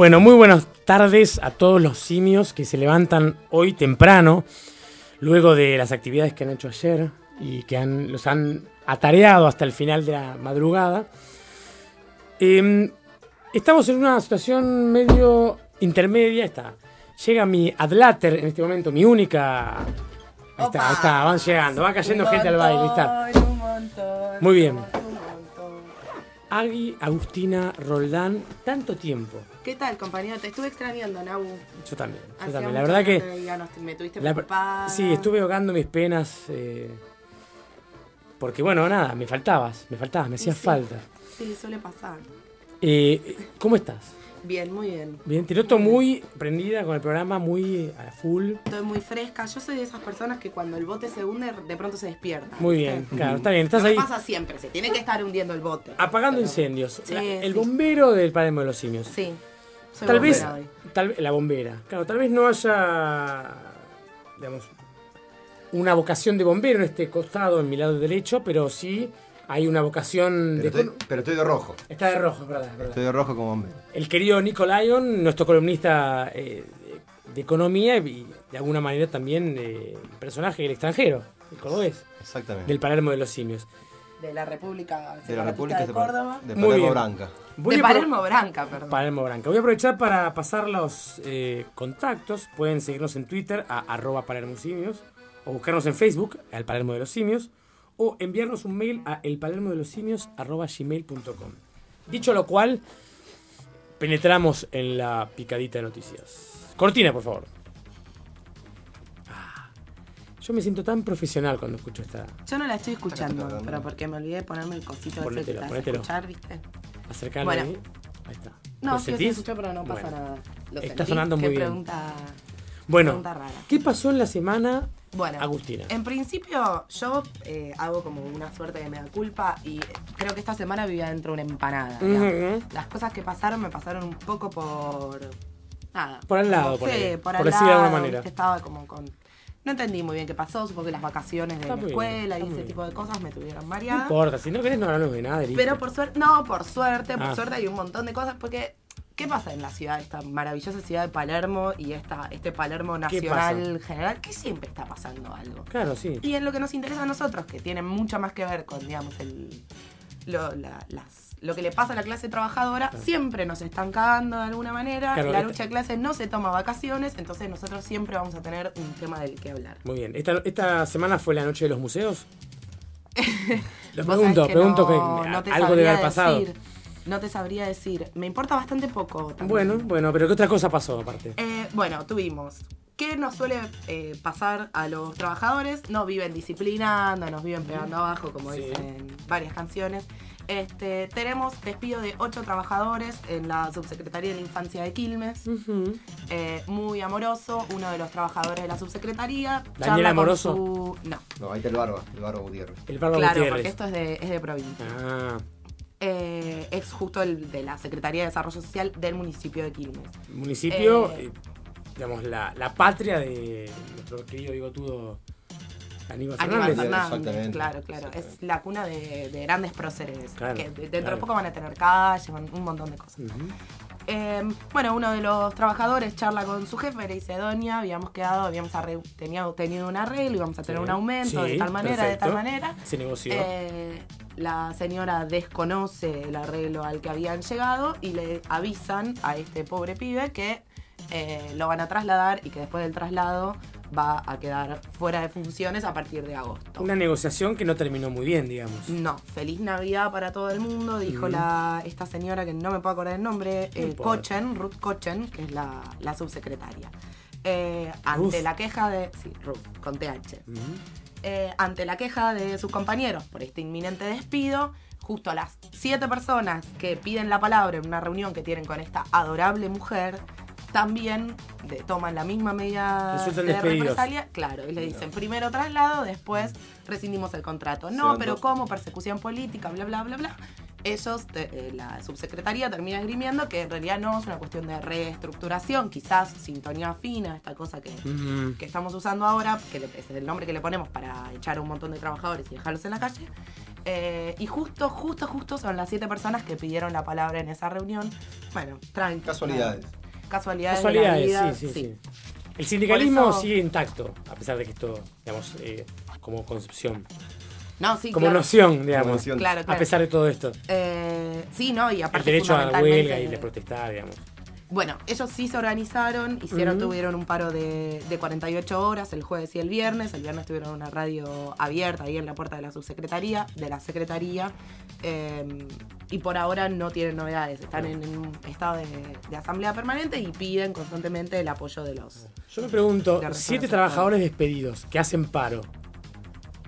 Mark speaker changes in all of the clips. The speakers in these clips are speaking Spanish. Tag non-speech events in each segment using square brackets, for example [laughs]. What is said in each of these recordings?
Speaker 1: Bueno, muy buenas tardes a todos los simios que se levantan hoy temprano, luego de las actividades que han hecho ayer y que han- los han atareado hasta el final de la madrugada. Em, estamos en una situación medio intermedia. Está. Llega mi adláter en este momento, mi única. Ahí está, ahí está, van llegando, va cayendo gente al baile. está.
Speaker 2: Un montón.
Speaker 1: Muy bien. Agui, Agustina, Roldán, tanto tiempo.
Speaker 2: ¿Qué tal, compañero? Te estuve extrañando, Nabu.
Speaker 1: Yo también, yo también. La verdad
Speaker 2: que te- me tuviste
Speaker 1: La-
Speaker 2: preocupada.
Speaker 1: sí, estuve ahogando mis penas. eh, porque bueno, nada, me faltabas, me faltabas, me hacías
Speaker 2: sí.
Speaker 1: falta.
Speaker 2: Sí, suele pasar.
Speaker 1: Eh, ¿Cómo estás?
Speaker 2: Bien, muy bien.
Speaker 1: Bien, te noto muy prendida con el programa, muy a full.
Speaker 2: Estoy muy fresca. Yo soy de esas personas que cuando el bote se hunde, de pronto se despierta.
Speaker 1: Muy bien, claro, está bien, estás ahí Ah,
Speaker 2: pasa siempre, se tiene que estar hundiendo el bote.
Speaker 1: apagando
Speaker 2: Pero-
Speaker 1: incendios.
Speaker 2: Sí,
Speaker 1: La- el
Speaker 2: sí.
Speaker 1: bombero del Palermo de los Simios.
Speaker 2: Sí. soy
Speaker 1: Tal vez,
Speaker 2: hoy.
Speaker 1: tal, la bombera. Claro, tal vez no haya, digamos, una vocación de bombero en este costado, en mi lado derecho, pero sí hay una vocación
Speaker 3: Pero
Speaker 1: de...
Speaker 3: estoy, pero estoy de rojo.
Speaker 1: Está de rojo, verdad, verdad.
Speaker 3: Estoy de rojo como bombero.
Speaker 1: El querido Nico Lyon, nuestro columnista eh, de economía y de alguna manera también eh, personaje del extranjero, el cordobés,
Speaker 3: Exactamente.
Speaker 1: del Palermo de los Simios.
Speaker 2: De la República
Speaker 3: de la República
Speaker 2: de
Speaker 3: de
Speaker 2: Córdoba.
Speaker 3: De Palermo. Branca.
Speaker 1: Voy
Speaker 2: de Palermo Branca, perdón.
Speaker 1: Palermo Branca. Voy a aprovechar para pasar los eh, contactos. Pueden seguirnos en Twitter a arroba Palermo Simios o buscarnos en Facebook al Palermo de los Simios o enviarnos un mail a elpalermodelosimios arroba gmail.com. Dicho lo cual, penetramos en la picadita de noticias. Cortina, por favor. Ah, Yo me siento tan profesional cuando escucho esta.
Speaker 2: Yo no la estoy escuchando, pero porque me olvidé de ponerme el cosito ese que
Speaker 1: Ponételo,
Speaker 2: escuchar, ¿viste?
Speaker 1: Acercarlo
Speaker 2: Bueno.
Speaker 1: ahí. Ahí está.
Speaker 2: No,
Speaker 1: ¿Lo
Speaker 2: sí, sí,
Speaker 1: sentís?
Speaker 2: escuché, pero no pasa
Speaker 1: Bueno.
Speaker 2: nada. ¿Lo
Speaker 1: Está
Speaker 2: sentís?
Speaker 1: sonando
Speaker 2: Qué
Speaker 1: muy bien.
Speaker 2: pregunta...
Speaker 1: Bueno,
Speaker 2: Pregunta rara.
Speaker 1: ¿qué pasó en la semana,
Speaker 2: Bueno,
Speaker 1: Agustina?
Speaker 2: en principio yo eh, hago como una suerte de mea culpa y creo que esta semana vivía dentro de una empanada. Las cosas que pasaron me pasaron un poco por... Nada.
Speaker 1: Por al lado,
Speaker 2: Como, sí, por,
Speaker 1: por
Speaker 2: al
Speaker 1: decir de alguna
Speaker 2: lado,
Speaker 1: manera.
Speaker 2: Estaba como con... No entendí muy bien qué pasó, supongo que las vacaciones de
Speaker 1: Está
Speaker 2: la
Speaker 1: bien,
Speaker 2: escuela y ese tipo de cosas me tuvieron
Speaker 1: No
Speaker 2: mareada.
Speaker 1: importa, si no querés no hablamos de nada.
Speaker 2: Pero por suerte, no, por suerte, por
Speaker 1: Ah.
Speaker 2: suerte hay un montón de cosas porque ¿qué pasa en la ciudad, esta maravillosa ciudad de Palermo y esta, este Palermo
Speaker 1: ¿Qué
Speaker 2: nacional general? Que siempre está pasando algo.
Speaker 1: Claro, sí.
Speaker 2: Y en lo que nos interesa a nosotros, que tiene mucho más que ver con, digamos, el, lo- la- las, lo que le pasa a la clase trabajadora, siempre nos están cagando de alguna manera.
Speaker 1: Claro,
Speaker 2: la
Speaker 1: esta-
Speaker 2: lucha de clases no se toma vacaciones, entonces nosotros siempre vamos a tener un tema del que hablar.
Speaker 1: Muy bien. ¿Esta, esta semana fue la noche de los museos? [laughs] Lo pregunto,
Speaker 2: que
Speaker 1: pregunto
Speaker 2: no-
Speaker 1: que
Speaker 2: no
Speaker 1: algo debe haber pasado.
Speaker 2: decir. No te sabría decir. Me importa bastante poco. también.
Speaker 1: Bueno, bueno, pero ¿qué otra cosa pasó aparte?
Speaker 2: Eh, bueno, tuvimos. ¿Qué nos suele eh, pasar a los trabajadores? Nos viven disciplinando, nos viven pegando abajo, como
Speaker 1: Sí.
Speaker 2: dicen varias canciones. Este, tenemos despido de ocho trabajadores en la Subsecretaría de la Infancia de Quilmes. Eh, muy amoroso, uno de los trabajadores de la subsecretaría.
Speaker 1: ¿Daniel Amoroso?
Speaker 2: su- No,
Speaker 3: No, ahí está el barba, el barba Gutiérrez.
Speaker 1: El Barba
Speaker 2: claro,
Speaker 1: Gutiérrez.
Speaker 2: porque esto es de, es de provincia.
Speaker 1: Ah,
Speaker 2: Eh, es justo el de la Secretaría de Desarrollo Social del municipio de Quilmes.
Speaker 1: municipio,
Speaker 2: Eh.
Speaker 1: eh, digamos, la, la patria de nuestro querido bigotudo Aníbal
Speaker 2: Aníbal
Speaker 1: Fernández.
Speaker 2: Fernández,
Speaker 3: Exactamente.
Speaker 2: claro, claro. Es la cuna de, de grandes próceres.
Speaker 1: Claro,
Speaker 2: que de- dentro
Speaker 1: claro.
Speaker 2: de poco van a tener calle, van- un montón de cosas. Eh, bueno, uno de los trabajadores charla con su jefe, le dice, Doña, habíamos quedado, habíamos tenido, tenido un arreglo, íbamos a tener
Speaker 1: Sí,
Speaker 2: un aumento
Speaker 1: sí,
Speaker 2: de tal manera,
Speaker 1: perfecto.
Speaker 2: de tal manera.
Speaker 1: Se negoció.
Speaker 2: Eh, la señora desconoce el arreglo al que habían llegado y le avisan a este pobre pibe que eh, lo van a trasladar y que después del traslado va a quedar fuera de funciones a partir de agosto.
Speaker 1: Una negociación que no terminó muy bien, digamos.
Speaker 2: No, feliz Navidad para todo el mundo, dijo la, esta señora que no me puedo acordar el nombre,
Speaker 1: No
Speaker 2: eh. Cochen, Ruth Cochen, que es la, la subsecretaria. Eh, ante la queja de. Sí, Ruth, con TH. Eh, ante la queja de sus compañeros por este inminente despido, justo las siete personas que piden la palabra en una reunión que tienen con esta adorable mujer, también de- toman la misma medida
Speaker 1: Resultan
Speaker 2: de
Speaker 1: despedidos.
Speaker 2: represalia. Claro, y le dicen primero traslado, después rescindimos el contrato. No, pero. ¿cómo? Persecución política, bla, bla, bla, bla. Ellos, te- eh, la subsecretaría termina esgrimiendo que en realidad no es una cuestión de reestructuración, quizás sintonía fina, esta cosa que, que estamos usando ahora, que le- es el nombre que le ponemos para echar a un montón de trabajadores y dejarlos en la calle. Eh, y justo, justo, justo son las siete personas que pidieron la palabra en esa reunión. Bueno, tranqui.
Speaker 3: Casualidades.
Speaker 2: Casualidades. de la
Speaker 1: Casualidades,
Speaker 2: vida,
Speaker 1: sí, sí, sí. El sindicalismo
Speaker 2: eso-
Speaker 1: sigue intacto, a pesar de que esto, digamos, eh, como concepción,
Speaker 2: No, sí,
Speaker 1: como
Speaker 2: claro.
Speaker 1: noción, digamos,
Speaker 3: noción.
Speaker 2: Claro,
Speaker 1: a
Speaker 2: claro.
Speaker 1: pesar de todo esto.
Speaker 2: Eh, sí, no, y
Speaker 1: El
Speaker 2: aparte
Speaker 1: derecho a la huelga y de protestar, digamos.
Speaker 2: Bueno, ellos sí se organizaron, hicieron, tuvieron un paro de, de 48 horas el jueves y el viernes. El viernes tuvieron una radio abierta ahí en la puerta de la subsecretaría, de la secretaría. eh, y por ahora no tienen novedades. Están en, un estado de, de asamblea permanente y piden constantemente el apoyo de los.
Speaker 1: Yo me pregunto, siete trabajadores despedidos que hacen paro,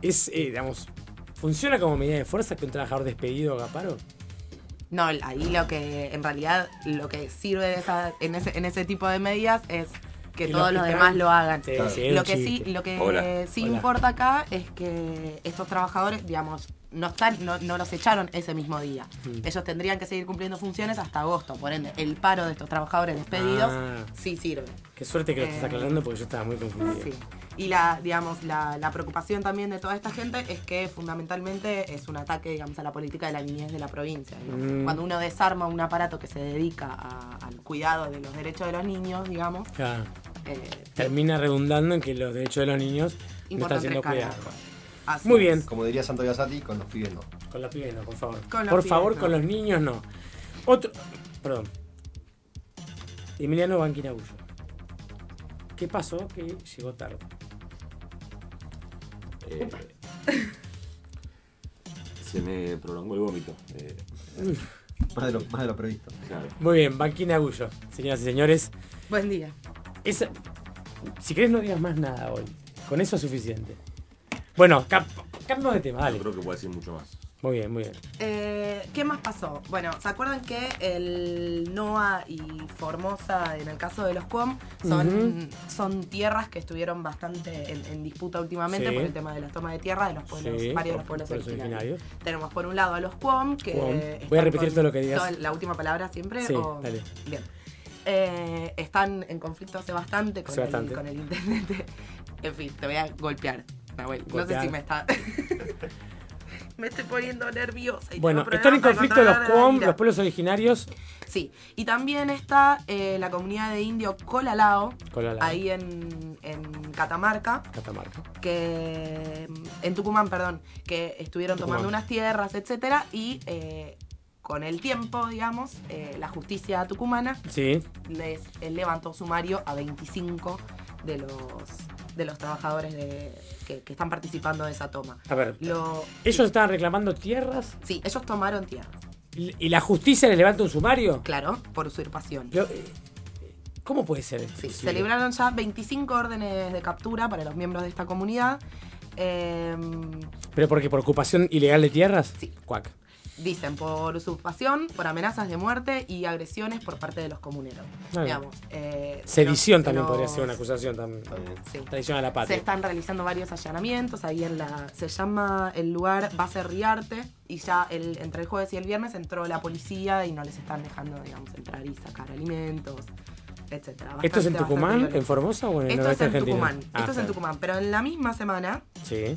Speaker 1: es, eh, digamos, ¿funciona como medida de fuerza que un trabajador despedido haga paro?
Speaker 2: No, ahí lo que en realidad lo que sirve de esa- en, ese, en ese tipo de medidas es que
Speaker 1: Y
Speaker 2: todos
Speaker 1: los
Speaker 2: demás lo hagan.
Speaker 1: Sí,
Speaker 3: Claro.
Speaker 1: sí, es
Speaker 2: lo que sí, lo que
Speaker 4: Hola.
Speaker 2: sí
Speaker 1: Hola.
Speaker 2: importa acá es que estos trabajadores, digamos, no están, no, no los echaron ese mismo día.
Speaker 1: Mm.
Speaker 2: Ellos tendrían que seguir cumpliendo funciones hasta agosto. Por ende, el paro de estos trabajadores despedidos
Speaker 1: Ah.
Speaker 2: sí sirve.
Speaker 1: Qué suerte que lo estás
Speaker 2: Eh,
Speaker 1: aclarando porque yo estaba muy confundido.
Speaker 2: Sí. Y la, digamos, la, la preocupación también de toda esta gente es que fundamentalmente es un ataque, digamos, a la política de la niñez de la provincia. ¿no?
Speaker 1: Mm.
Speaker 2: Cuando uno desarma un aparato que se dedica a- al cuidado de los derechos de los niños, digamos,
Speaker 1: Claro.
Speaker 2: eh,
Speaker 1: Termina redundando en que los derechos de los niños no están siendo cuidados.
Speaker 2: Así
Speaker 1: Muy
Speaker 2: es.
Speaker 1: bien.
Speaker 3: Como diría Santo Biasati, con los pibes no.
Speaker 1: Con los pibes no, por favor.
Speaker 2: Con
Speaker 1: por favor,
Speaker 2: no.
Speaker 1: con los niños no. Otro. Perdón. Emiliano Banquinagullo. ¿Qué pasó? Que llegó tarde.
Speaker 4: Eh, [laughs] se me prolongó el vómito. eh,
Speaker 3: Más de lo, más de lo previsto.
Speaker 4: claro.
Speaker 1: Muy bien, Banquinagullo. Señoras y señores.
Speaker 2: Buen día.
Speaker 1: Esa- si querés no digas más nada hoy. Con eso es suficiente. Bueno, cambiamos de tema, dale.
Speaker 4: Yo creo que puedo decir mucho más.
Speaker 1: Muy bien, muy bien.
Speaker 2: Eh, ¿Qué más pasó? Bueno, ¿se acuerdan que el NOA y Formosa, en el caso de los CUOM, son, son tierras que estuvieron bastante en, en disputa últimamente
Speaker 1: Sí.
Speaker 2: por el tema de las tomas de tierra de los pueblos,
Speaker 1: Sí,
Speaker 2: varios de los pueblos
Speaker 1: pueblos
Speaker 2: originarios.
Speaker 1: originarios.
Speaker 2: Tenemos por un lado a los CUOM, que...
Speaker 1: Cuom. Voy a repetir todo lo que digas.
Speaker 2: toda La última palabra siempre.
Speaker 1: Sí,
Speaker 2: o-
Speaker 1: dale.
Speaker 2: Bien. Eh, están en conflicto hace bastante con,
Speaker 1: Hace
Speaker 2: el,
Speaker 1: bastante.
Speaker 2: con el intendente. [laughs] En fin, te voy a golpear. Nahuel. No sé si me está... [laughs] me estoy poniendo nerviosa. y
Speaker 1: Bueno, están en conflicto los
Speaker 2: ira.
Speaker 1: los pueblos originarios.
Speaker 2: Sí, y también está eh, la comunidad de indio Colalao,
Speaker 1: Colalao.
Speaker 2: ahí en, en Catamarca,
Speaker 1: Catamarca.
Speaker 2: que en Tucumán, perdón, que estuvieron
Speaker 1: Tucumán.
Speaker 2: tomando unas tierras, etcétera, y eh, con el tiempo, digamos, eh, la justicia tucumana
Speaker 1: Sí.
Speaker 2: les levantó sumario a 25 de los, de los trabajadores de- que, que están participando de esa toma.
Speaker 1: A ver,
Speaker 2: Lo,
Speaker 1: ellos estaban reclamando tierras
Speaker 2: sí, ellos tomaron tierra,
Speaker 1: y la justicia les levanta un sumario.
Speaker 2: claro, por usurpación.
Speaker 1: Pero, eh, ¿Cómo puede ser?
Speaker 2: Sí, se libraron ya 25 órdenes de captura para los miembros de esta comunidad. Eh,
Speaker 1: ¿Pero porque por ocupación ilegal de tierras?
Speaker 2: Sí.
Speaker 1: Cuac.
Speaker 2: Dicen por usurpación, por amenazas de muerte y agresiones por parte de los comuneros.
Speaker 1: Ah,
Speaker 2: Digamos, eh,
Speaker 1: Sedición
Speaker 2: se
Speaker 1: también
Speaker 2: nos-
Speaker 1: podría ser una acusación también.
Speaker 2: Sí.
Speaker 1: Traición a la
Speaker 2: Se
Speaker 1: patria.
Speaker 2: están realizando varios allanamientos ahí en la. Se llama el lugar Base Riarte. Y ya el, entre el jueves y el viernes entró la policía y no les están dejando, digamos, entrar y sacar alimentos, etcétera.
Speaker 1: ¿Esto es en Tucumán, en. Formosa o en el
Speaker 2: Esto es en? Tucumán.
Speaker 1: Ah,
Speaker 2: Esto es en. Tucumán. Pero en la misma semana,
Speaker 1: Sí.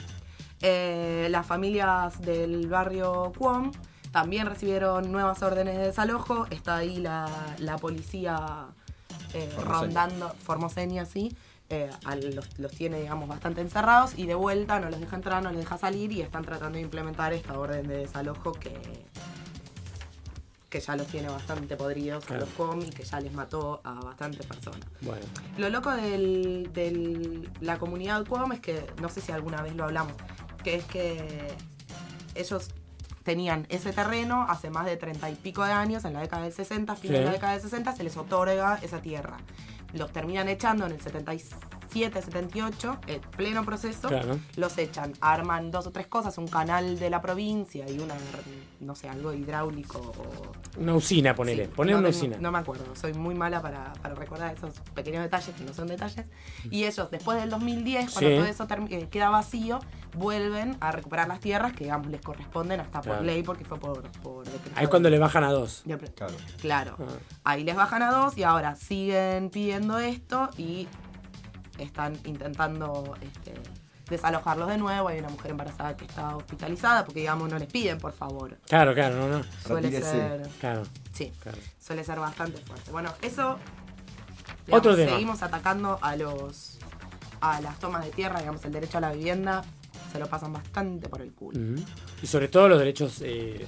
Speaker 2: Eh, las familias del barrio Cuom también recibieron nuevas órdenes de desalojo. Está ahí la, la policía eh,
Speaker 3: Formoseña.
Speaker 2: rondando, formoseña, sí. eh, a los, los tiene, digamos, bastante encerrados y de vuelta no los deja entrar, no los deja salir y están tratando de implementar esta orden de desalojo que, que ya los tiene bastante podridos a los com y que ya les mató a bastantes personas.
Speaker 1: Bueno.
Speaker 2: Lo loco de la comunidad Cuom es que, no sé si alguna vez lo hablamos, que es que ellos tenían ese terreno hace más de treinta y pico de años, en la década del 60, fin de la década del 60, se les otorga esa tierra. Los terminan echando en el 77, 78, en pleno proceso.
Speaker 1: Claro.
Speaker 2: Los echan, arman dos o tres cosas, un canal de la provincia y una, no sé, algo hidráulico o
Speaker 1: Una usina, ponele.
Speaker 2: Sí,
Speaker 1: Poner
Speaker 2: no
Speaker 1: una
Speaker 2: tengo-
Speaker 1: usina.
Speaker 2: No me acuerdo, soy muy mala para, para recordar esos pequeños detalles que no son detalles. Y ellos, después del 2010, cuando
Speaker 1: Sí.
Speaker 2: todo eso eh, queda vacío, vuelven a recuperar las tierras que, digamos, les corresponden hasta
Speaker 1: Claro.
Speaker 2: por ley, porque fue por, por decreto.
Speaker 1: Ahí es cuando le bajan a dos.
Speaker 3: Claro.
Speaker 2: Claro.
Speaker 1: Ah.
Speaker 2: Ahí les bajan a dos y ahora siguen pidiendo esto y están intentando este, desalojarlos de nuevo. Hay una mujer embarazada que está hospitalizada porque, digamos, no les piden, por favor.
Speaker 1: Claro, claro, no, no.
Speaker 2: Suele
Speaker 3: Retírese.
Speaker 2: ser...
Speaker 1: Claro,
Speaker 2: Sí
Speaker 1: claro.
Speaker 2: suele ser bastante fuerte. Bueno, eso.
Speaker 1: Otro tema.
Speaker 2: Seguimos atacando a los a las tomas de tierra, digamos, el derecho a la vivienda, se lo pasan bastante por el culo.
Speaker 1: Y sobre todo los derechos eh,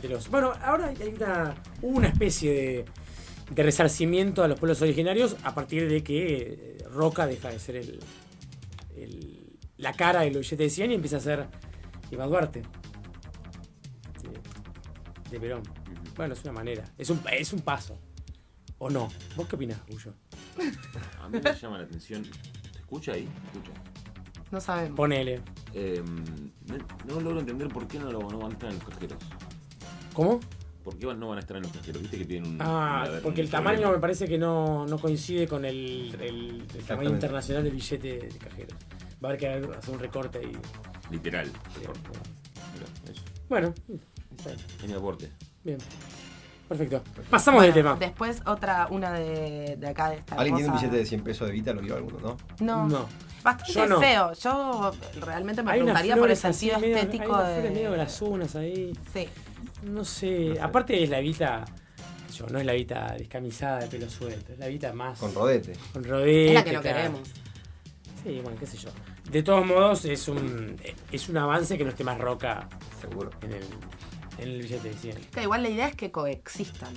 Speaker 1: de los. Bueno, ahora hay una, una especie de, de resarcimiento a los pueblos originarios a partir de que eh, Roca deja de ser el, el- la cara de los billetes de 100 y empieza a ser Iván Duarte. De Perón. Bueno, es una manera. Es un, es un paso. ¿O no? ¿Vos qué opinás, Julio?
Speaker 4: A mí me llama la atención. ¿Se escucha ahí? ¿Se escucha?
Speaker 2: No sabemos.
Speaker 1: Ponele.
Speaker 4: Eh, no, no logro entender por qué no, lo, no van a estar en los cajeros.
Speaker 1: ¿Cómo?
Speaker 4: ¿Por qué no van a estar en los cajeros? ¿Viste que tienen un.
Speaker 1: Ah,
Speaker 4: una-
Speaker 1: porque
Speaker 4: un
Speaker 1: el tamaño
Speaker 4: problema?
Speaker 1: me parece que no, no coincide con el, el- el tamaño internacional del billete de cajeros. Va a haber que hacer un recorte y.
Speaker 4: Literal.
Speaker 1: Mirá,
Speaker 4: eso.
Speaker 1: Bueno, está bien,
Speaker 4: aporte.
Speaker 1: bien. Perfecto. Pasamos
Speaker 2: Bueno,
Speaker 1: del tema.
Speaker 2: Después otra, una de, de acá de esta
Speaker 3: ¿Alguien tiene un billete de 100 pesos de Vita? ¿Lo vio alguno, no?
Speaker 2: No.
Speaker 1: No.
Speaker 2: Bastante
Speaker 1: Yo no.
Speaker 2: feo. Yo realmente me
Speaker 1: Hay
Speaker 2: preguntaría por el
Speaker 1: así,
Speaker 2: sentido
Speaker 1: medio-
Speaker 2: estético
Speaker 1: hay unas
Speaker 2: de.
Speaker 1: flores medio grasunas ahí.
Speaker 2: Sí.
Speaker 1: No sé.
Speaker 3: No sé.
Speaker 1: Aparte es la sé Yo, no es la Vita descamisada de pelo suelto. Es la Vita más.
Speaker 3: Con rodete.
Speaker 1: con rodete.
Speaker 2: Es la que no queremos.
Speaker 1: Sí, bueno, qué sé yo. De todos modos, es un, es un avance que no esté más roca
Speaker 3: Seguro.
Speaker 1: en el, en el billete de 100.
Speaker 2: Que igual la idea es que coexistan,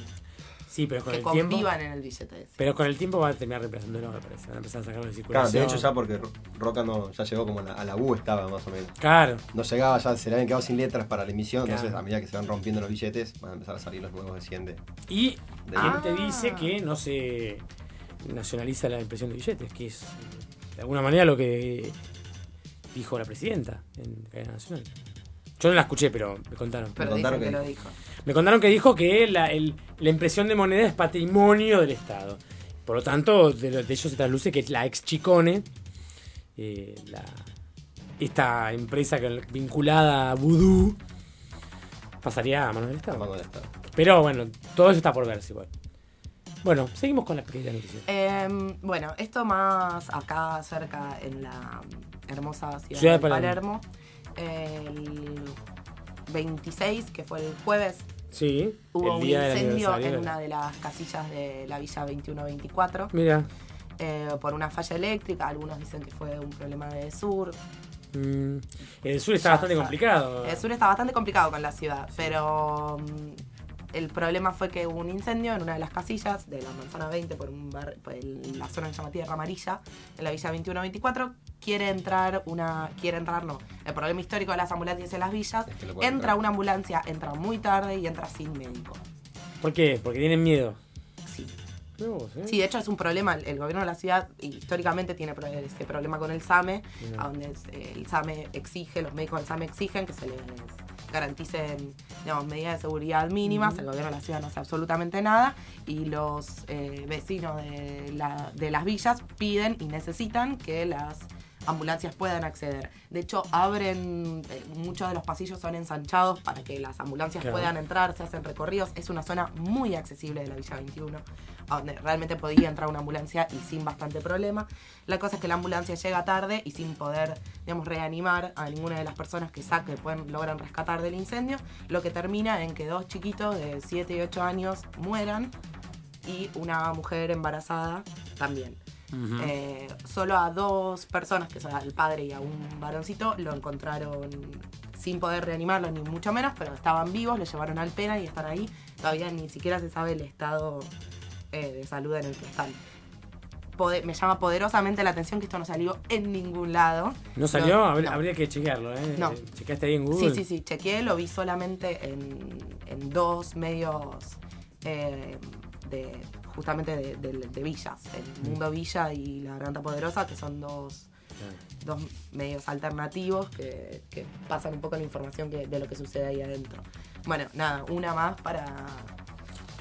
Speaker 1: Sí, pero con
Speaker 2: que
Speaker 1: el tiempo.
Speaker 2: convivan en el billete de 100.
Speaker 1: Pero con el tiempo va a terminar reemplazándolo, me parece. Van a empezar a sacarlo de
Speaker 3: Claro,
Speaker 1: circulación.
Speaker 3: de hecho ya porque Ro- Roca no, ya llegó como a la, a la U estaba más o menos.
Speaker 1: Claro.
Speaker 3: No llegaba, ya se le habían quedado sin letras para la emisión,
Speaker 1: Claro.
Speaker 3: entonces a medida que se van rompiendo los billetes van a empezar a salir los nuevos de 100 de...
Speaker 1: Y
Speaker 3: De
Speaker 2: Ah.
Speaker 1: te dice que no se nacionaliza la impresión de billetes, que es de alguna manera lo que dijo la presidenta en cadena nacional. Yo no la escuché, pero me contaron.
Speaker 2: Pero
Speaker 3: Me contaron
Speaker 2: que
Speaker 3: que
Speaker 2: lo
Speaker 3: dijo.
Speaker 1: Me contaron que dijo que la, el- la impresión de moneda es patrimonio del Estado. Por lo tanto, de, de ello se trasluce que la ex Chicone, eh, la- esta empresa que- vinculada a Voodoo, pasaría a manos del Estado.
Speaker 3: Mano del Estado.
Speaker 1: Pero bueno, todo eso está por verse igual. Bueno, seguimos con la pequeña noticia.
Speaker 2: Em, bueno, esto más acá cerca en la hermosa ciudad,
Speaker 1: Ciudad
Speaker 2: de
Speaker 1: de Palermo.
Speaker 2: Palermo. El 26, que fue el jueves,
Speaker 1: Sí,
Speaker 2: hubo un
Speaker 1: del
Speaker 2: incendio en una de las casillas de la Villa 2124
Speaker 1: Mira,
Speaker 2: eh, por una falla eléctrica. Algunos dicen que fue un problema de sur.
Speaker 1: mm, el sur está
Speaker 2: Ya
Speaker 1: bastante complicado.
Speaker 2: El sur está bastante complicado con la ciudad, pero mm, el problema fue que hubo un incendio en una de las casillas de la manzana 20 por, un bar- por el- la zona que se llama Tierra Amarilla, en la villa 2124. Quiere entrar una. Quiere entrar, no. El problema histórico de las ambulancias en las villas.
Speaker 3: Es que no puede
Speaker 2: Entra
Speaker 3: entrar.
Speaker 2: una ambulancia, entra muy tarde y entra sin médico.
Speaker 1: ¿Por qué? Porque tienen miedo.
Speaker 2: Sí.
Speaker 1: ¿eh?
Speaker 2: Sí, de hecho es un problema. El gobierno de la ciudad históricamente tiene ese problema con el SAME, a donde el SAME exige, los médicos del SAME exigen que se les garanticen digamos, medidas de seguridad mínimas. El gobierno de la ciudad no hace absolutamente nada y los eh, vecinos de, la- de las villas piden y necesitan que las ambulancias puedan acceder. De hecho, abren, eh, muchos de los pasillos son ensanchados para que las ambulancias
Speaker 1: Claro.
Speaker 2: puedan entrar, se hacen recorridos. Es una zona muy accesible de la Villa 21, a donde realmente podía entrar una ambulancia y sin bastante problema. La cosa es que la ambulancia llega tarde y sin poder, digamos, reanimar a ninguna de las personas que saque, pueden, logran rescatar del incendio, lo que termina en que dos chiquitos de 7 y 8 años mueran y una mujer embarazada también. Eh, solo a dos personas, que son el padre y a un varoncito, lo encontraron sin poder reanimarlo, ni mucho menos, pero estaban vivos, lo llevaron al pena y están ahí. Todavía ni siquiera se sabe el estado eh, de salud en el que están. Pode- me llama poderosamente la atención que esto no salió en ningún lado.
Speaker 1: ¿No salió?
Speaker 2: No,
Speaker 1: Habría,
Speaker 2: no.
Speaker 1: habría que chequearlo, ¿eh?
Speaker 2: No.
Speaker 1: ¿Chequeaste ahí en Google?
Speaker 2: Sí, sí, sí, chequeé, lo vi solamente en, en dos medios eh, de justamente de, de- de villas, el Mundo Villa y La Garganta Poderosa, que son dos, dos medios alternativos que, que pasan un poco la información que- de lo que sucede ahí adentro. Bueno, nada, una más para...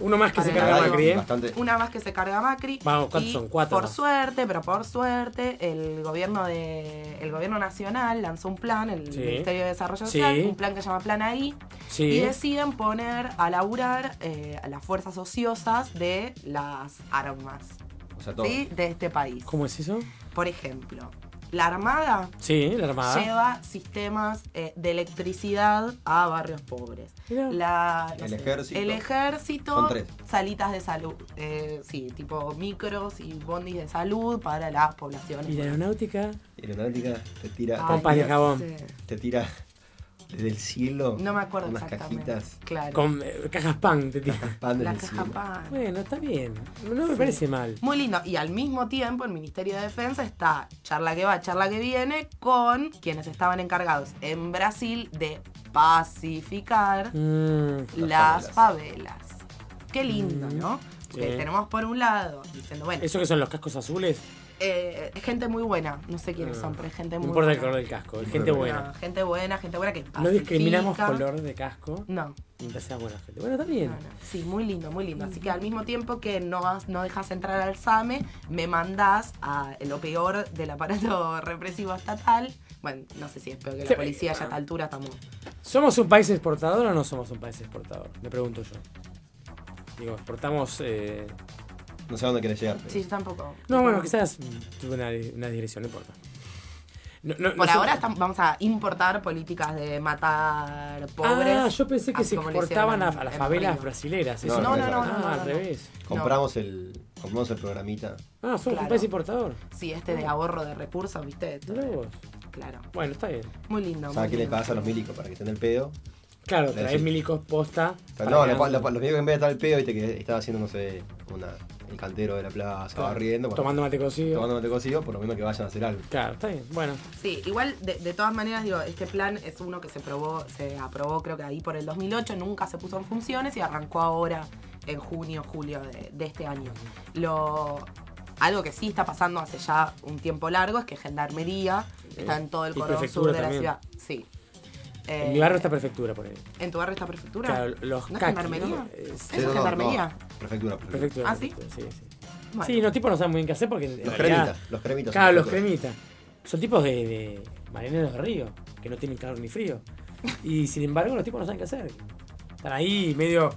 Speaker 1: Uno más que se carga Macri, ¿eh?
Speaker 3: Bastante.
Speaker 2: Una más que se carga Macri.
Speaker 1: Vamos, ¿cuántos
Speaker 2: y
Speaker 1: son? Cuatro
Speaker 2: Por
Speaker 1: más.
Speaker 2: suerte, pero por suerte, el gobierno de el gobierno nacional lanzó un plan, el
Speaker 1: Sí.
Speaker 2: Ministerio de Desarrollo
Speaker 1: Sí.
Speaker 2: Social, un plan que se llama Plan AI,
Speaker 1: Sí.
Speaker 2: y deciden poner a laburar eh, a las fuerzas ociosas de las armas,
Speaker 3: O sea, todo.
Speaker 2: ¿sí? De este país.
Speaker 1: ¿Cómo es eso?
Speaker 2: Por ejemplo, la Armada
Speaker 1: Sí, la Armada.
Speaker 2: lleva sistemas eh, de electricidad a barrios pobres. La- no
Speaker 3: El
Speaker 2: sé,
Speaker 3: ejército.
Speaker 2: El ejército.
Speaker 3: Son tres.
Speaker 2: Salitas de salud. eh, sí, tipo micros y bondis de salud para las poblaciones.
Speaker 1: ¿Y la aeronáutica?
Speaker 3: Y la aeronáutica te tira,
Speaker 2: Ay,
Speaker 1: Pompas de jabón.
Speaker 3: te tira desde el cielo.
Speaker 2: No me acuerdo
Speaker 3: unas
Speaker 2: exactamente.
Speaker 3: cajitas.
Speaker 2: Claro.
Speaker 1: Con eh, cajas pan, te tira.
Speaker 3: Pan desde
Speaker 2: la
Speaker 3: el
Speaker 2: caja
Speaker 3: cielo.
Speaker 2: pan.
Speaker 1: Bueno, está bien. No me
Speaker 2: Sí.
Speaker 1: parece mal.
Speaker 2: Muy lindo. Y al mismo tiempo, el Ministerio de Defensa está charla que va, charla que viene con quienes estaban encargados en Brasil de pacificar
Speaker 1: Mm,
Speaker 2: las
Speaker 3: favelas.
Speaker 2: favelas. Qué lindo,
Speaker 1: Mm,
Speaker 2: ¿no? Porque
Speaker 1: sí.
Speaker 2: tenemos por un lado diciendo, bueno,
Speaker 1: ¿Eso que son los cascos azules?
Speaker 2: Eh, es gente muy buena. No sé quiénes
Speaker 1: Ah,
Speaker 2: son, pero es gente
Speaker 1: No
Speaker 2: muy
Speaker 1: importa el
Speaker 2: buena.
Speaker 1: color del casco, es
Speaker 3: No
Speaker 1: gente buena.
Speaker 2: No, gente buena, gente buena que
Speaker 1: No discriminamos
Speaker 2: pacifica.
Speaker 1: color de casco
Speaker 2: No,
Speaker 1: mientras sea buena gente. Bueno, está bien.
Speaker 2: no, no. Sí, muy lindo, muy lindo. Así que al mismo tiempo que no, no dejas entrar al SAME, me mandás a lo peor del aparato [laughs] represivo estatal. Bueno, no sé si es peor que la policía, ya a esta altura estamos.
Speaker 1: ¿Somos un país exportador o no somos un país exportador? Me pregunto yo. Digo, exportamos. eh,
Speaker 3: No sé a dónde querés llegar. pero-
Speaker 2: Sí, yo tampoco.
Speaker 1: No, bueno, quizás tuve una, una dirección, no importa. No, no-
Speaker 2: Por
Speaker 1: no sé-
Speaker 2: ahora estam- vamos a importar políticas de matar pobres.
Speaker 1: Ah, yo pensé que
Speaker 2: así
Speaker 1: se
Speaker 2: como le
Speaker 1: exportaban a,
Speaker 2: hicieron
Speaker 1: a las
Speaker 2: en
Speaker 1: favelas
Speaker 2: Río.
Speaker 1: brasileras.
Speaker 3: No,
Speaker 1: eso.
Speaker 3: no,
Speaker 2: no, no,
Speaker 1: Ah,
Speaker 2: no, no,
Speaker 1: al revés.
Speaker 3: Compramos el, compramos el programita.
Speaker 1: Ah, somos un
Speaker 2: Claro.
Speaker 1: país importador.
Speaker 2: Sí, este de ahorro de recursos, ¿viste?
Speaker 1: Mirá vos.
Speaker 2: Claro.
Speaker 1: Bueno, está bien.
Speaker 2: Muy lindo. Muy
Speaker 3: ¿qué les
Speaker 2: lindo.
Speaker 3: pasa a los milicos para que estén el pedo?
Speaker 1: Claro,
Speaker 3: Es
Speaker 1: traes
Speaker 3: decir-
Speaker 1: milicos posta.
Speaker 3: O sea,
Speaker 1: para
Speaker 3: no,
Speaker 1: que
Speaker 3: los,
Speaker 1: hagan-
Speaker 3: los, los milicos en vez de estar el pedo, viste que estaba haciendo, no sé, una, el cantero de la plaza,
Speaker 1: Claro.
Speaker 3: barriendo. bueno,
Speaker 1: Tomando mate cocido.
Speaker 3: tomando mate cocido, por lo menos que vayan a hacer algo.
Speaker 1: Claro, está bien. Bueno,
Speaker 2: Sí, igual de, de todas maneras, digo, este plan es uno que se probó, se aprobó creo que ahí por el 2008, nunca se puso en funciones y arrancó ahora en junio, julio de, de este año. Lo, algo que sí está pasando hace ya un tiempo largo es que Gendarmería está en todo el
Speaker 1: Y prefectura
Speaker 2: sur de
Speaker 1: también.
Speaker 2: la ciudad. Sí.
Speaker 1: En
Speaker 2: Eh,
Speaker 1: mi barrio está prefectura por ahí.
Speaker 2: ¿En tu barrio está prefectura?
Speaker 1: Claro, los
Speaker 2: ¿No es gendarmería? ¿Eso es gendarmería?
Speaker 3: Prefectura, prefectura.
Speaker 1: Prefectura.
Speaker 2: ¿Ah, sí?
Speaker 1: prefectura, Sí, sí.
Speaker 2: Bueno.
Speaker 1: Sí, los tipos no saben muy bien qué hacer porque. en
Speaker 3: Los
Speaker 1: realidad-
Speaker 3: cremitas, los cremitas.
Speaker 1: Claro, los cremitas. Son tipos de, de marineros de río, que no tienen calor ni frío. [laughs] Y sin embargo, los tipos no saben qué hacer. Están ahí medio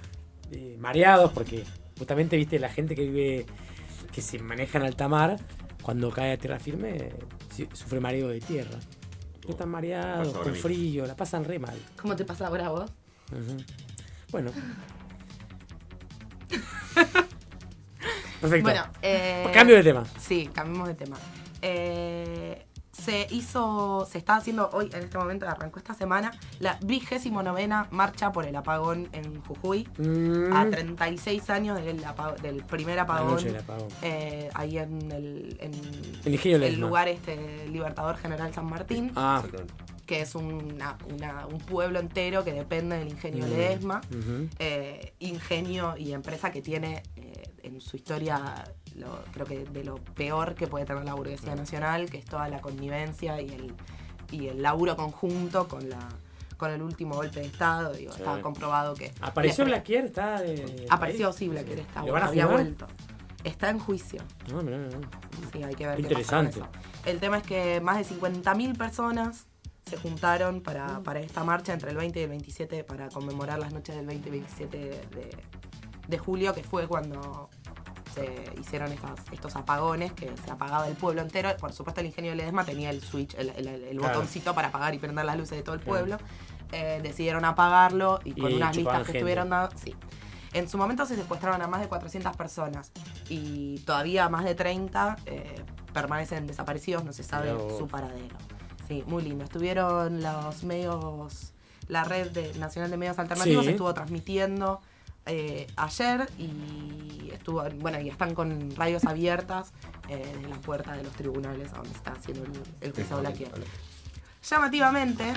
Speaker 1: eh, mareados porque justamente, viste, la gente que vive, que se maneja en alta mar, cuando cae a tierra firme, eh, sufre mareo de tierra. Están mareados, con frío, la pasan re mal.
Speaker 2: ¿Cómo te pasa ahora vos?
Speaker 1: Bueno. [laughs] Perfecto.
Speaker 2: Bueno, eh,
Speaker 1: Cambio de tema.
Speaker 2: Sí, cambiemos de tema. Eh, se hizo, se está haciendo hoy, en este momento, arrancó esta semana, la vigésimo novena marcha por el apagón en Jujuy.
Speaker 1: Mm.
Speaker 2: A 36 años del, apa- del primer apagón.
Speaker 1: del apagón.
Speaker 2: eh, ahí en el, en
Speaker 1: El
Speaker 2: el lugar este Libertador General San Martín,
Speaker 1: Ah,
Speaker 2: que es una- una- un pueblo entero que depende del ingenio
Speaker 1: Mm.
Speaker 2: Ledesma. Eh, ingenio y empresa que tiene eh, en su historia, lo- creo que de lo peor que puede tener la burguesía nacional, que es toda la connivencia y el, y el laburo conjunto con la con el último golpe de Estado. Digo,
Speaker 1: Sí.
Speaker 2: Estaba comprobado que...
Speaker 1: ¿Apareció Blaquier? ¿Está de-
Speaker 2: Apareció,
Speaker 1: ahí?
Speaker 2: sí, Blaquier está,
Speaker 1: ¿Lo van a
Speaker 2: había vuelto. Está en juicio.
Speaker 1: No, mirá, mirá.
Speaker 2: Sí, hay que ver qué
Speaker 1: Interesante.
Speaker 2: pasa con eso. El tema es que más de 50.000 personas se juntaron para, para esta marcha entre el 20 y el 27 para conmemorar las noches del 20 y 27 de, de julio, que fue cuando se hicieron estas- estos apagones, que se apagaba el pueblo entero. Por supuesto, el ingenio de Ledesma tenía el switch, el, el- el
Speaker 1: Claro.
Speaker 2: botoncito para apagar y prender las luces de todo el pueblo. Eh, decidieron apagarlo y con
Speaker 1: Y
Speaker 2: unas listas que
Speaker 1: gente.
Speaker 2: estuvieron dando. Sí. En su momento se secuestraron a más de 400 personas y todavía más de 30 eh, permanecen desaparecidos, no se sabe su paradero. Sí, muy lindo. Estuvieron los medios, la red de- nacional de medios alternativos
Speaker 1: Sí.
Speaker 2: estuvo transmitiendo eh, ayer y estuvo, bueno, y están con radios abiertas eh, desde la puerta de los tribunales a donde está haciendo el, el juicio Blaquier. Llamativamente,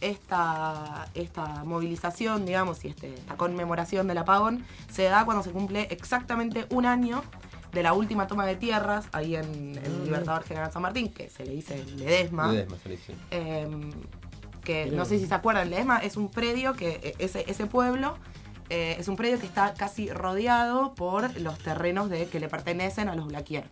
Speaker 2: esta, esta movilización, digamos, y este- esta conmemoración del apagón se da cuando se cumple exactamente un año de la última toma de tierras ahí en el Libertador General San Martín, que se le dice Ledesma.
Speaker 3: Ledesma, se le dice.
Speaker 2: Eh, que
Speaker 1: Mirá.
Speaker 2: no sé si se acuerdan, Ledesma es un predio que eh, ese, ese pueblo eh, es un predio que está casi rodeado por los terrenos de, que le pertenecen a los Blaquier.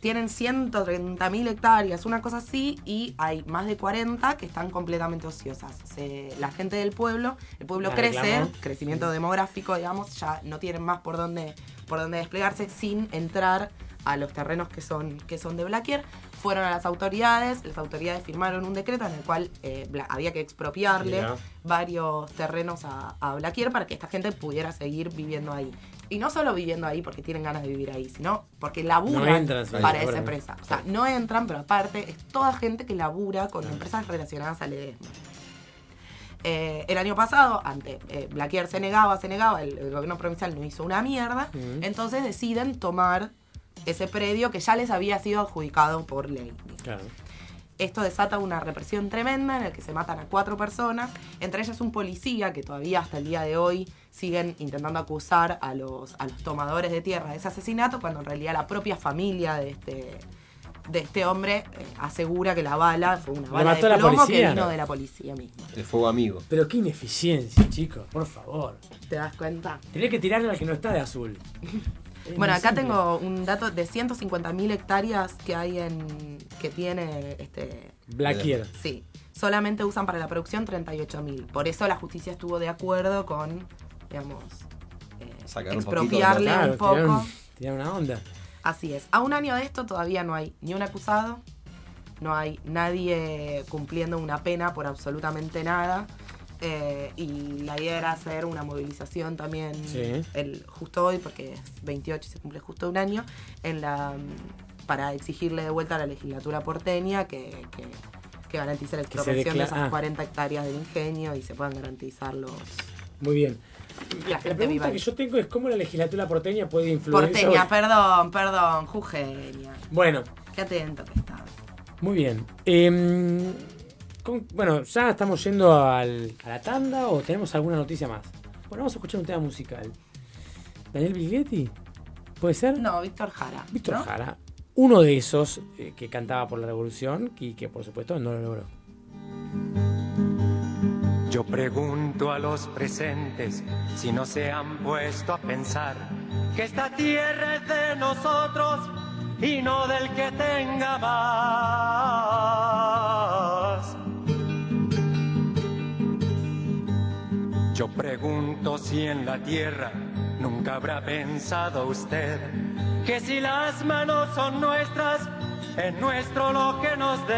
Speaker 2: Tienen 130.000 hectáreas, una cosa así, y hay más de 40 que están completamente ociosas. Se- la gente del pueblo, el pueblo
Speaker 1: La
Speaker 2: crece, crecimiento demográfico, digamos, ya no tienen más por dónde, por dónde desplegarse sin entrar a los terrenos que son, que son de Blaquier. Fueron a las autoridades, las autoridades firmaron un decreto en el cual eh, había que expropiarle varios terrenos a, a Blaquier para que esta gente pudiera seguir viviendo ahí. Y no solo viviendo ahí porque tienen ganas de vivir ahí, sino porque laburan
Speaker 1: No
Speaker 2: para esa empresa. O sea, no entran, pero aparte es toda gente que labura con empresas relacionadas al Ledesma. Eh, el año pasado, ante eh, Blaquier se negaba, se negaba, el, el gobierno provincial no hizo una mierda, entonces deciden tomar ese predio que ya les había sido adjudicado por ley.
Speaker 1: Claro.
Speaker 2: Esto desata una represión tremenda en la que se matan a cuatro personas, entre ellas un policía que todavía hasta el día de hoy siguen intentando acusar a los, a los tomadores de tierra de ese asesinato, cuando en realidad la propia familia de este, de este hombre eh, asegura que la bala fue una
Speaker 1: ¿Le
Speaker 2: bala
Speaker 1: mató
Speaker 2: de
Speaker 1: la
Speaker 2: plomo que
Speaker 1: policía?
Speaker 2: vino de la policía misma.
Speaker 3: El fuego amigo.
Speaker 1: Pero qué ineficiencia, chicos, por favor.
Speaker 2: ¿Te das cuenta?
Speaker 1: Tenés que tirarle al que no está de azul.
Speaker 2: Bueno, acá tengo un dato de 150.000 hectáreas que hay en. que tiene este.
Speaker 1: Blaquier.
Speaker 2: Sí. Solamente usan para la producción 38.000. Por eso la justicia estuvo de acuerdo con, digamos, eh,
Speaker 3: un poquito
Speaker 2: expropiarle
Speaker 1: Claro,
Speaker 2: un poco.
Speaker 1: tiraron una onda.
Speaker 2: Así es. A un año de esto todavía no hay ni un acusado, no hay nadie cumpliendo una pena por absolutamente nada. Eh, y la idea era hacer una movilización también
Speaker 1: Sí.
Speaker 2: el, justo hoy, porque es 28 y se cumple justo un año, en la para exigirle de vuelta a la legislatura porteña que, que, que garantice la expropiación de esas
Speaker 1: ah.
Speaker 2: 40 hectáreas del ingenio y se puedan garantizar los...
Speaker 1: Muy bien.
Speaker 2: La
Speaker 1: La, pregunta
Speaker 2: viva
Speaker 1: que yo tengo es cómo la legislatura porteña puede influir
Speaker 2: Porteña,
Speaker 1: sobre-
Speaker 2: perdón, perdón, jujeña.
Speaker 1: Bueno,
Speaker 2: Qué atento que estás.
Speaker 1: muy bien. Em, con- bueno, ya estamos yendo al- a la tanda o tenemos alguna noticia más. Bueno, vamos a escuchar un tema musical. ¿Daniel Biglietti? ¿Puede ser?
Speaker 2: No, Víctor Jara.
Speaker 1: Víctor
Speaker 2: ¿no?
Speaker 1: Jara. Uno de esos eh, que cantaba por la revolución y que por supuesto no lo logró.
Speaker 5: Yo pregunto a los presentes si no se han puesto a pensar que esta tierra es de nosotros y no del que tenga más. Yo pregunto si en la tierra nunca habrá pensado usted que si las manos son nuestras, es nuestro lo que nos dé.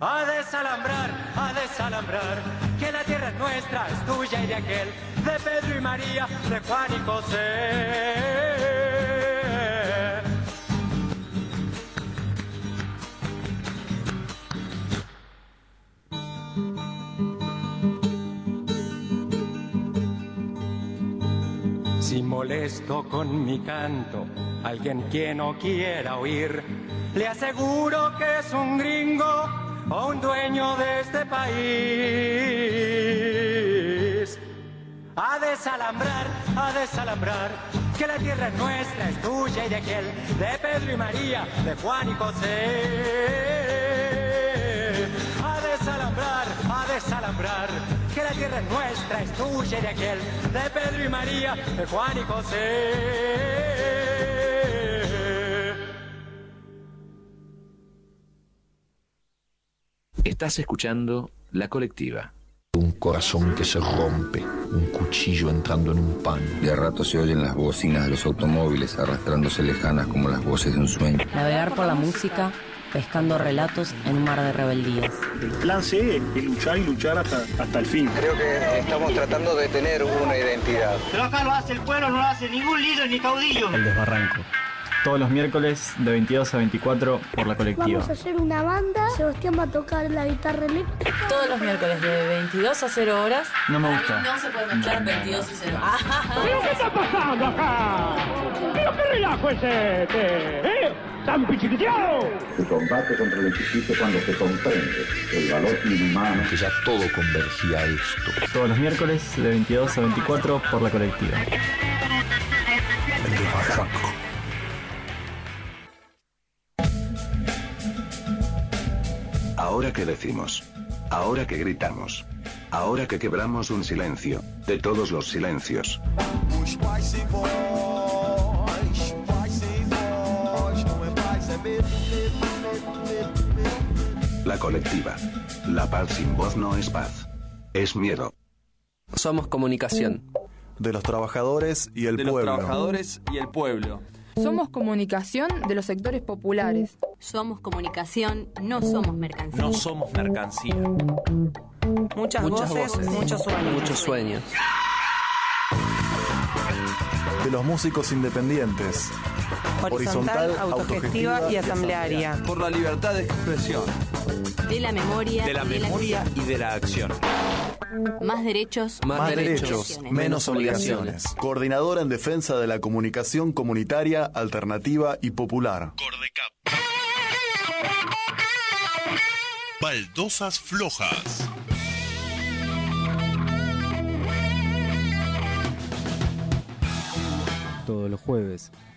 Speaker 5: A desalambrar, a desalambrar, que la tierra es nuestra, es tuya y de aquel, de Pedro y María, de Juan y José. Si molesto con mi canto alguien que no quiera oír, le aseguro que es un gringo o un dueño de este país. A desalambrar, a desalambrar, que la tierra es nuestra, es tuya y de aquel, de Pedro y María, de Juan y José. Nuestra, es tuya y de aquel, de Pedro y María, de Juan y José.
Speaker 6: Estás escuchando La Colectiva.
Speaker 7: Un corazón que se rompe, un cuchillo entrando en un pan.
Speaker 8: De a rato se oyen las bocinas de los automóviles arrastrándose lejanas como las voces de un sueño.
Speaker 9: Navegar por la música, pescando relatos en un mar de rebeldías.
Speaker 10: El plan C es luchar y luchar hasta, hasta el fin.
Speaker 11: Creo que estamos tratando de tener una identidad.
Speaker 12: Pero acá lo hace el pueblo, no lo hace ningún líder ni caudillo.
Speaker 13: El desbarranco todos los miércoles de 22 a 24 por la colectiva.
Speaker 14: Vamos a hacer una banda, Sebastián va a tocar la guitarra eléctrica.
Speaker 9: Todos los miércoles de 22 a 0 horas.
Speaker 13: No me gusta.
Speaker 9: No se puede mezclar 22 y 0
Speaker 12: ¿Pero [laughs] qué está pasando acá? ¿Pero qué relajo es este? ¿Eh? ¡Tan pichiquiteado!
Speaker 15: El combate contra el chiquito cuando se comprende el valor inhumano.
Speaker 7: Que ya todo convergía a esto.
Speaker 13: Todos los miércoles de 22 a 24 por la colectiva.
Speaker 7: El desbarranco.
Speaker 6: Ahora que decimos. Ahora que gritamos. Ahora que quebramos un silencio. De todos los silencios. La colectiva. La paz sin voz no es paz. Es miedo.
Speaker 16: Somos comunicación.
Speaker 17: De los trabajadores y el
Speaker 4: de
Speaker 17: pueblo.
Speaker 4: los trabajadores y el pueblo.
Speaker 18: Somos comunicación de los sectores populares.
Speaker 19: Somos comunicación, no somos mercancía.
Speaker 4: No somos mercancía.
Speaker 9: Muchas,
Speaker 16: Muchas
Speaker 9: voces,
Speaker 16: voces,
Speaker 9: muchos sueños.
Speaker 16: Muchos sueños.
Speaker 17: De los músicos independientes.
Speaker 9: Horizontal, autogestiva y asamblearia.
Speaker 4: Por la libertad de expresión.
Speaker 19: De la memoria.
Speaker 4: De la memoria y de la acción.
Speaker 19: Más derechos.
Speaker 16: Más,
Speaker 17: Más
Speaker 16: derechos,
Speaker 17: derechos,
Speaker 16: menos,
Speaker 17: menos
Speaker 16: obligaciones.
Speaker 17: Coordinadora en defensa de la comunicación comunitaria, alternativa y popular.
Speaker 20: Cordecap. Baldosas flojas.
Speaker 21: Todos los jueves,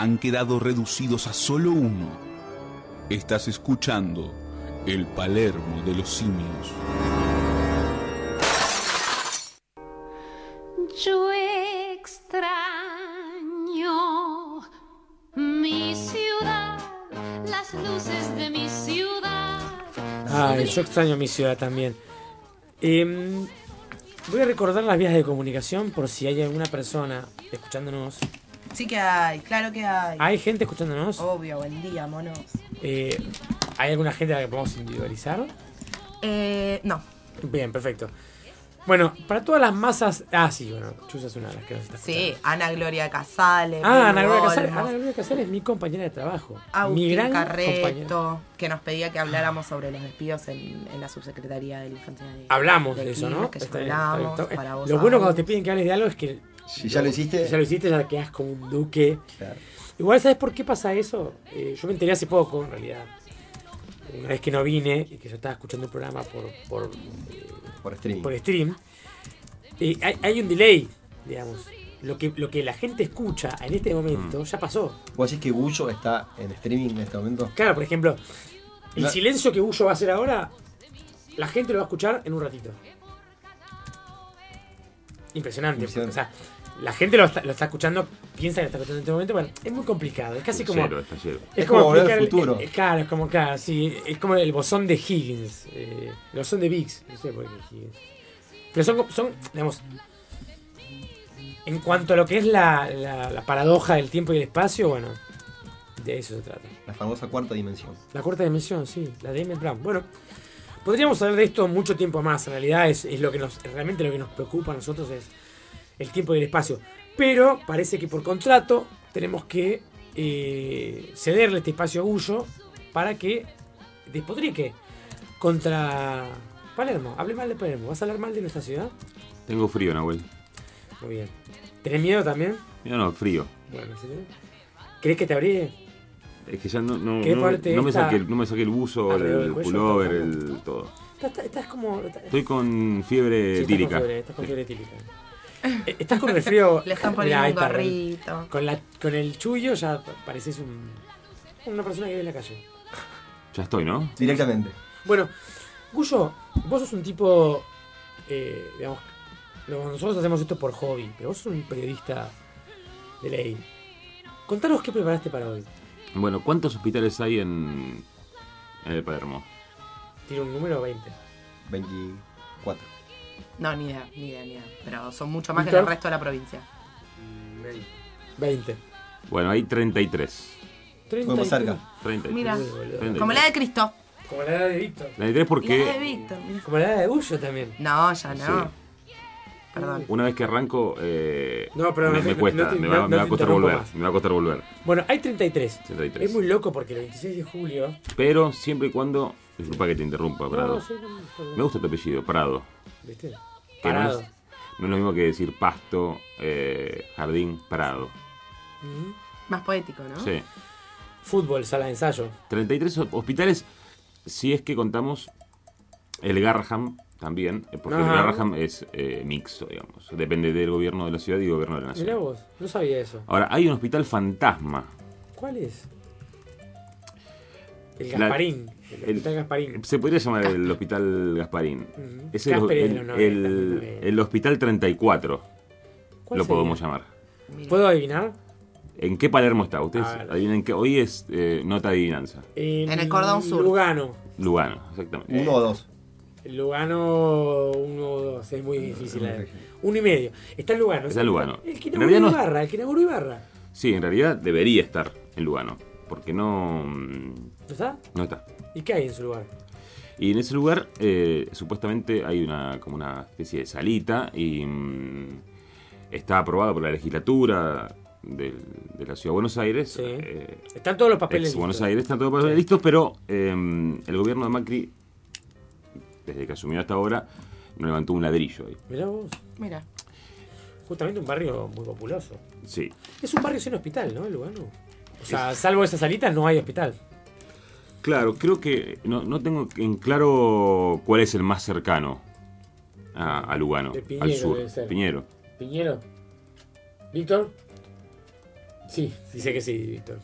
Speaker 22: han quedado reducidos a solo uno. Estás escuchando el Palermo de los simios.
Speaker 23: Yo extraño mi ciudad, las luces de mi ciudad.
Speaker 1: Ay, yo extraño mi ciudad también. Em, voy a recordar las vías de comunicación por si hay alguna persona escuchándonos.
Speaker 2: Sí que hay, claro que hay.
Speaker 1: ¿Hay gente escuchándonos?
Speaker 2: Obvio, buen día, monos.
Speaker 1: Eh, ¿Hay alguna gente a la que podemos individualizar?
Speaker 2: Eh, no.
Speaker 1: Bien, perfecto. Bueno, para todas las masas. Ah, sí, bueno, Chusa es una de las que nos está
Speaker 2: Sí, Ana Gloria Casales.
Speaker 1: Ah, Ana Gloria Casales. Ana Gloria Casales es mi compañera de trabajo. mi
Speaker 2: Agustín
Speaker 1: gran compañera.
Speaker 2: Carreto, que nos pedía que habláramos sobre los despidos en, en la subsecretaría de la infancia. De,
Speaker 1: Hablamos de,
Speaker 2: de
Speaker 1: eso,
Speaker 2: Quilmes,
Speaker 1: ¿no?
Speaker 2: Que ya
Speaker 1: Está bien,
Speaker 2: hablamos,
Speaker 1: está bien.
Speaker 2: para vos
Speaker 1: Lo bueno cuando te piden que hables de algo es que.
Speaker 3: Si ya lo hiciste.
Speaker 1: Si ya lo hiciste, ya quedas como un duque. Igual, ¿sabes por qué pasa eso? Eh, yo me enteré hace poco, en realidad. una vez que no vine y que yo estaba escuchando el programa por, por, eh,
Speaker 3: Por streaming.
Speaker 1: por stream, eh, hay, hay un delay, digamos. Lo que, lo que la gente escucha en este momento ya pasó.
Speaker 3: ¿Vos decís que Bullo está en streaming en este momento?
Speaker 1: Claro, por ejemplo, el
Speaker 3: No.
Speaker 1: silencio que Bullo va a hacer ahora, la gente lo va a escuchar en un ratito. Impresionante.
Speaker 3: Impresionante.
Speaker 1: O sea, la gente lo está, lo está escuchando, piensa que lo está escuchando en este momento. Bueno, es muy complicado. Es casi como.
Speaker 4: Cero, está cero.
Speaker 1: Es,
Speaker 3: Es como volver al
Speaker 1: explicar el-
Speaker 3: futuro.
Speaker 1: el- claro, es como, claro, sí, es como el bosón de Higgins. eh, el bosón de Biggs. No sé por qué Higgins. Pero son, son, digamos. En cuanto a lo que es la, la- la paradoja del tiempo y el espacio, bueno, de eso se trata.
Speaker 3: La famosa cuarta dimensión.
Speaker 1: La cuarta dimensión, sí, la de Emmett Brown. Bueno, podríamos hablar de esto mucho tiempo más. En realidad es, es lo que nos, realmente lo que nos preocupa a nosotros es el tiempo y el espacio. Pero parece que por contrato tenemos que eh, cederle este espacio a Gullo para que despotrique contra Palermo. Hable mal de Palermo. ¿Vas a hablar mal de nuestra ciudad?
Speaker 4: Tengo frío, Nahuel.
Speaker 1: Muy bien. ¿Tenés miedo también?
Speaker 4: No, no, frío.
Speaker 1: Bueno, ¿sí? ¿Crees que te abrí?
Speaker 4: Es que ya no, no,
Speaker 1: ¿Qué
Speaker 4: no,
Speaker 1: parte
Speaker 4: no me saqué, el- no me saqué el buzo, el
Speaker 1: cuello,
Speaker 4: pullover, el todo.
Speaker 1: Estás, estás- estás como...
Speaker 4: Estoy con fiebre
Speaker 1: Sí, estás
Speaker 4: tírica.
Speaker 1: con fiebre, estás con fiebre tírica. Eh, Estás con resfrío. [laughs]
Speaker 2: Le están poniendo un gorrito.
Speaker 1: Con, la, con el chullo ya pareces un, una persona que vive en la calle.
Speaker 4: Ya estoy, ¿no?
Speaker 3: Directamente.
Speaker 1: Bueno, Gullo, vos sos un tipo. eh, digamos, no, nosotros hacemos esto por hobby, pero vos sos un periodista de ley. Contanos qué preparaste para hoy.
Speaker 4: Bueno, ¿cuántos hospitales hay en, en el Palermo?
Speaker 1: Tiro un número 20.
Speaker 3: 24.
Speaker 2: No, ni idea, ni idea, ni idea. Pero son mucho más que el resto de la provincia.
Speaker 1: 20.
Speaker 4: Bueno, hay 33.
Speaker 1: 30
Speaker 3: Fuimos cerca.
Speaker 4: 33.
Speaker 2: Mira,
Speaker 4: 33.
Speaker 2: como la de Cristo.
Speaker 1: Como la edad de Víctor.
Speaker 4: 33
Speaker 2: Y la de
Speaker 4: porque
Speaker 2: Víctor, mira.
Speaker 1: Como la edad de Gullo también.
Speaker 2: No, ya no.
Speaker 4: Sí.
Speaker 2: Perdón.
Speaker 4: una vez que arranco eh,
Speaker 1: No, pero
Speaker 4: me,
Speaker 1: no
Speaker 4: me cuesta,
Speaker 1: no
Speaker 4: me, va, me a costar volver,
Speaker 1: más.
Speaker 4: me va a costar volver.
Speaker 1: Bueno, hay 33.
Speaker 4: 33.
Speaker 1: Es muy loco porque el 26 de julio.
Speaker 4: Pero siempre y cuando, disculpa que te interrumpa, Prado.
Speaker 1: No, sí.
Speaker 4: Me gusta tu apellido, Prado.
Speaker 1: ¿Viste?
Speaker 4: Que no es, no es lo mismo que decir pasto, eh, jardín, Prado.
Speaker 1: Ujú.
Speaker 2: Más poético, ¿no?
Speaker 4: Sí.
Speaker 1: Fútbol, sala de ensayo.
Speaker 4: 33 ho- hospitales, si es que contamos el Garham también, eh, porque
Speaker 1: Ajá.
Speaker 4: el Garham es eh, mixto, digamos. Depende del gobierno de la ciudad y del gobierno de la nación.
Speaker 1: Mirá vos, no sabía eso.
Speaker 4: Ahora, hay un hospital fantasma.
Speaker 1: ¿Cuál es? El Gasparín. El- Hospital Gasparín.
Speaker 4: Se podría llamar el Hospital Gasparín.
Speaker 1: Ujú.
Speaker 4: Es el, el-
Speaker 1: los 90,
Speaker 4: el-
Speaker 1: los 90.
Speaker 4: el Hospital 34.
Speaker 1: ¿Cuál
Speaker 4: Lo
Speaker 1: sería?
Speaker 4: podemos llamar.
Speaker 1: ¿Puedo adivinar?
Speaker 4: ¿En qué Palermo está? Ustedes adivinen que hoy es eh, nota de adivinanza.
Speaker 1: En,
Speaker 2: En el Cordón Sur.
Speaker 1: Lugano.
Speaker 4: Lugano, exactamente.
Speaker 3: Uno o dos.
Speaker 1: Lugano 1 o 2. Es muy difícil. la- Uno y medio. Está en Lugano.
Speaker 4: Está en Lugano.
Speaker 1: El que inauguró
Speaker 4: no
Speaker 1: Ibarra. El que inauguró Ibarra.
Speaker 4: Sí, en realidad debería estar en Lugano. Porque no, mm,
Speaker 1: ¿No está?
Speaker 4: no está.
Speaker 1: ¿Y qué hay en su lugar?
Speaker 4: Y en ese lugar, eh, supuestamente hay una como una especie de salita y mm, está aprobado por la legislatura de la ciudad de Buenos Aires.
Speaker 1: Sí.
Speaker 4: eh,
Speaker 1: Están todos los papeles
Speaker 4: ex Buenos
Speaker 1: listos.
Speaker 4: Aires, están todos los papeles listos, pero eh, el gobierno de Macri, desde que asumió hasta ahora, no levantó un ladrillo ahí.
Speaker 1: Mirá vos.
Speaker 2: Mira.
Speaker 1: Justamente un barrio muy populoso.
Speaker 4: Sí.
Speaker 1: Es un barrio sin hospital, ¿no? El Lugano. O sea, salvo esa salita, no hay hospital.
Speaker 4: Claro, creo que no, no tengo en claro cuál es el más cercano a, a Lugano,
Speaker 1: De Piñero
Speaker 4: al sur.
Speaker 1: debe ser.
Speaker 4: Piñero.
Speaker 1: Piñero. ¿Víctor? Sí, dice que sí, Víctor.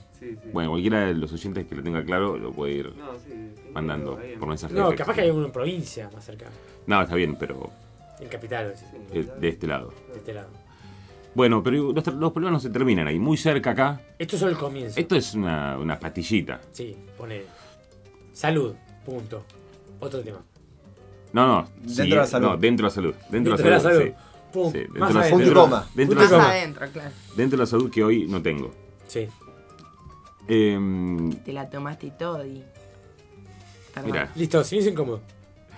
Speaker 4: Bueno, cualquiera de los oyentes que lo tenga claro lo puede ir
Speaker 24: No, sí, sí,
Speaker 4: mandando por mensaje.
Speaker 1: No, capaz que hay uno en provincia más cercano.
Speaker 4: No, está bien, pero
Speaker 1: En capital, sí,
Speaker 4: de este lado.
Speaker 1: de este lado.
Speaker 4: Bueno, pero los, los problemas no se terminan ahí. Muy cerca acá.
Speaker 1: Esto es solo el comienzo.
Speaker 4: Esto es una, una pastillita.
Speaker 1: Sí, pone. Salud, punto. Otro tema.
Speaker 4: No, no.
Speaker 3: Dentro
Speaker 4: sí,
Speaker 3: de la salud.
Speaker 4: No, dentro de la salud. Dentro,
Speaker 1: Dentro de la salud.
Speaker 4: sí.
Speaker 1: Pum,
Speaker 4: Sí, dentro
Speaker 1: más
Speaker 4: de la-
Speaker 1: adentro.
Speaker 4: dentro-
Speaker 3: coma.
Speaker 4: Dentro de
Speaker 2: Más
Speaker 4: la salud.
Speaker 2: adentro, claro.
Speaker 4: Dentro de la salud que hoy no tengo.
Speaker 1: Sí.
Speaker 4: Em,
Speaker 2: Te la tomaste y todo y.
Speaker 4: Mirá.
Speaker 1: Listo, silencio incómodo.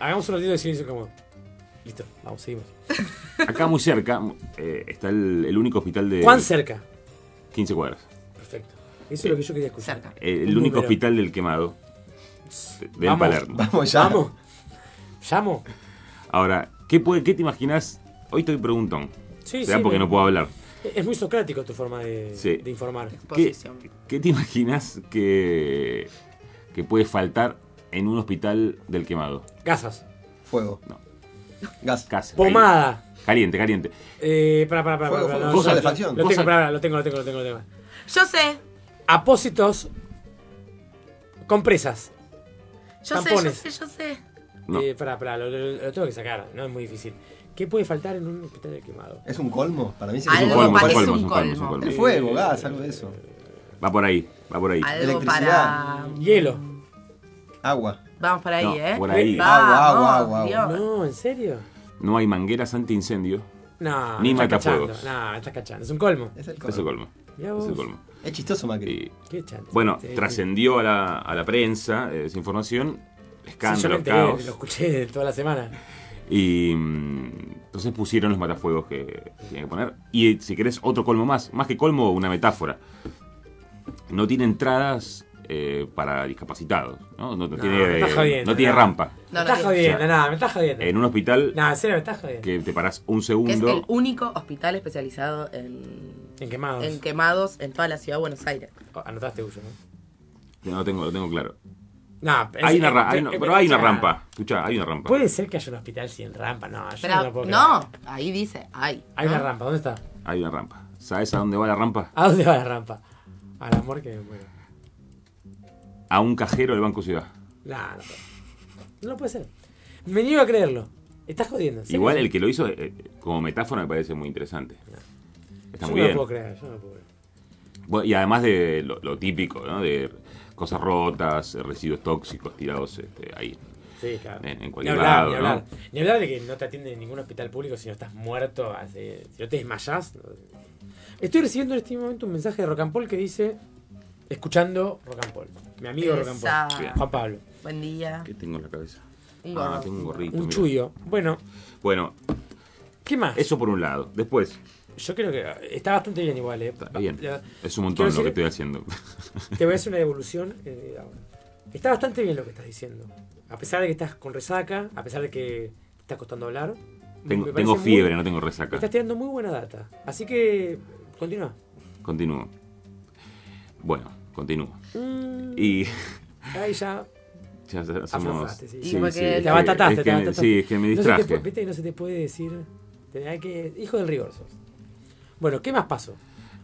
Speaker 1: Hagamos un ratito de silencio incómodo. Listo, vamos, seguimos.
Speaker 4: acá muy cerca eh, está el, el único hospital de
Speaker 1: ¿Cuán cerca?
Speaker 4: 15 cuadras.
Speaker 1: Perfecto. Eso es lo que yo quería escuchar.
Speaker 2: Cerca.
Speaker 4: Eh, el
Speaker 1: Un
Speaker 4: único
Speaker 1: número.
Speaker 4: hospital del quemado. De- Del
Speaker 1: Vamos.
Speaker 4: Palermo.
Speaker 3: Vamos ya.
Speaker 1: Vamos. Llamo.
Speaker 4: Ahora, ¿qué, puede, ¿qué te imaginas? Hoy estoy preguntón.
Speaker 1: Sí,
Speaker 4: Será
Speaker 1: sí,
Speaker 4: porque
Speaker 1: me-
Speaker 4: no puedo hablar.
Speaker 1: Es muy socrático tu forma de,
Speaker 4: Sí.
Speaker 1: de informar.
Speaker 4: ¿Qué, qué te imaginas que, que puede faltar en un hospital del quemado?
Speaker 1: Gasas.
Speaker 3: Fuego.
Speaker 4: No.
Speaker 3: Gas.
Speaker 4: Gas.
Speaker 1: Pomada.
Speaker 4: Caliente, caliente.
Speaker 1: Eh, para, para, para.
Speaker 3: Fuego,
Speaker 1: para,
Speaker 3: fuego,
Speaker 1: no,
Speaker 3: cosa
Speaker 1: yo-
Speaker 3: de facción.
Speaker 1: Lo tengo, para, lo tengo, lo tengo, lo tengo, lo tengo.
Speaker 2: Yo sé,
Speaker 1: Apósitos. Compresas.
Speaker 2: Yo
Speaker 1: Tampones.
Speaker 2: sé, yo sé, yo sé.
Speaker 4: No.
Speaker 1: Eh, para, para, lo, lo- lo tengo que sacar. No es muy difícil. ¿Qué puede faltar en un hospital de quemado?
Speaker 3: ¿Es un colmo? Para mí sí que es un
Speaker 2: Algo
Speaker 3: colmo.
Speaker 2: parece
Speaker 4: colmo,
Speaker 2: un
Speaker 4: es un colmo, es un
Speaker 2: colmo.
Speaker 4: colmo.
Speaker 3: El fuego, gas, algo de eso.
Speaker 4: Va por ahí, va por ahí.
Speaker 2: Algo
Speaker 3: Electricidad.
Speaker 2: para.
Speaker 1: Hielo.
Speaker 3: Agua.
Speaker 2: Vamos por ahí,
Speaker 4: No,
Speaker 2: ¿eh?
Speaker 4: por ahí.
Speaker 2: Vamos,
Speaker 3: Agua, agua, agua,
Speaker 2: Dios.
Speaker 1: No, ¿en serio?
Speaker 4: No hay mangueras antiincendio.
Speaker 1: No,
Speaker 4: Ni matafuegos.
Speaker 1: cachando. No, estás cachando. Es un colmo.
Speaker 3: Es el
Speaker 4: Es el
Speaker 3: colmo.
Speaker 4: Es el colmo.
Speaker 3: Es chistoso, Macri.
Speaker 4: Y,
Speaker 1: Qué
Speaker 4: bueno,
Speaker 1: Sí,
Speaker 4: trascendió a la, a la prensa eh, esa información,
Speaker 1: sí, yo me
Speaker 4: escándalo,
Speaker 1: enteré,
Speaker 4: caos.
Speaker 1: lo escuché toda la semana.
Speaker 4: Y mm, entonces pusieron los matafuegos que, que tenían que poner. Y si querés, otro colmo más. Más que colmo, una metáfora. No tiene entradas eh, para discapacitados. No, no, no
Speaker 1: No,
Speaker 4: tiene,
Speaker 1: me
Speaker 4: eh,
Speaker 1: jodiendo,
Speaker 4: no tiene
Speaker 1: no.
Speaker 4: rampa.
Speaker 2: No,
Speaker 1: me
Speaker 2: no
Speaker 1: estás jodiendo,
Speaker 4: O sea,
Speaker 1: nada, me estás jodiendo.
Speaker 4: En un hospital
Speaker 1: No, en serio, me estás jodiendo.
Speaker 4: que te parás un
Speaker 2: Que es
Speaker 4: segundo.
Speaker 2: el único hospital especializado en,
Speaker 1: En quemados.
Speaker 2: en quemados en toda la ciudad de Buenos Aires.
Speaker 1: Oh, anotaste uso, ¿no?
Speaker 4: No lo tengo, lo tengo claro.
Speaker 1: No, es-
Speaker 4: Hay una,
Speaker 1: eh,
Speaker 4: ra- hay
Speaker 1: eh,
Speaker 4: una-
Speaker 1: eh,
Speaker 4: pero hay una rampa. Escuchá, hay una rampa.
Speaker 1: Puede ser que haya un hospital sin rampa. No, yo
Speaker 2: Pero
Speaker 1: no lo puedo
Speaker 2: no, ahí dice, hay.
Speaker 1: Hay
Speaker 2: ¿no?
Speaker 1: una rampa, ¿dónde está?
Speaker 4: Hay una rampa. ¿Sabes a dónde va la rampa?
Speaker 1: ¿A dónde va la rampa? Al amor que me muero.
Speaker 4: A un cajero del Banco Ciudad.
Speaker 1: No, no puede. No puede ser. Me niego a creerlo. Estás jodiendo.
Speaker 4: Igual el que lo hizo eh, como metáfora me parece muy interesante. Está
Speaker 1: yo
Speaker 4: muy
Speaker 1: no
Speaker 4: bien.
Speaker 1: lo puedo creer, yo no lo puedo creer.
Speaker 4: Bueno, y además de lo, lo típico, ¿no? De cosas rotas, residuos tóxicos tirados este, ahí.
Speaker 1: Sí, claro.
Speaker 4: En, en
Speaker 1: Ni
Speaker 4: cualquier
Speaker 1: hablar,
Speaker 4: lado,
Speaker 1: ni
Speaker 4: ¿no?
Speaker 1: hablar. Ni hablar de que no te atienden en ningún hospital público si no estás muerto, si no te desmayás. no- Estoy recibiendo en este momento un mensaje de Rocampol que dice, escuchando Rocampol. Mi amigo.
Speaker 4: Bien.
Speaker 1: Juan Pablo.
Speaker 2: Buen día.
Speaker 4: ¿Qué tengo en la cabeza? Ah, tengo un gorrito.
Speaker 1: Un
Speaker 4: mira.
Speaker 1: chullo. Bueno,
Speaker 4: Bueno,
Speaker 1: ¿qué más?
Speaker 4: eso por un lado. Después,
Speaker 1: Yo creo que está bastante bien igual, ¿eh?
Speaker 4: está bien. Es un montón lo que estoy haciendo. [laughs]
Speaker 1: Te voy a hacer una devolución. eh, ahora. Está bastante bien lo que estás diciendo. A pesar de que estás con resaca, a pesar de que te está costando hablar.
Speaker 4: Tengo,
Speaker 1: muy-
Speaker 4: fiebre, no tengo resaca.
Speaker 1: Estás tirando muy buena data. Así que, continúa.
Speaker 4: Continúo. Bueno, continúo.
Speaker 1: Mm,
Speaker 4: Y
Speaker 1: Ahí ya. [laughs]
Speaker 4: ya hacemos...
Speaker 1: Aflojaste, sí.
Speaker 2: Porque
Speaker 4: es
Speaker 2: te
Speaker 4: que-
Speaker 1: Te abatataste,
Speaker 4: es
Speaker 1: te
Speaker 4: que me-
Speaker 1: abatataste.
Speaker 4: Sí, es que me
Speaker 1: No se te
Speaker 4: distraje.
Speaker 1: Viste que no se te puede decir. te- hay que, hijo del rigor sos. Bueno, ¿qué más pasó?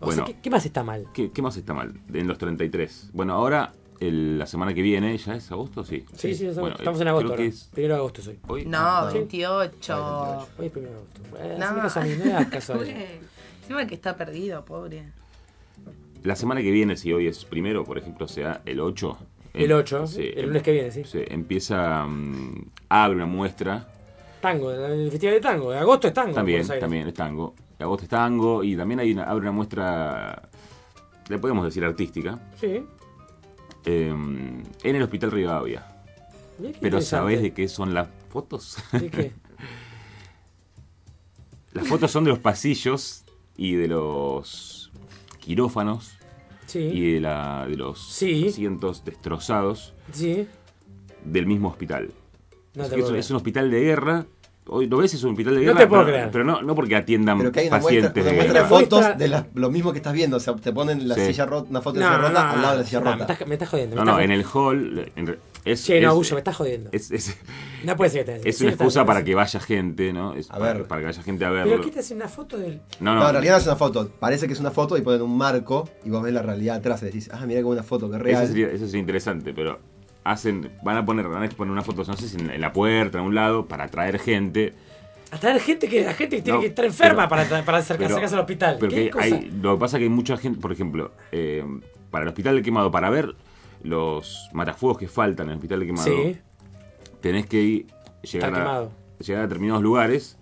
Speaker 1: O
Speaker 4: Bueno.
Speaker 1: sea, ¿qué, qué más está mal?
Speaker 4: ¿Qué, qué más está mal? En los 33. Bueno, ahora, el- la semana que viene, ¿ya es agosto? Sí.
Speaker 1: Sí, sí, estamos,
Speaker 4: Bueno,
Speaker 1: estamos en agosto.
Speaker 4: creo que es
Speaker 1: Primero de agosto soy.
Speaker 4: hoy.
Speaker 2: No,
Speaker 4: Ah,
Speaker 2: 28.
Speaker 1: Hoy es primero de agosto. Eh,
Speaker 2: No.
Speaker 1: haceme caso a mí, no caso a
Speaker 2: Encima que está perdido, pobre.
Speaker 4: La semana que viene, si hoy es primero, por ejemplo, sea el 8.
Speaker 1: El 8,
Speaker 4: sí,
Speaker 1: el lunes que viene, sí.
Speaker 4: sí, empieza. mm, abre una muestra.
Speaker 1: Tango, el festival de tango. De agosto es tango.
Speaker 4: También, también es tango. Agosto es tango. Y también hay una, abre una muestra. Le podemos decir artística.
Speaker 1: Sí.
Speaker 4: eh, en el Hospital Rivadavia. Pero. ¿sabés de qué son las fotos?
Speaker 1: ¿De qué? [laughs]
Speaker 4: Las fotos son de los pasillos y de los quirófanos
Speaker 1: Sí.
Speaker 4: y de, la, de los
Speaker 1: Sí.
Speaker 4: asientos destrozados
Speaker 1: Sí.
Speaker 4: del mismo hospital.
Speaker 1: No
Speaker 4: es,
Speaker 1: te
Speaker 4: que
Speaker 1: puedo
Speaker 4: es, es
Speaker 1: creer.
Speaker 4: un hospital de guerra. Hoy lo ves, es un hospital de
Speaker 1: No
Speaker 4: guerra.
Speaker 1: te puedo
Speaker 4: pero,
Speaker 1: creer.
Speaker 4: pero no, no porque atiendan
Speaker 3: Pero que hay una muestra,
Speaker 4: pacientes
Speaker 3: una
Speaker 4: de
Speaker 3: muestra de
Speaker 4: guerra.
Speaker 3: fotos de lo mismo que estás viendo. O sea, te ponen la
Speaker 4: Sí.
Speaker 3: silla rota, una foto de
Speaker 1: No,
Speaker 3: silla
Speaker 1: no,
Speaker 3: rota
Speaker 1: no,
Speaker 3: al lado de la
Speaker 1: no,
Speaker 3: silla
Speaker 1: no, me
Speaker 3: rota.
Speaker 1: estás, me estás jodiendo. me
Speaker 4: No, no, en el hall en es,
Speaker 1: Che, no,
Speaker 4: es-
Speaker 1: Agullo, me estás jodiendo.
Speaker 4: es- es-
Speaker 1: No puede ser que te
Speaker 4: es una excusa para que vaya gente, ¿no? Es
Speaker 3: A
Speaker 4: para,
Speaker 3: ver.
Speaker 4: para que vaya gente a
Speaker 1: ¿Pero
Speaker 4: verlo.
Speaker 1: qué te hace una foto del.?
Speaker 4: No,
Speaker 3: No,
Speaker 4: no,
Speaker 3: en realidad no es una foto. Parece que es una foto y ponen un marco y vos ves la realidad atrás y decís, ah, mira como una foto que real.
Speaker 4: Eso sería, eso sería interesante, pero hacen, van a poner, van a poner una foto, no sé si en, en la puerta, en un lado, para atraer gente.
Speaker 1: Atraer gente que la gente que tiene
Speaker 4: No,
Speaker 1: que estar enferma
Speaker 4: pero-
Speaker 1: para, para acercarse
Speaker 4: pero-
Speaker 1: a casa al hospital.
Speaker 4: Pero
Speaker 1: ¿Qué
Speaker 4: que
Speaker 1: cosa?
Speaker 4: hay, lo que pasa es que hay mucha gente, por ejemplo, eh, para el hospital de quemado, para ver los matafuegos que faltan en el hospital de quemado,
Speaker 1: Sí.
Speaker 4: tenés que ir- llegar, a, llegar a determinados lugares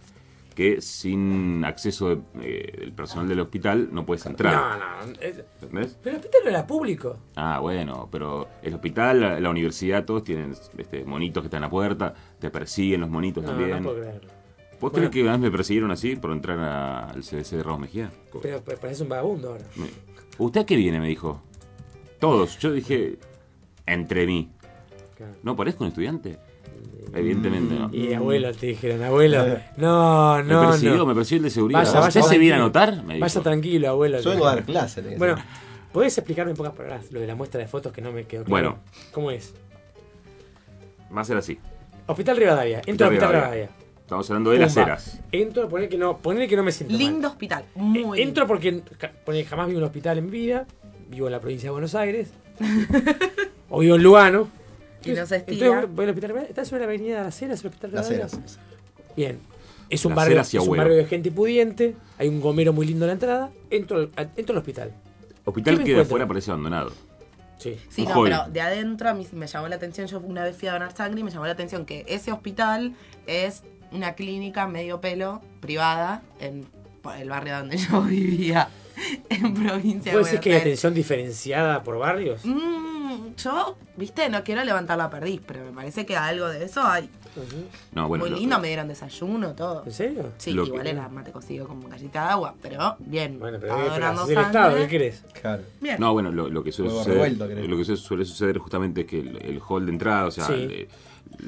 Speaker 4: que sin acceso de- eh, del personal del hospital no puedes entrar.
Speaker 1: No, no. es-
Speaker 4: ¿Entendés?
Speaker 1: Pero el hospital no era público.
Speaker 4: Ah, bueno, pero el hospital, la, la universidad, todos tienen este, monitos que están en la puerta, te persiguen los monitos
Speaker 1: No,
Speaker 4: también.
Speaker 1: no puedo creerlo.
Speaker 4: ¿Vos
Speaker 1: Bueno.
Speaker 4: crees que una vez me persiguieron así por entrar a- al CDC de Ramos Mejía?
Speaker 1: Pero, pero parece un vagabundo ahora.
Speaker 4: ¿Usted a qué viene? Me dijo. Todos. Yo dije, entre mí.
Speaker 1: Claro.
Speaker 4: ¿No parezco un estudiante? Evidentemente no.
Speaker 1: Y abuelo, te dijeron, abuelo. [laughs] No,
Speaker 4: me
Speaker 1: no,
Speaker 4: persiguió,
Speaker 1: no.
Speaker 4: me persiguió el de seguridad.
Speaker 1: Vaya, vaya
Speaker 4: ¿Usted se viene a anotar? Me
Speaker 1: Vaya tranquilo, abuelo.
Speaker 3: Yo vengo a dar clase.
Speaker 1: Bueno. ¿podés explicarme en pocas palabras lo de la muestra de fotos que no me quedó claro?
Speaker 4: Bueno.
Speaker 1: ¿Cómo es?
Speaker 4: Va a ser así.
Speaker 1: Hospital Rivadavia. Entro al Hospital Rivadavia.
Speaker 4: Estamos hablando de las eras.
Speaker 1: Entro, poner que no, poner que no me siento mal.
Speaker 2: Lindo hospital, muy
Speaker 1: Eh, Entro porque poner, jamás vi un hospital en mi vida. Vivo en la provincia de Buenos Aires. [laughs] o vivo en Lugano.
Speaker 2: Y no se
Speaker 1: Entonces,
Speaker 2: estira.
Speaker 1: voy al hospital Rivadavia. ¿Está sobre la avenida Las Heras, el hospital
Speaker 3: Las? Heras.
Speaker 1: Bien. Es un, barrio, es un barrio de gente pudiente. Hay un gomero muy lindo en la entrada. Entro, al- a- entro al hospital.
Speaker 4: Hospital
Speaker 1: ¿Qué me
Speaker 4: que de afuera parece abandonado.
Speaker 1: Sí.
Speaker 2: Sí, no, pero de adentro a mí me llamó la atención. Yo una vez fui a donar sangre y me llamó la atención que ese hospital es una clínica medio pelo privada en el barrio donde [laughs] yo vivía, en provincia de
Speaker 1: ¿Puede decir
Speaker 2: Buenos
Speaker 1: que hay atención diferenciada por barrios?
Speaker 2: Mm, yo, viste, no quiero levantar la perdiz, pero me parece que algo de eso hay.
Speaker 4: No, bueno.
Speaker 2: Muy
Speaker 4: lo-
Speaker 2: lindo, me dieron desayuno, todo.
Speaker 1: ¿En serio?
Speaker 2: Sí,
Speaker 4: Lo
Speaker 2: igual
Speaker 4: que-
Speaker 2: era mate cocido con gallita de agua, pero bien.
Speaker 1: Bueno, pero,
Speaker 2: Estaba donando
Speaker 1: es el Estado,
Speaker 2: sangre.
Speaker 1: ¿qué querés?
Speaker 3: Claro.
Speaker 2: Bien.
Speaker 4: No, bueno, lo, lo que suele
Speaker 3: Huevo
Speaker 4: suceder,
Speaker 3: revuelto, creo.
Speaker 4: lo que su- suele suceder justamente es que el, el hall de entrada, o sea,
Speaker 1: Sí.
Speaker 4: el-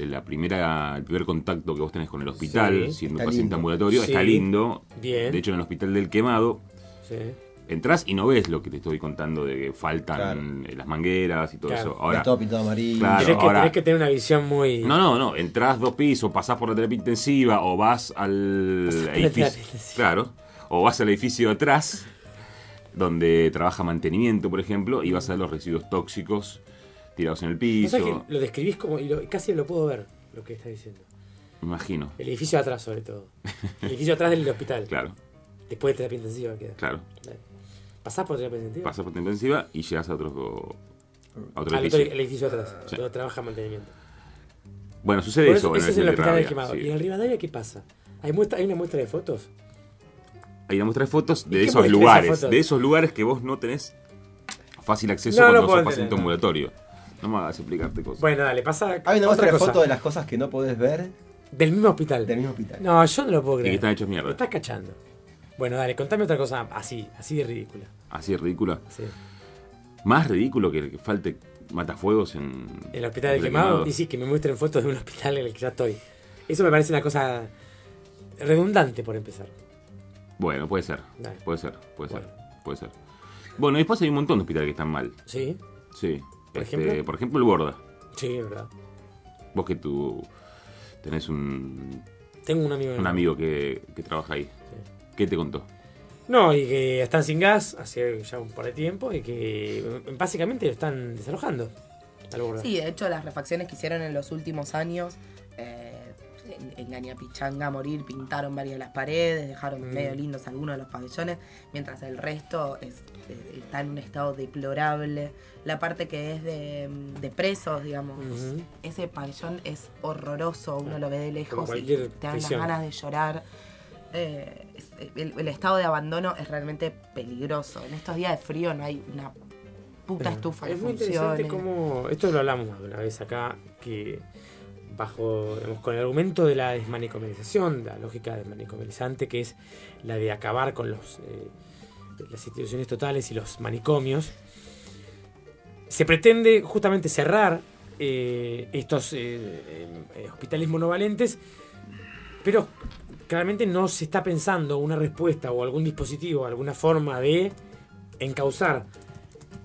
Speaker 4: el- la primera, el primer contacto que vos tenés con el hospital,
Speaker 1: Sí.
Speaker 4: siendo
Speaker 3: Está
Speaker 4: un paciente
Speaker 3: lindo.
Speaker 4: ambulatorio,
Speaker 1: Sí.
Speaker 4: está lindo.
Speaker 1: Bien.
Speaker 4: De hecho, en el hospital del quemado,
Speaker 1: Sí.
Speaker 4: Entrás y no ves lo que te estoy contando de que faltan las mangueras y todo
Speaker 1: Claro.
Speaker 4: eso. Ahora,
Speaker 3: Está todo pintado amarillo.
Speaker 4: Claro,
Speaker 1: tenés, que,
Speaker 4: ahora-
Speaker 1: tenés que tener una visión muy.
Speaker 4: No, no, no. Entrás dos pisos, pasás por la terapia intensiva o vas al
Speaker 1: Pasás
Speaker 4: edificio. Claro. O vas al edificio de atrás, donde trabaja mantenimiento, por ejemplo, y vas a ver los residuos tóxicos tirados en el
Speaker 1: ¿No
Speaker 4: piso.
Speaker 1: que lo describís como. Y lo- casi lo puedo ver, lo que estás diciendo.
Speaker 4: Me imagino.
Speaker 1: El edificio de atrás, sobre todo. El edificio de atrás del hospital. [laughs]
Speaker 4: Claro,
Speaker 1: Después de terapia intensiva queda.
Speaker 4: claro.
Speaker 1: Dale. ¿Pasás por terapia intensiva?
Speaker 4: Pasás por terapia intensiva y llegas a otro, a otro
Speaker 1: Al
Speaker 4: edificio.
Speaker 1: otro- el edificio atrás,
Speaker 4: Sí.
Speaker 1: donde trabaja mantenimiento.
Speaker 4: Bueno, sucede
Speaker 1: Por
Speaker 4: eso.
Speaker 1: eso, ese es el
Speaker 4: hospital de
Speaker 1: quemado. ¿Y en el Rivadavia qué pasa? ¿Hay, muestra, ¿Hay una muestra de fotos?
Speaker 4: Ahí una muestra de fotos
Speaker 1: ¿Y
Speaker 4: de esos lugares.
Speaker 1: fotos?
Speaker 4: De esos lugares que vos no tenés fácil acceso
Speaker 1: No, no
Speaker 4: cuando
Speaker 1: puedo
Speaker 4: sos paciente
Speaker 1: entender, no.
Speaker 4: ambulatorio. No me hagas explicarte cosas.
Speaker 1: Bueno, dale, pasa.
Speaker 3: Hay una
Speaker 1: otra
Speaker 3: muestra de fotos de las cosas que no podés ver
Speaker 1: Del mismo hospital.
Speaker 3: del mismo hospital.
Speaker 1: No, yo no lo puedo
Speaker 4: Y
Speaker 1: creer.
Speaker 4: que están hechos mierda.
Speaker 1: Me estás cachando. Bueno, dale, contame otra cosa así, así de ridícula.
Speaker 4: Así de ridícula.
Speaker 1: Sí.
Speaker 4: Más ridículo que que falte matafuegos en.
Speaker 1: El hospital del quemado. Y sí, que me muestren fotos de un hospital en el que ya estoy. Eso me parece una cosa redundante por empezar.
Speaker 4: Bueno, puede ser.
Speaker 1: Dale.
Speaker 4: Puede ser, puede
Speaker 1: Bueno.
Speaker 4: ser. Puede ser. Bueno, y después hay un montón de hospitales que están mal.
Speaker 1: ¿Sí?
Speaker 4: Sí.
Speaker 1: ¿Por
Speaker 4: Este,
Speaker 1: ejemplo?
Speaker 4: Por ejemplo, el Borda.
Speaker 1: Sí, es verdad.
Speaker 4: Vos que tú tenés un,
Speaker 1: Tengo un amigo.
Speaker 4: un amigo que, que trabaja ahí. ¿Qué te contó?
Speaker 1: No, y que están sin gas hace ya un par de tiempo y que eh, básicamente lo están desalojando.
Speaker 2: Sí, de hecho, las refacciones que hicieron en los últimos años, eh, en, Gañapichanga a morir, pintaron varias de las paredes, dejaron
Speaker 1: Mm.
Speaker 2: medio lindos algunos de los pabellones, mientras el resto es- eh, está en un estado deplorable. La parte que es de, de presos, digamos, ese pabellón es horroroso, uno lo ve de lejos y te dan las ganas de llorar. Eh, el, el estado de abandono es realmente peligroso. En estos días de frío no hay una puta estufa
Speaker 1: Es
Speaker 2: que
Speaker 1: muy interesante
Speaker 2: funcione.
Speaker 1: cómo. Esto lo hablamos una vez acá, que bajo. digamos, con el argumento de la desmanicomalización, la lógica desmanicomalizante, que es la de acabar con los eh, las instituciones totales y los manicomios, se pretende justamente cerrar eh, estos eh, eh, hospitales monovalentes, pero claramente no se está pensando una respuesta o algún dispositivo, alguna forma de encauzar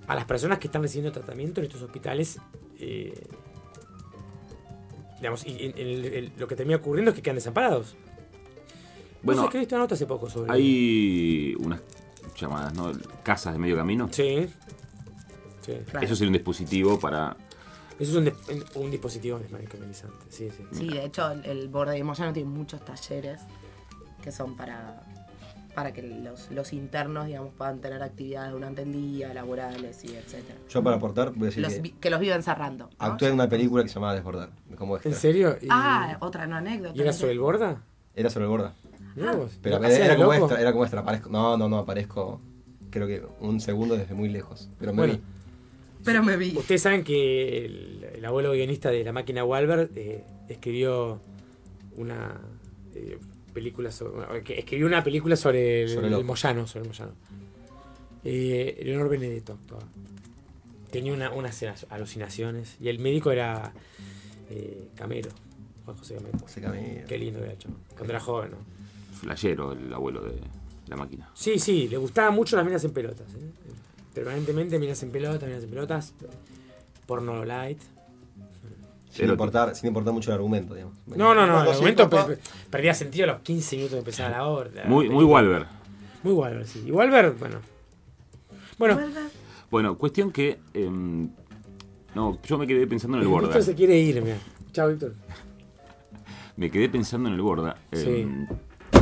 Speaker 1: a las personas que están recibiendo tratamiento en estos hospitales. eh, digamos, y en- en el- el- lo que termina ocurriendo es que quedan desamparados.
Speaker 4: Bueno,
Speaker 1: Vos una nota hace poco sobre
Speaker 4: Hay unas llamadas, ¿no? Casas de medio camino.
Speaker 1: Sí. Sí.
Speaker 4: Eso sería un dispositivo para.
Speaker 1: Eso es un, de- un dispositivo desmanicomalizante. Sí, sí.
Speaker 2: Sí, de hecho, el, el borde de Moyano tiene muchos talleres que son para, para que los, los internos, digamos, puedan tener actividades durante el día, laborales y etcétera.
Speaker 3: Yo para aportar voy a decir
Speaker 2: Los
Speaker 3: que
Speaker 2: que los viven cerrando. ¿no?
Speaker 3: actué en una película que se llamaba Desbordar, como extra.
Speaker 1: ¿En serio? ¿Y,
Speaker 2: Ah, otra no anécdota.
Speaker 1: ¿y era sobre el borda?
Speaker 3: Era sobre el borda. Pero
Speaker 1: ¿No
Speaker 3: era, como
Speaker 1: loco?
Speaker 3: extra, era como extra, aparezco. No, no, no, aparezco creo que un segundo desde muy lejos. Pero me
Speaker 1: Bueno.
Speaker 3: vi.
Speaker 2: Pero me vi.
Speaker 1: Ustedes saben que el, el abuelo guionista de La Máquina Walbert eh, escribió una eh, película sobre, que escribió una película sobre el,
Speaker 3: Sobre
Speaker 1: el. Moyano, sobre el Moyano. Eh, Leonor Benedetto actuaba. Tenía una, unas alucinaciones y el médico era eh, Camero, Juan José Camero.
Speaker 3: José Camero.
Speaker 1: Qué lindo era el cuando era joven, ¿no?
Speaker 4: Flashero, el abuelo de la máquina.
Speaker 1: Sí, sí, le gustaban mucho las minas en pelotas. ¿Eh? Permanentemente minas en pelotas, minas en pelotas. Porno light.
Speaker 3: Sin importar, sin importar mucho el argumento, digamos.
Speaker 1: No, no, no, el argumento
Speaker 3: sí,
Speaker 1: perdía sentido a los 15 minutos de empezar la hora.
Speaker 4: Muy, muy Walber.
Speaker 1: Muy Walber, sí. Y Walber, bueno. Bueno,
Speaker 4: Bueno, cuestión que. em, no, yo me quedé pensando en el borda.
Speaker 1: Víctor se quiere ir, mira. Chao, Víctor.
Speaker 4: Me quedé pensando en el borda.
Speaker 1: Sí.
Speaker 4: Em,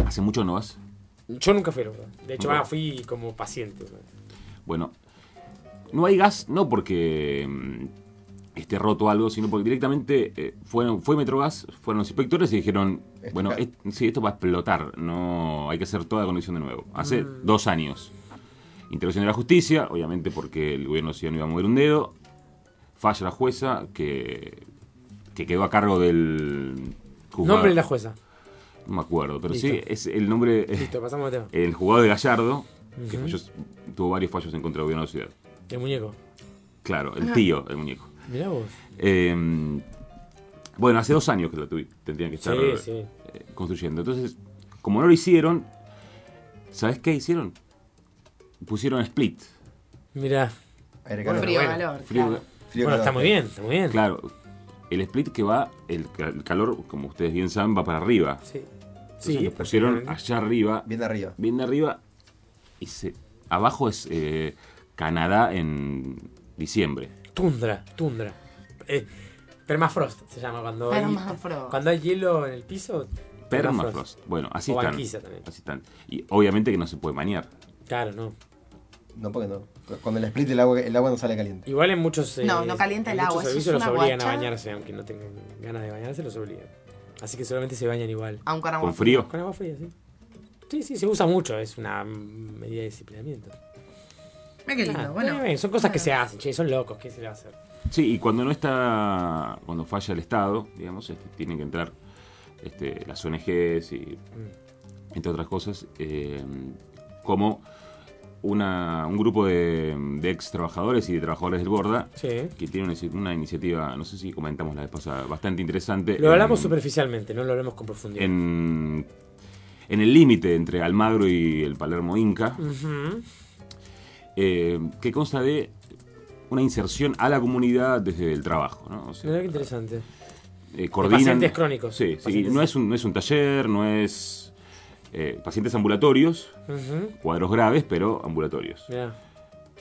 Speaker 4: Hace mucho no vas.
Speaker 1: Yo nunca fui, la verdad. De hecho, ah, fui como paciente. ¿no?
Speaker 4: Bueno, no hay gas, no porque mm, esté roto algo, sino porque directamente eh, fueron, fue Metrogas, fueron los inspectores y dijeron, bueno, es- sí, esto va a explotar, no hay que hacer toda la conexión de nuevo. Hace
Speaker 1: Mm.
Speaker 4: dos años. Intervención de la justicia, obviamente porque el gobierno no iba a mover un dedo. Falla la jueza que, que quedó a cargo del juzgado.
Speaker 1: Nombre de la jueza.
Speaker 4: No me acuerdo, pero
Speaker 1: Listo.
Speaker 4: sí, es el nombre...
Speaker 1: Listo, pasamos tema.
Speaker 4: El juzgado de Gallardo, que falló- tuvo varios fallos en contra del gobierno de la ciudad.
Speaker 1: El muñeco.
Speaker 4: Claro, el tío del muñeco.
Speaker 1: Mirá vos.
Speaker 4: Eh, bueno, hace dos años que lo tuvi- tendrían que estar
Speaker 1: Sí, sí.
Speaker 4: eh, construyendo. Entonces, como no lo hicieron, ¿sabes qué hicieron? Pusieron split.
Speaker 1: Mirá.
Speaker 3: Aire
Speaker 1: Bueno,
Speaker 2: Frío,
Speaker 1: bueno.
Speaker 2: calor.
Speaker 4: Frío-
Speaker 2: claro.
Speaker 1: Bueno, está muy bien, está muy bien.
Speaker 4: Claro, el split que va, el, ca- el calor, como ustedes bien saben, va para arriba.
Speaker 1: Sí.
Speaker 4: Entonces
Speaker 1: Sí,
Speaker 4: lo pusieron allá arriba.
Speaker 3: Bien de arriba.
Speaker 4: Bien de arriba. Y se, abajo es eh, Canadá en diciembre.
Speaker 1: Tundra, tundra. Eh, permafrost se llama cuando hay, cuando hay hielo en el piso.
Speaker 4: Permafrost. Bueno, así
Speaker 1: O
Speaker 4: están. Así están. Y obviamente que no se puede bañar.
Speaker 1: Claro, no.
Speaker 3: No, porque no. Cuando el split el agua, el agua no sale caliente.
Speaker 1: Igual en muchos, eh,
Speaker 2: No, no calienta
Speaker 1: en
Speaker 2: el agua, eso
Speaker 1: servicios
Speaker 2: es
Speaker 1: los
Speaker 2: una
Speaker 1: obligan a
Speaker 2: guacha.
Speaker 1: bañarse, aunque no tengan ganas de bañarse, los obligan. Así que solamente se bañan igual.
Speaker 2: Aún con agua
Speaker 4: ¿Con frío?
Speaker 1: Con agua fría, sí. Sí, sí, se usa mucho, es una mm, medida de disciplinamiento.
Speaker 2: Mira qué lindo,
Speaker 1: Ah,
Speaker 2: bueno.
Speaker 1: bien, son cosas que se hacen, che, son locos, ¿qué se le va a hacer?
Speaker 4: Sí, y cuando no está, cuando falla el Estado, digamos, este, tienen que entrar este, las ONGs y, entre otras cosas, eh, como una, un grupo de, de ex trabajadores y de trabajadores del Borda,
Speaker 1: Sí.
Speaker 4: que tiene una, inici- una iniciativa, no sé si comentamos la vez pasada, bastante interesante.
Speaker 1: Lo hablamos
Speaker 4: en-
Speaker 1: superficialmente, no lo hablamos con profundidad.
Speaker 4: en, en el límite entre Almagro y el Palermo Inca, eh, que consta de una inserción a la comunidad desde el trabajo. ¿no? O sea,
Speaker 1: Mirá qué interesante.
Speaker 4: eh, coordinan.
Speaker 1: pacientes crónicos.
Speaker 4: Sí, sí, no es un, no es un taller, no es eh, pacientes ambulatorios, cuadros graves, pero ambulatorios.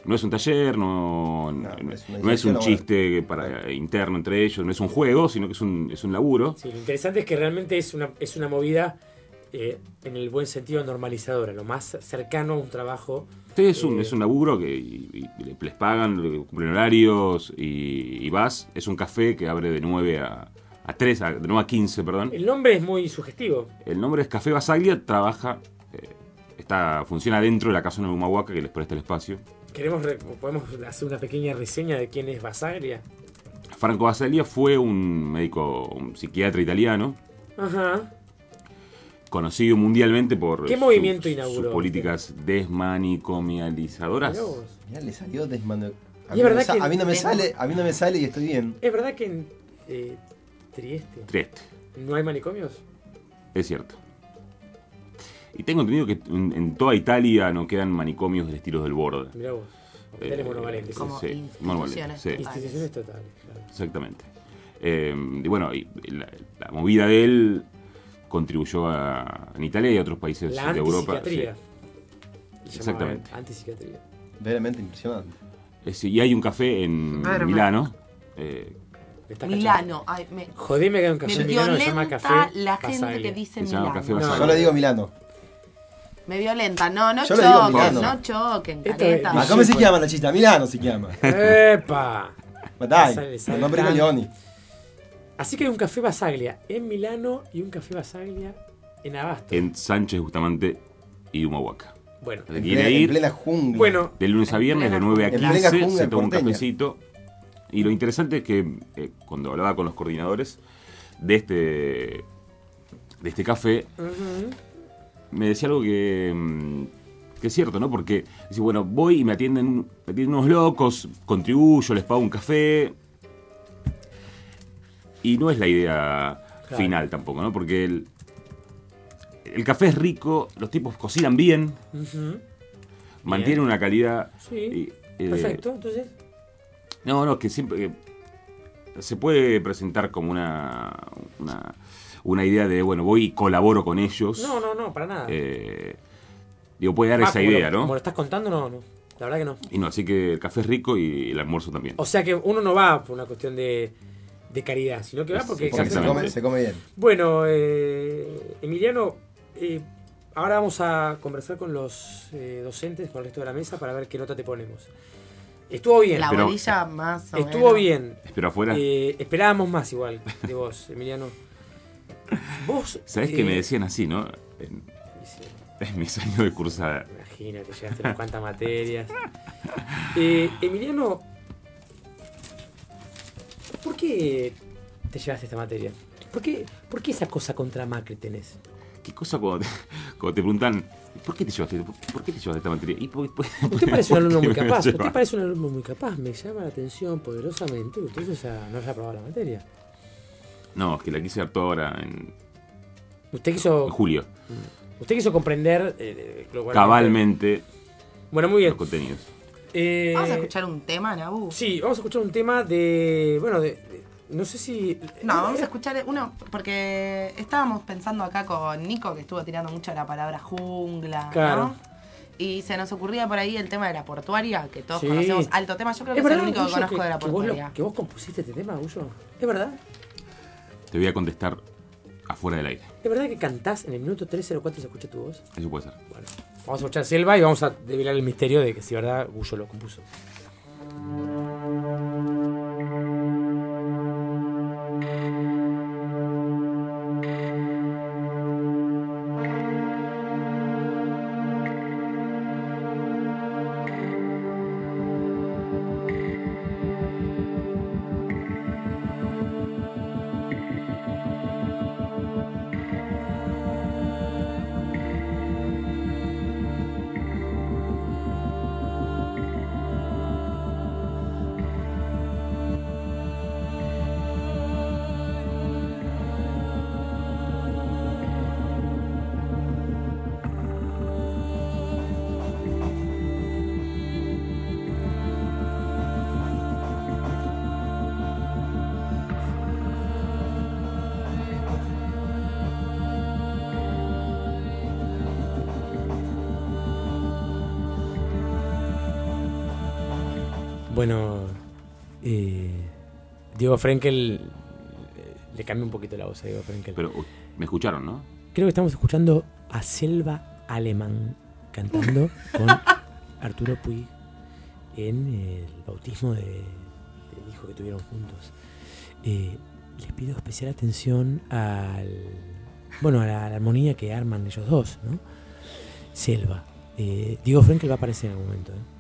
Speaker 4: No es un taller, no, no,
Speaker 3: no es una
Speaker 4: no es un chiste para interno entre ellos, no es un juego, sino que es un, es un laburo.
Speaker 1: Sí, lo interesante es que realmente es una, es una movida eh, en el buen sentido normalizadora, lo más cercano a un trabajo.
Speaker 4: Sí, es un,
Speaker 1: eh,
Speaker 4: es un laburo que y- y le- les pagan, le cumplen horarios y, y vas. Es un café que abre de 9 a, a 3, a- de 9 a 15, perdón.
Speaker 1: El nombre es muy sugestivo.
Speaker 4: El nombre es Café Basaglia, trabaja, eh, está, funciona dentro de la casa de Humahuaca que les presta el espacio.
Speaker 1: Queremos re- podemos hacer una pequeña reseña de quién es Basaglia.
Speaker 4: Franco Basaglia fue un médico, un psiquiatra italiano,
Speaker 1: Ajá.
Speaker 4: Conocido mundialmente por
Speaker 1: ¿Qué
Speaker 4: sus-
Speaker 1: movimiento inauguró?
Speaker 4: sus políticas desmanicomializadoras.
Speaker 1: Mirá
Speaker 3: le salió desmano. A mí,
Speaker 1: es
Speaker 3: no
Speaker 1: que
Speaker 3: a mí no me sale, a mí no me sale y estoy bien.
Speaker 1: ¿Es verdad que en eh, Trieste
Speaker 4: Trieste,
Speaker 1: no hay manicomios?
Speaker 4: es cierto. Y tengo entendido que en, en toda Italia no quedan manicomios del estilo del Borda.
Speaker 1: Mirá vos. Hospitales
Speaker 4: Eh,
Speaker 1: monovalentes.
Speaker 2: Como
Speaker 4: sí,
Speaker 2: instituciones
Speaker 4: sí.
Speaker 2: totales.
Speaker 1: Instituciones totales, claro.
Speaker 4: Exactamente. Eh, y bueno, y la, la movida de él contribuyó a, en Italia y a otros países
Speaker 1: La
Speaker 4: de Europa.
Speaker 1: antipsiquiatría.
Speaker 4: sí.
Speaker 1: Se
Speaker 4: Exactamente.
Speaker 1: Antipsiquiatría.
Speaker 3: Verdaderamente impresionante.
Speaker 4: Eh, y hay un café en
Speaker 2: Verme.
Speaker 4: Milano. eh,
Speaker 2: Milano. Ay, me,
Speaker 1: Jodeme que hay un café
Speaker 2: me
Speaker 1: en Milano se llama
Speaker 2: violenta
Speaker 1: Café
Speaker 2: la gente
Speaker 1: Basaglia.
Speaker 2: que dice
Speaker 4: Se llama
Speaker 2: Milano.
Speaker 4: Café Basaglia.
Speaker 3: Yo le digo Milano.
Speaker 2: Me violenta. No, no
Speaker 3: Yo
Speaker 2: choquen, no choquen, careta.
Speaker 1: es-
Speaker 3: Ma come si chiama la città? Milano si chiama.
Speaker 1: ¡Epa!
Speaker 3: Ma dai, il nome
Speaker 1: tan-
Speaker 3: Leoni.
Speaker 1: Así que hay un café Basaglia en Milano y un café Basaglia en Abasto.
Speaker 4: en Sánchez Bustamante y Humahuaca.
Speaker 1: Bueno,
Speaker 3: En plena, en plena jungla.
Speaker 1: bueno,
Speaker 4: de lunes a viernes de 9 a
Speaker 3: En plena
Speaker 4: 15,
Speaker 3: jungla
Speaker 4: se toma un cafecito. Y lo interesante es que eh, cuando hablaba con los coordinadores de este, de este café, me decía algo que, mm, que es cierto, ¿no? Porque dice, bueno, voy y me atienden, me atienden unos locos, contribuyo, les pago un café. Y no es la idea
Speaker 1: Claro.
Speaker 4: final tampoco, ¿no? Porque el, el café es rico, los tipos cocinan bien,
Speaker 1: Ujú.
Speaker 4: mantienen una calidad.
Speaker 1: Sí.
Speaker 4: y, eh,
Speaker 1: Perfecto, entonces.
Speaker 4: No, no, que siempre. se puede presentar como una, una, una idea de, bueno, voy y colaboro con ellos.
Speaker 1: No, no, no, para nada.
Speaker 4: Eh, digo, puede dar
Speaker 1: Ah,
Speaker 4: esa
Speaker 1: lo-
Speaker 4: idea, ¿no?
Speaker 1: Como lo estás contando, no, no. La verdad que no.
Speaker 4: Y no, así que el café es rico y el almuerzo también.
Speaker 1: O sea que uno no va por una cuestión de, de caridad, sino que va porque...
Speaker 3: Porque se come, se come bien.
Speaker 1: Bueno, eh, Emiliano, eh, ahora vamos a conversar con los eh, docentes, con el resto de la mesa, para ver qué nota te ponemos. Estuvo bien.
Speaker 2: La
Speaker 4: Pero-
Speaker 2: bolilla más o
Speaker 1: Estuvo
Speaker 2: menos.
Speaker 1: bien.
Speaker 4: Espero afuera.
Speaker 1: Eh, esperábamos más igual de vos, [laughs] Emiliano. Vos...
Speaker 4: ¿Sabes
Speaker 1: eh,
Speaker 4: que me decían así, no? En, en mis años de cursada.
Speaker 1: Imagínate, llegaste a unas cuantas materias. Eh, Emiliano, ¿por qué te llevaste esta materia? ¿Por qué, ¿Por qué esa cosa contra Macri tenés?
Speaker 4: ¿Qué cosa cuando te, cuando te preguntan, ¿por qué te llevaste, por qué te llevaste esta materia? Y por- por-
Speaker 1: Usted parece un alumno muy
Speaker 4: ¿por qué me
Speaker 1: capaz. Usted parece un alumno muy capaz. Me llama la atención poderosamente. Usted ya no haya aprobado la materia.
Speaker 4: No, es que la quise dar toda ahora en,
Speaker 1: Usted quiso,
Speaker 4: en julio.
Speaker 1: usted quiso comprender eh, globalmente-
Speaker 4: Cabalmente
Speaker 1: Bueno, muy bien.
Speaker 4: los contenidos.
Speaker 1: Eh,
Speaker 2: Vamos a escuchar un tema, Nabu.
Speaker 1: Sí, vamos a escuchar un tema de. Bueno, de. de- no sé si.
Speaker 2: No, vamos a escuchar uno, porque estábamos pensando acá con Nico, que estuvo tirando mucho la palabra jungla,
Speaker 1: Claro.
Speaker 2: ¿no? Y se nos ocurría por ahí el tema de la portuaria, que todos
Speaker 1: Sí.
Speaker 2: conocemos. Alto tema, yo creo que es, el único que conozco de la
Speaker 1: que vos, lo-
Speaker 2: portuaria.
Speaker 1: que vos compusiste este tema, Gullo? ¿Es verdad?
Speaker 4: Te voy a contestar afuera del aire.
Speaker 1: ¿Es verdad que cantás en el minuto 304 se escucha tu voz?
Speaker 4: Eso puede ser.
Speaker 1: Vamos a escuchar Selva y vamos a develar el misterio de que si verdad Gullo lo compuso. Bueno, eh, Diego Frenkel. Le cambié un poquito la voz a Diego Frenkel.
Speaker 4: Pero uy, me escucharon, ¿no?
Speaker 1: Creo que estamos escuchando a Selva Alemán cantando con [laughs] Arturo Puig en el bautismo de- del hijo que tuvieron juntos. Eh, les pido especial atención al bueno a la, a la armonía que arman ellos dos, ¿no? Selva. Eh, Diego Frenkel va a aparecer en algún momento. ¿eh?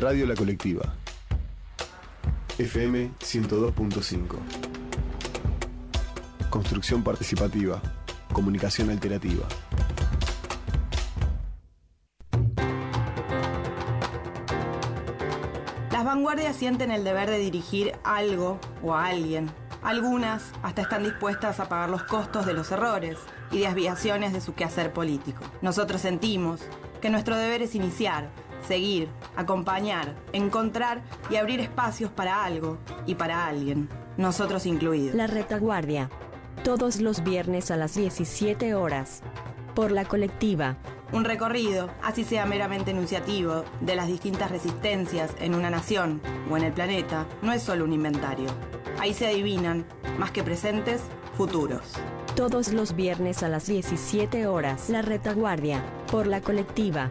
Speaker 25: Radio La Colectiva. FM 102.5. Construcción participativa. Comunicación alternativa.
Speaker 26: Las vanguardias sienten el deber de dirigir algo o a alguien. Algunas hasta están dispuestas a pagar los costos de los errores y desviaciones de su quehacer político. Nosotros sentimos que nuestro deber es iniciar, seguir, acompañar, encontrar y abrir espacios para algo y para alguien, nosotros incluidos.
Speaker 9: La retaguardia. Todos los viernes a las 17 horas. Por la colectiva.
Speaker 26: Un recorrido, así sea meramente enunciativo, de las distintas resistencias en una nación o en el planeta, no es solo un inventario. Ahí se adivinan, más que presentes, futuros.
Speaker 9: Todos los viernes a las 17 horas. La retaguardia. Por la colectiva.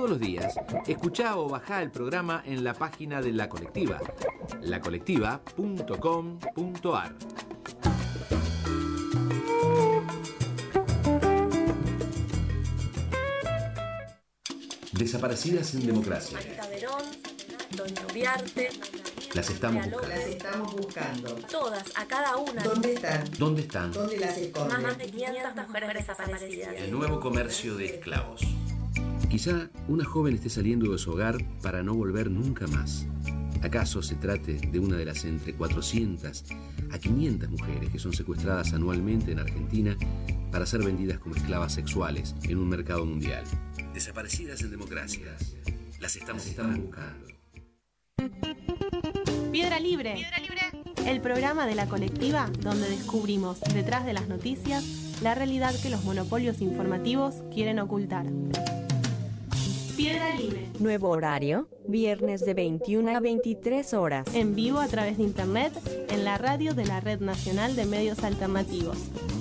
Speaker 27: Todos los días, escuchá o bajá el programa en la página de La Colectiva, lacolectiva.com.ar. Desaparecidas en democracia.
Speaker 28: Anita Verón, Doña Uriarte.
Speaker 27: Las estamos buscando.
Speaker 28: Las
Speaker 29: estamos buscando.
Speaker 28: Todas, a cada una.
Speaker 29: ¿Dónde están?
Speaker 27: ¿Dónde están?
Speaker 29: ¿Dónde las esconden?
Speaker 28: Más de 500 mujeres desaparecidas.
Speaker 27: El nuevo comercio de esclavos. Quizá una joven esté saliendo de su hogar para no volver nunca más. ¿Acaso se trate de una de las entre 400 a 500 mujeres que son secuestradas anualmente en Argentina para ser vendidas como esclavas sexuales en un mercado mundial? Desaparecidas en democracia. Las estamos, buscando.
Speaker 30: Piedra Libre. El programa de la colectiva donde descubrimos detrás de las noticias la realidad que los monopolios informativos quieren ocultar. Piedra Libre.
Speaker 9: Nuevo horario, viernes de 21 a 23 horas.
Speaker 30: En vivo a través de internet en la radio de la Red Nacional de Medios Alternativos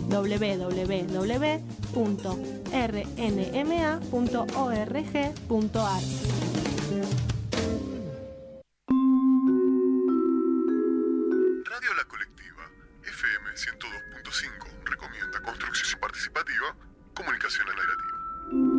Speaker 30: www.rnma.org.ar.
Speaker 25: Radio La Colectiva, FM 102.5, recomienda construcción participativa, comunicación alternativa.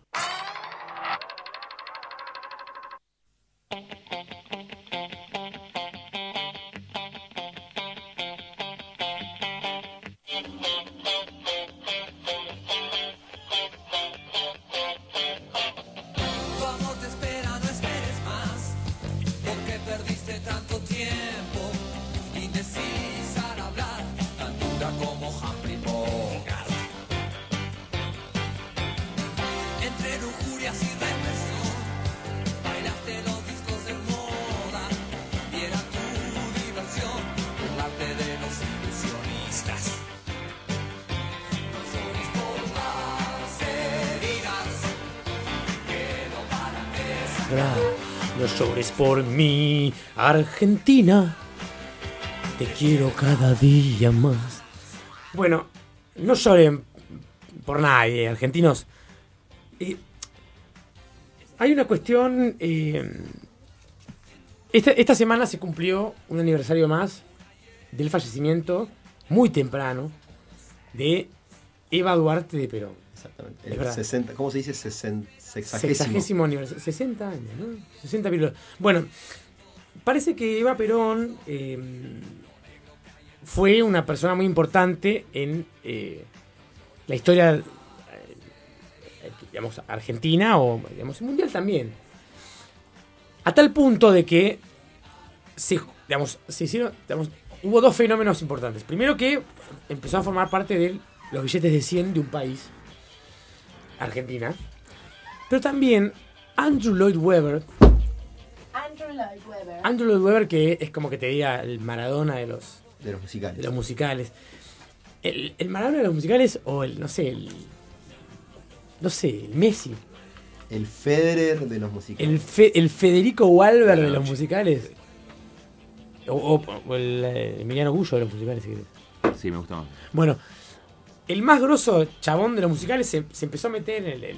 Speaker 31: Por
Speaker 1: mí, Argentina. Te quiero cada día más. Bueno, no lloren por nadie, argentinos. Eh, hay una cuestión. eh, esta, esta semana se cumplió un aniversario más del fallecimiento, muy temprano, de Eva Duarte de Perón.
Speaker 3: Exactamente. El
Speaker 1: verdad.
Speaker 3: 60, ¿Cómo se dice? Sesen- sexagésimo.
Speaker 1: Aniversario. 60 años, ¿no? 60 pirulos. Bueno, parece que Eva Perón eh, fue una persona muy importante en eh, la historia, eh, digamos, argentina o, digamos, mundial también. A tal punto de que digamos, se hicieron, digamos, hubo dos fenómenos importantes. Primero que empezó a formar parte de los billetes de 100 de un país, Argentina. Pero también Andrew Lloyd Webber,
Speaker 2: Andrew Lloyd Webber.
Speaker 1: Andrew Lloyd Webber que es como que te diga el Maradona de los,
Speaker 3: de los musicales.
Speaker 1: De los musicales. El, el Maradona de los musicales o el, no sé, el, no sé, el Messi
Speaker 3: El Federer de los musicales.
Speaker 1: El, Fe- el Federico Walber
Speaker 4: De
Speaker 1: los musicales. O, o- o el eh, Emiliano Gullo de los musicales, si querés.
Speaker 4: Sí, me gusta más.
Speaker 1: Bueno, el más grosso chabón de los musicales se, se empezó a meter en el,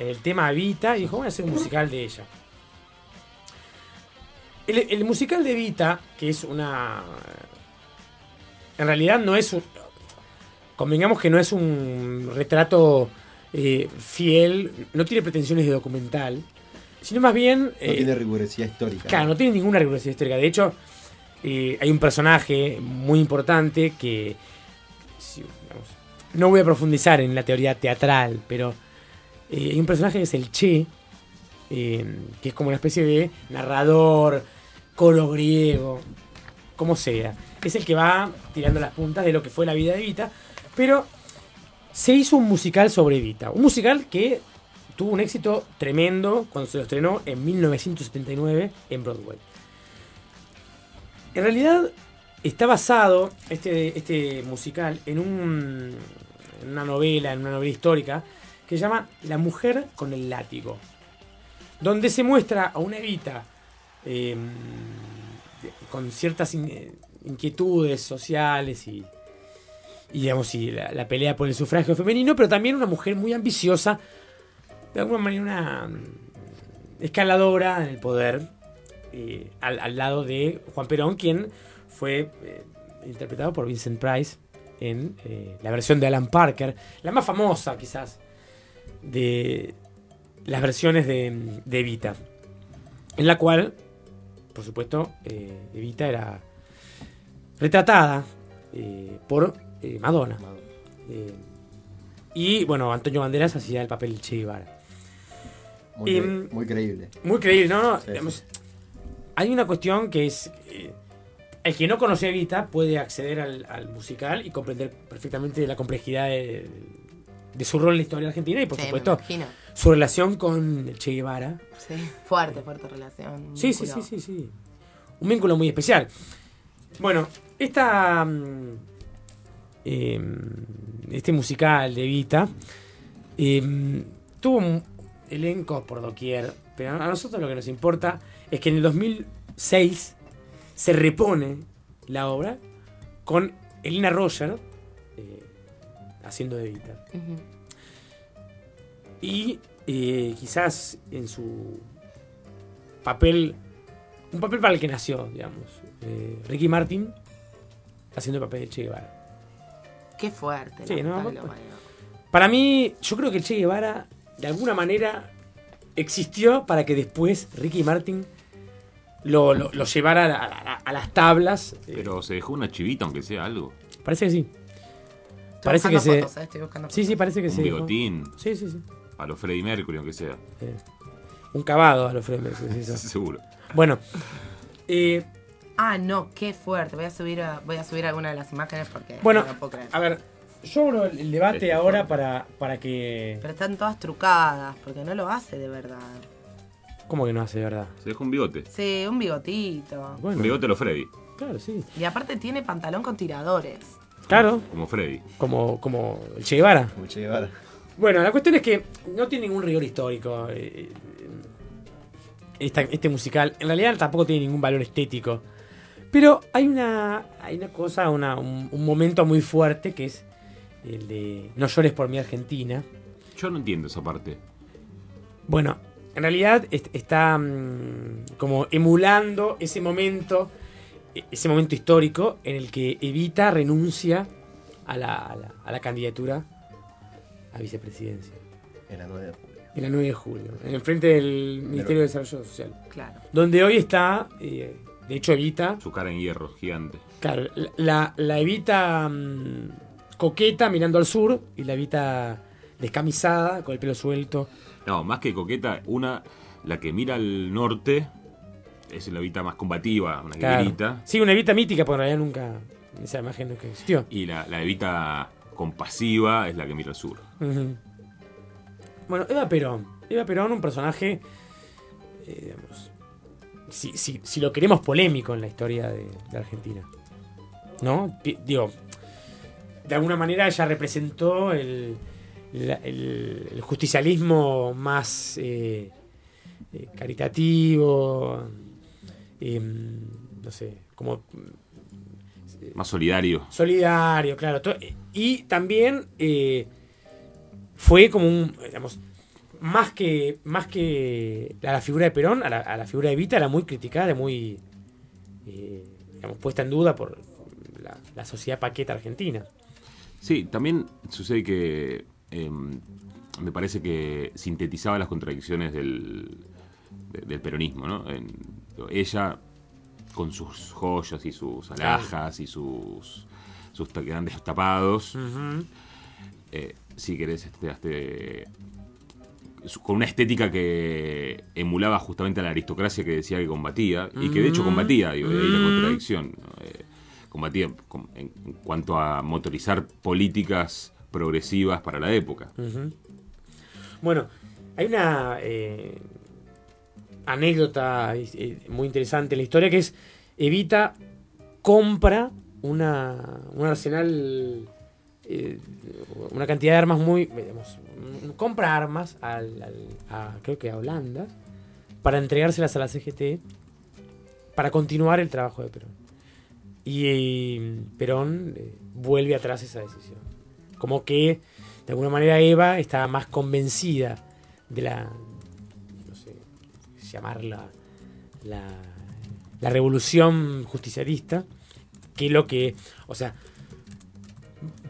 Speaker 1: el tema Evita y dijo, voy a hacer un musical de ella. El, el musical de Evita, que es una... En realidad no es un... Convengamos que no es un retrato eh, fiel, no tiene pretensiones de documental, sino más bien...
Speaker 3: No
Speaker 1: eh,
Speaker 3: tiene rigurosidad histórica.
Speaker 1: Claro, no tiene ninguna rigurosidad histórica. De hecho, eh, hay un personaje muy importante que. digamos, no voy a profundizar en la teoría teatral, pero eh, hay un personaje que es el Che, eh, que es como una especie de narrador, coro griego, como sea. Es el que va tirando las puntas de lo que fue la vida de Evita, pero se hizo un musical sobre Evita. Un musical que tuvo un éxito tremendo cuando se lo estrenó en 1979 en Broadway. En realidad está basado este, este musical en, un, en una novela, en una novela histórica, que se llama La mujer con el látigo, donde se muestra a una Evita eh, con ciertas in- inquietudes sociales y, digamos, y la, pelea por el sufragio femenino, pero también una mujer muy ambiciosa, de alguna manera una mm, escaladora en el poder, eh, al, al lado de Juan Perón, quien fue eh, interpretado por Vincent Price en eh, la versión de Alan Parker, la más famosa quizás de las versiones de, de Evita, en la cual, por supuesto, eh, Evita era retratada eh, por eh, Madonna. Y bueno, Antonio Banderas hacía el papel Che Guevara.
Speaker 3: Muy,
Speaker 1: Em,
Speaker 3: cre- muy creíble.
Speaker 1: Muy creíble, no, no.
Speaker 3: Sí,
Speaker 1: digamos, Hay una cuestión que es. el que no conoce a Evita puede acceder al, al musical y comprender perfectamente la complejidad de, de su rol en la historia argentina y, por
Speaker 2: Sí,
Speaker 1: supuesto, su relación con el Che Guevara.
Speaker 2: Sí, fuerte, fuerte relación.
Speaker 1: Sí, sí, sí, sí, sí. Un vínculo muy especial. Bueno, esta. mm, em, este musical de Evita em, tuvo un elenco por doquier, pero a nosotros lo que nos importa es que en el 2006 se repone la obra con Elena Roger haciendo de Evita. Y eh, quizás en su papel, un papel para el que nació, digamos. eh, Ricky Martin haciendo el papel de Che Guevara.
Speaker 2: Qué fuerte.
Speaker 1: Sí, ¿no? Para mí, yo creo que el Che Guevara, de alguna manera, existió para que después Ricky Martin lo, lo- lo llevara a, a las tablas. eh,
Speaker 4: Pero se dejó una chivita, aunque sea algo.
Speaker 1: Parece que sí.
Speaker 2: Estoy
Speaker 1: Parece que se.
Speaker 2: fotos, eh, estoy buscando
Speaker 1: sí, sí, parece que
Speaker 4: Un
Speaker 1: se.
Speaker 4: bigotín.
Speaker 1: Sí, sí, sí.
Speaker 4: A los Freddie Mercury, aunque sea.
Speaker 1: Eh, un cavado a los fremes. sí, sí, sí. [laughs]
Speaker 4: Seguro.
Speaker 1: Bueno, eh,
Speaker 2: Ah, no, qué fuerte. Voy a subir, a- voy a subir alguna de las imágenes porque
Speaker 1: Bueno,
Speaker 2: no lo puedo creer.
Speaker 1: a ver, yo abro el, debate ahora para, para que.
Speaker 2: Pero están todas trucadas, porque no lo hace de verdad.
Speaker 1: ¿Cómo que no hace de verdad?
Speaker 4: Se dejó un bigote.
Speaker 2: Sí, un bigotito.
Speaker 1: Bueno,
Speaker 4: Un bigote a los Freddy.
Speaker 1: claro, sí.
Speaker 2: Y aparte tiene pantalón con tiradores.
Speaker 1: Claro,
Speaker 4: Como Freddy.
Speaker 1: como, como el Che Guevara.
Speaker 3: Como Che Guevara.
Speaker 1: Bueno, la cuestión es que no tiene ningún rigor histórico. eh, esta- este musical. En realidad tampoco tiene ningún valor estético. Pero hay una, hay una cosa, una- un, un momento muy fuerte que es el de No llores por mi Argentina.
Speaker 4: Yo no entiendo esa parte.
Speaker 1: Bueno, en realidad est- está mm, como emulando ese momento, ese momento histórico en el que Evita renuncia a la, a la- a la candidatura a vicepresidencia.
Speaker 3: En la 9 de julio.
Speaker 1: En la 9 de julio, en el frente del Ministerio de Desarrollo Social.
Speaker 2: Claro.
Speaker 1: Donde hoy está, eh, de hecho, Evita.
Speaker 4: Su cara en hierro, gigante.
Speaker 1: Claro, la, la Evita mm, coqueta mirando al sur y la Evita descamisada, con el pelo suelto.
Speaker 4: No, más que coqueta, una, la que mira al norte, es la evita más combativa, una
Speaker 1: Claro.
Speaker 4: grita.
Speaker 1: Sí, una Evita mítica, porque en realidad nunca. Esa imagen nunca existió.
Speaker 4: Y la, la evita compasiva es la que mira al sur.
Speaker 1: Bueno, Eva Perón. Eva Perón, un personaje, eh, digamos, si, si- si lo queremos polémico en la historia de, de Argentina. ¿No? Digo, de alguna manera ella representó el, la- el, el justicialismo más eh, eh, caritativo, em, no sé, como
Speaker 4: Más solidario.
Speaker 1: solidario, claro. Y también eh, fue como un, digamos, más que, más que a la figura de Perón, a la, a la figura de Evita era muy criticada, muy eh, digamos, puesta en duda por la, la sociedad paqueta argentina.
Speaker 4: Sí, también sucede que eh, me parece que sintetizaba las contradicciones del, de- del peronismo, ¿no? En- ella, con sus joyas y sus alhajas y sus, sus grandes tapados, eh, si querés, este, este, con una estética que emulaba justamente a la aristocracia que decía que combatía, y que de hecho combatía, digo, de ahí la contradicción. Eh, combatía com- en, cuanto a motorizar políticas progresivas para la época.
Speaker 1: Bueno, hay una eh, anécdota eh, muy interesante en la historia que es Evita compra una, un arsenal, eh, una cantidad de armas muy... compra armas al, a, creo que a Holanda para entregárselas a la CGT para continuar el trabajo de Perón. Y eh, Perón vuelve atrás esa decisión. Como que, de alguna manera, Eva estaba más convencida de la. Llamarla. La, la revolución justicialista. Que lo que. O sea,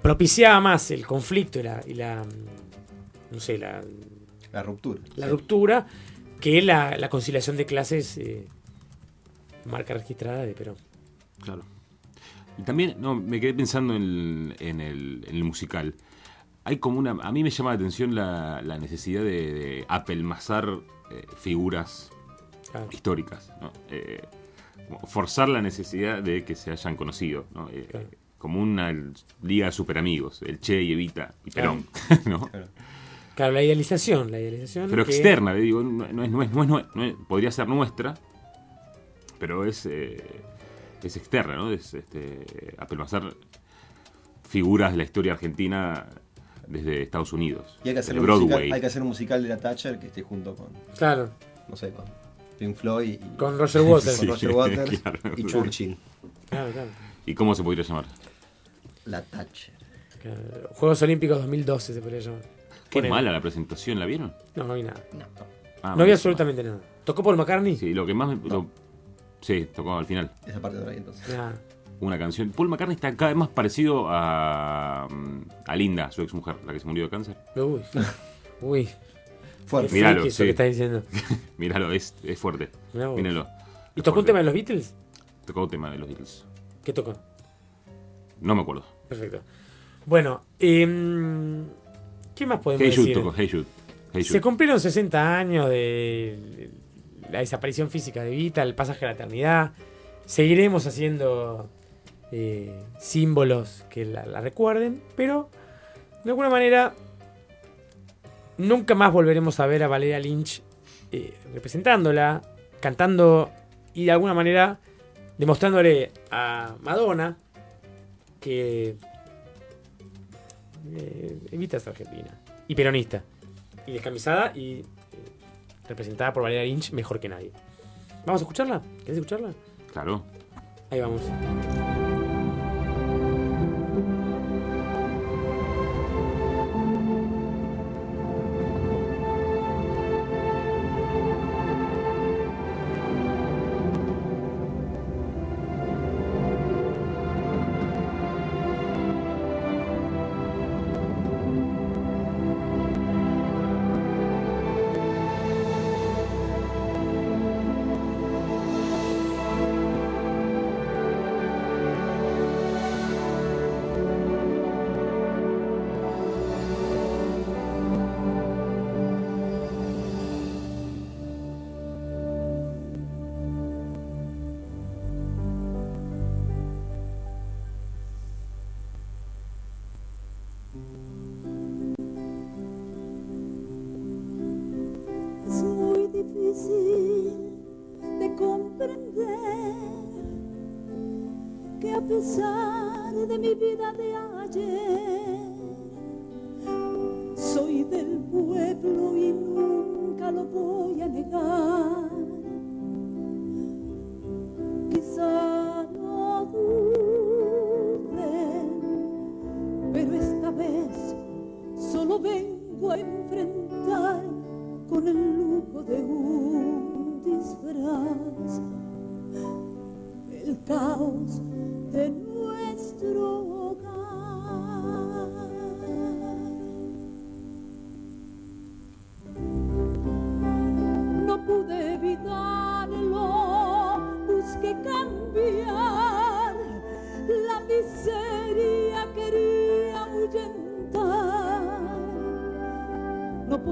Speaker 1: propiciaba más el conflicto y la. y la, no sé, la.
Speaker 3: La ruptura.
Speaker 1: La
Speaker 3: Sí.
Speaker 1: ruptura que la, la conciliación de clases. eh, marca registrada de Perón.
Speaker 4: Claro. Y también, no, me quedé pensando en, en el, en el musical. Hay como una. A mí me llama la atención la, la necesidad de, de apelmazar eh, figuras
Speaker 1: Claro.
Speaker 4: históricas. ¿no? Eh, forzar la necesidad de que se hayan conocido. ¿no? Eh, Como una liga de superamigos. El Che y Evita y Perón. [laughs] ¿no?
Speaker 1: Claro, la idealización, la idealización.
Speaker 4: Pero
Speaker 1: que-
Speaker 4: externa, le digo, no, no es, no es- no es- no es- no es- podría ser nuestra, pero es, eh, es externa, ¿no? Es este, apelmazar figuras de la historia argentina desde Estados Unidos.
Speaker 3: Y hay que, hacer
Speaker 4: de
Speaker 3: un
Speaker 4: Broadway.
Speaker 3: musical, hay que hacer un musical de la Thatcher que esté junto con.
Speaker 1: Claro.
Speaker 3: No sé, con Pink Floyd y.
Speaker 1: Con Roger Waters. [laughs]
Speaker 3: Con Roger [laughs] Waters
Speaker 4: Claro.
Speaker 3: y Churchill.
Speaker 1: Claro, claro.
Speaker 4: ¿Y cómo se podría llamar?
Speaker 3: La Thatcher.
Speaker 1: Claro, Juegos Olímpicos 2012 se podría llamar.
Speaker 4: Qué mala la presentación, ¿la vieron?
Speaker 1: No, no vi nada.
Speaker 4: Ah,
Speaker 1: no
Speaker 4: bueno,
Speaker 1: había absolutamente nada. ¿Tocó Paul McCartney?
Speaker 4: Sí, lo que más me. lo- sí, tocó al final.
Speaker 3: Esa parte de ahí entonces.
Speaker 1: Ah,
Speaker 4: Una canción. Paul McCartney está cada vez más parecido a, a Linda, su ex mujer, la que se murió de cáncer.
Speaker 1: Uy. [laughs] Uy.
Speaker 3: Fuerte.
Speaker 4: Míralo,
Speaker 1: eso
Speaker 4: sí.
Speaker 1: que está diciendo. [laughs]
Speaker 4: Míralo, es, es fuerte. Mírenlo.
Speaker 1: ¿Y
Speaker 4: Es
Speaker 1: tocó un
Speaker 4: fuerte.
Speaker 1: tema de los Beatles?
Speaker 4: Tocó un tema de los Beatles.
Speaker 1: ¿Qué tocó?
Speaker 4: No me acuerdo.
Speaker 1: Perfecto. Bueno, em, ¿qué más podemos
Speaker 4: Hey Jude
Speaker 1: decir?
Speaker 4: tocó, Hey Jude. Hey
Speaker 1: Se cumplieron 60 años de la desaparición física de Vita, el pasaje a la eternidad. Seguiremos haciendo eh, símbolos que la, la recuerden, pero de alguna manera nunca más volveremos a ver a Valeria Lynch eh, representándola, cantando y de alguna manera demostrándole a Madonna que eh, Evita es argentina y peronista y descamisada y representada por Valeria Lynch mejor que nadie. ¿Vamos a escucharla? ¿Querés escucharla?
Speaker 4: Claro.
Speaker 1: Ahí vamos.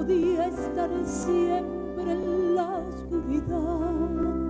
Speaker 32: podía estar siempre en la oscuridad.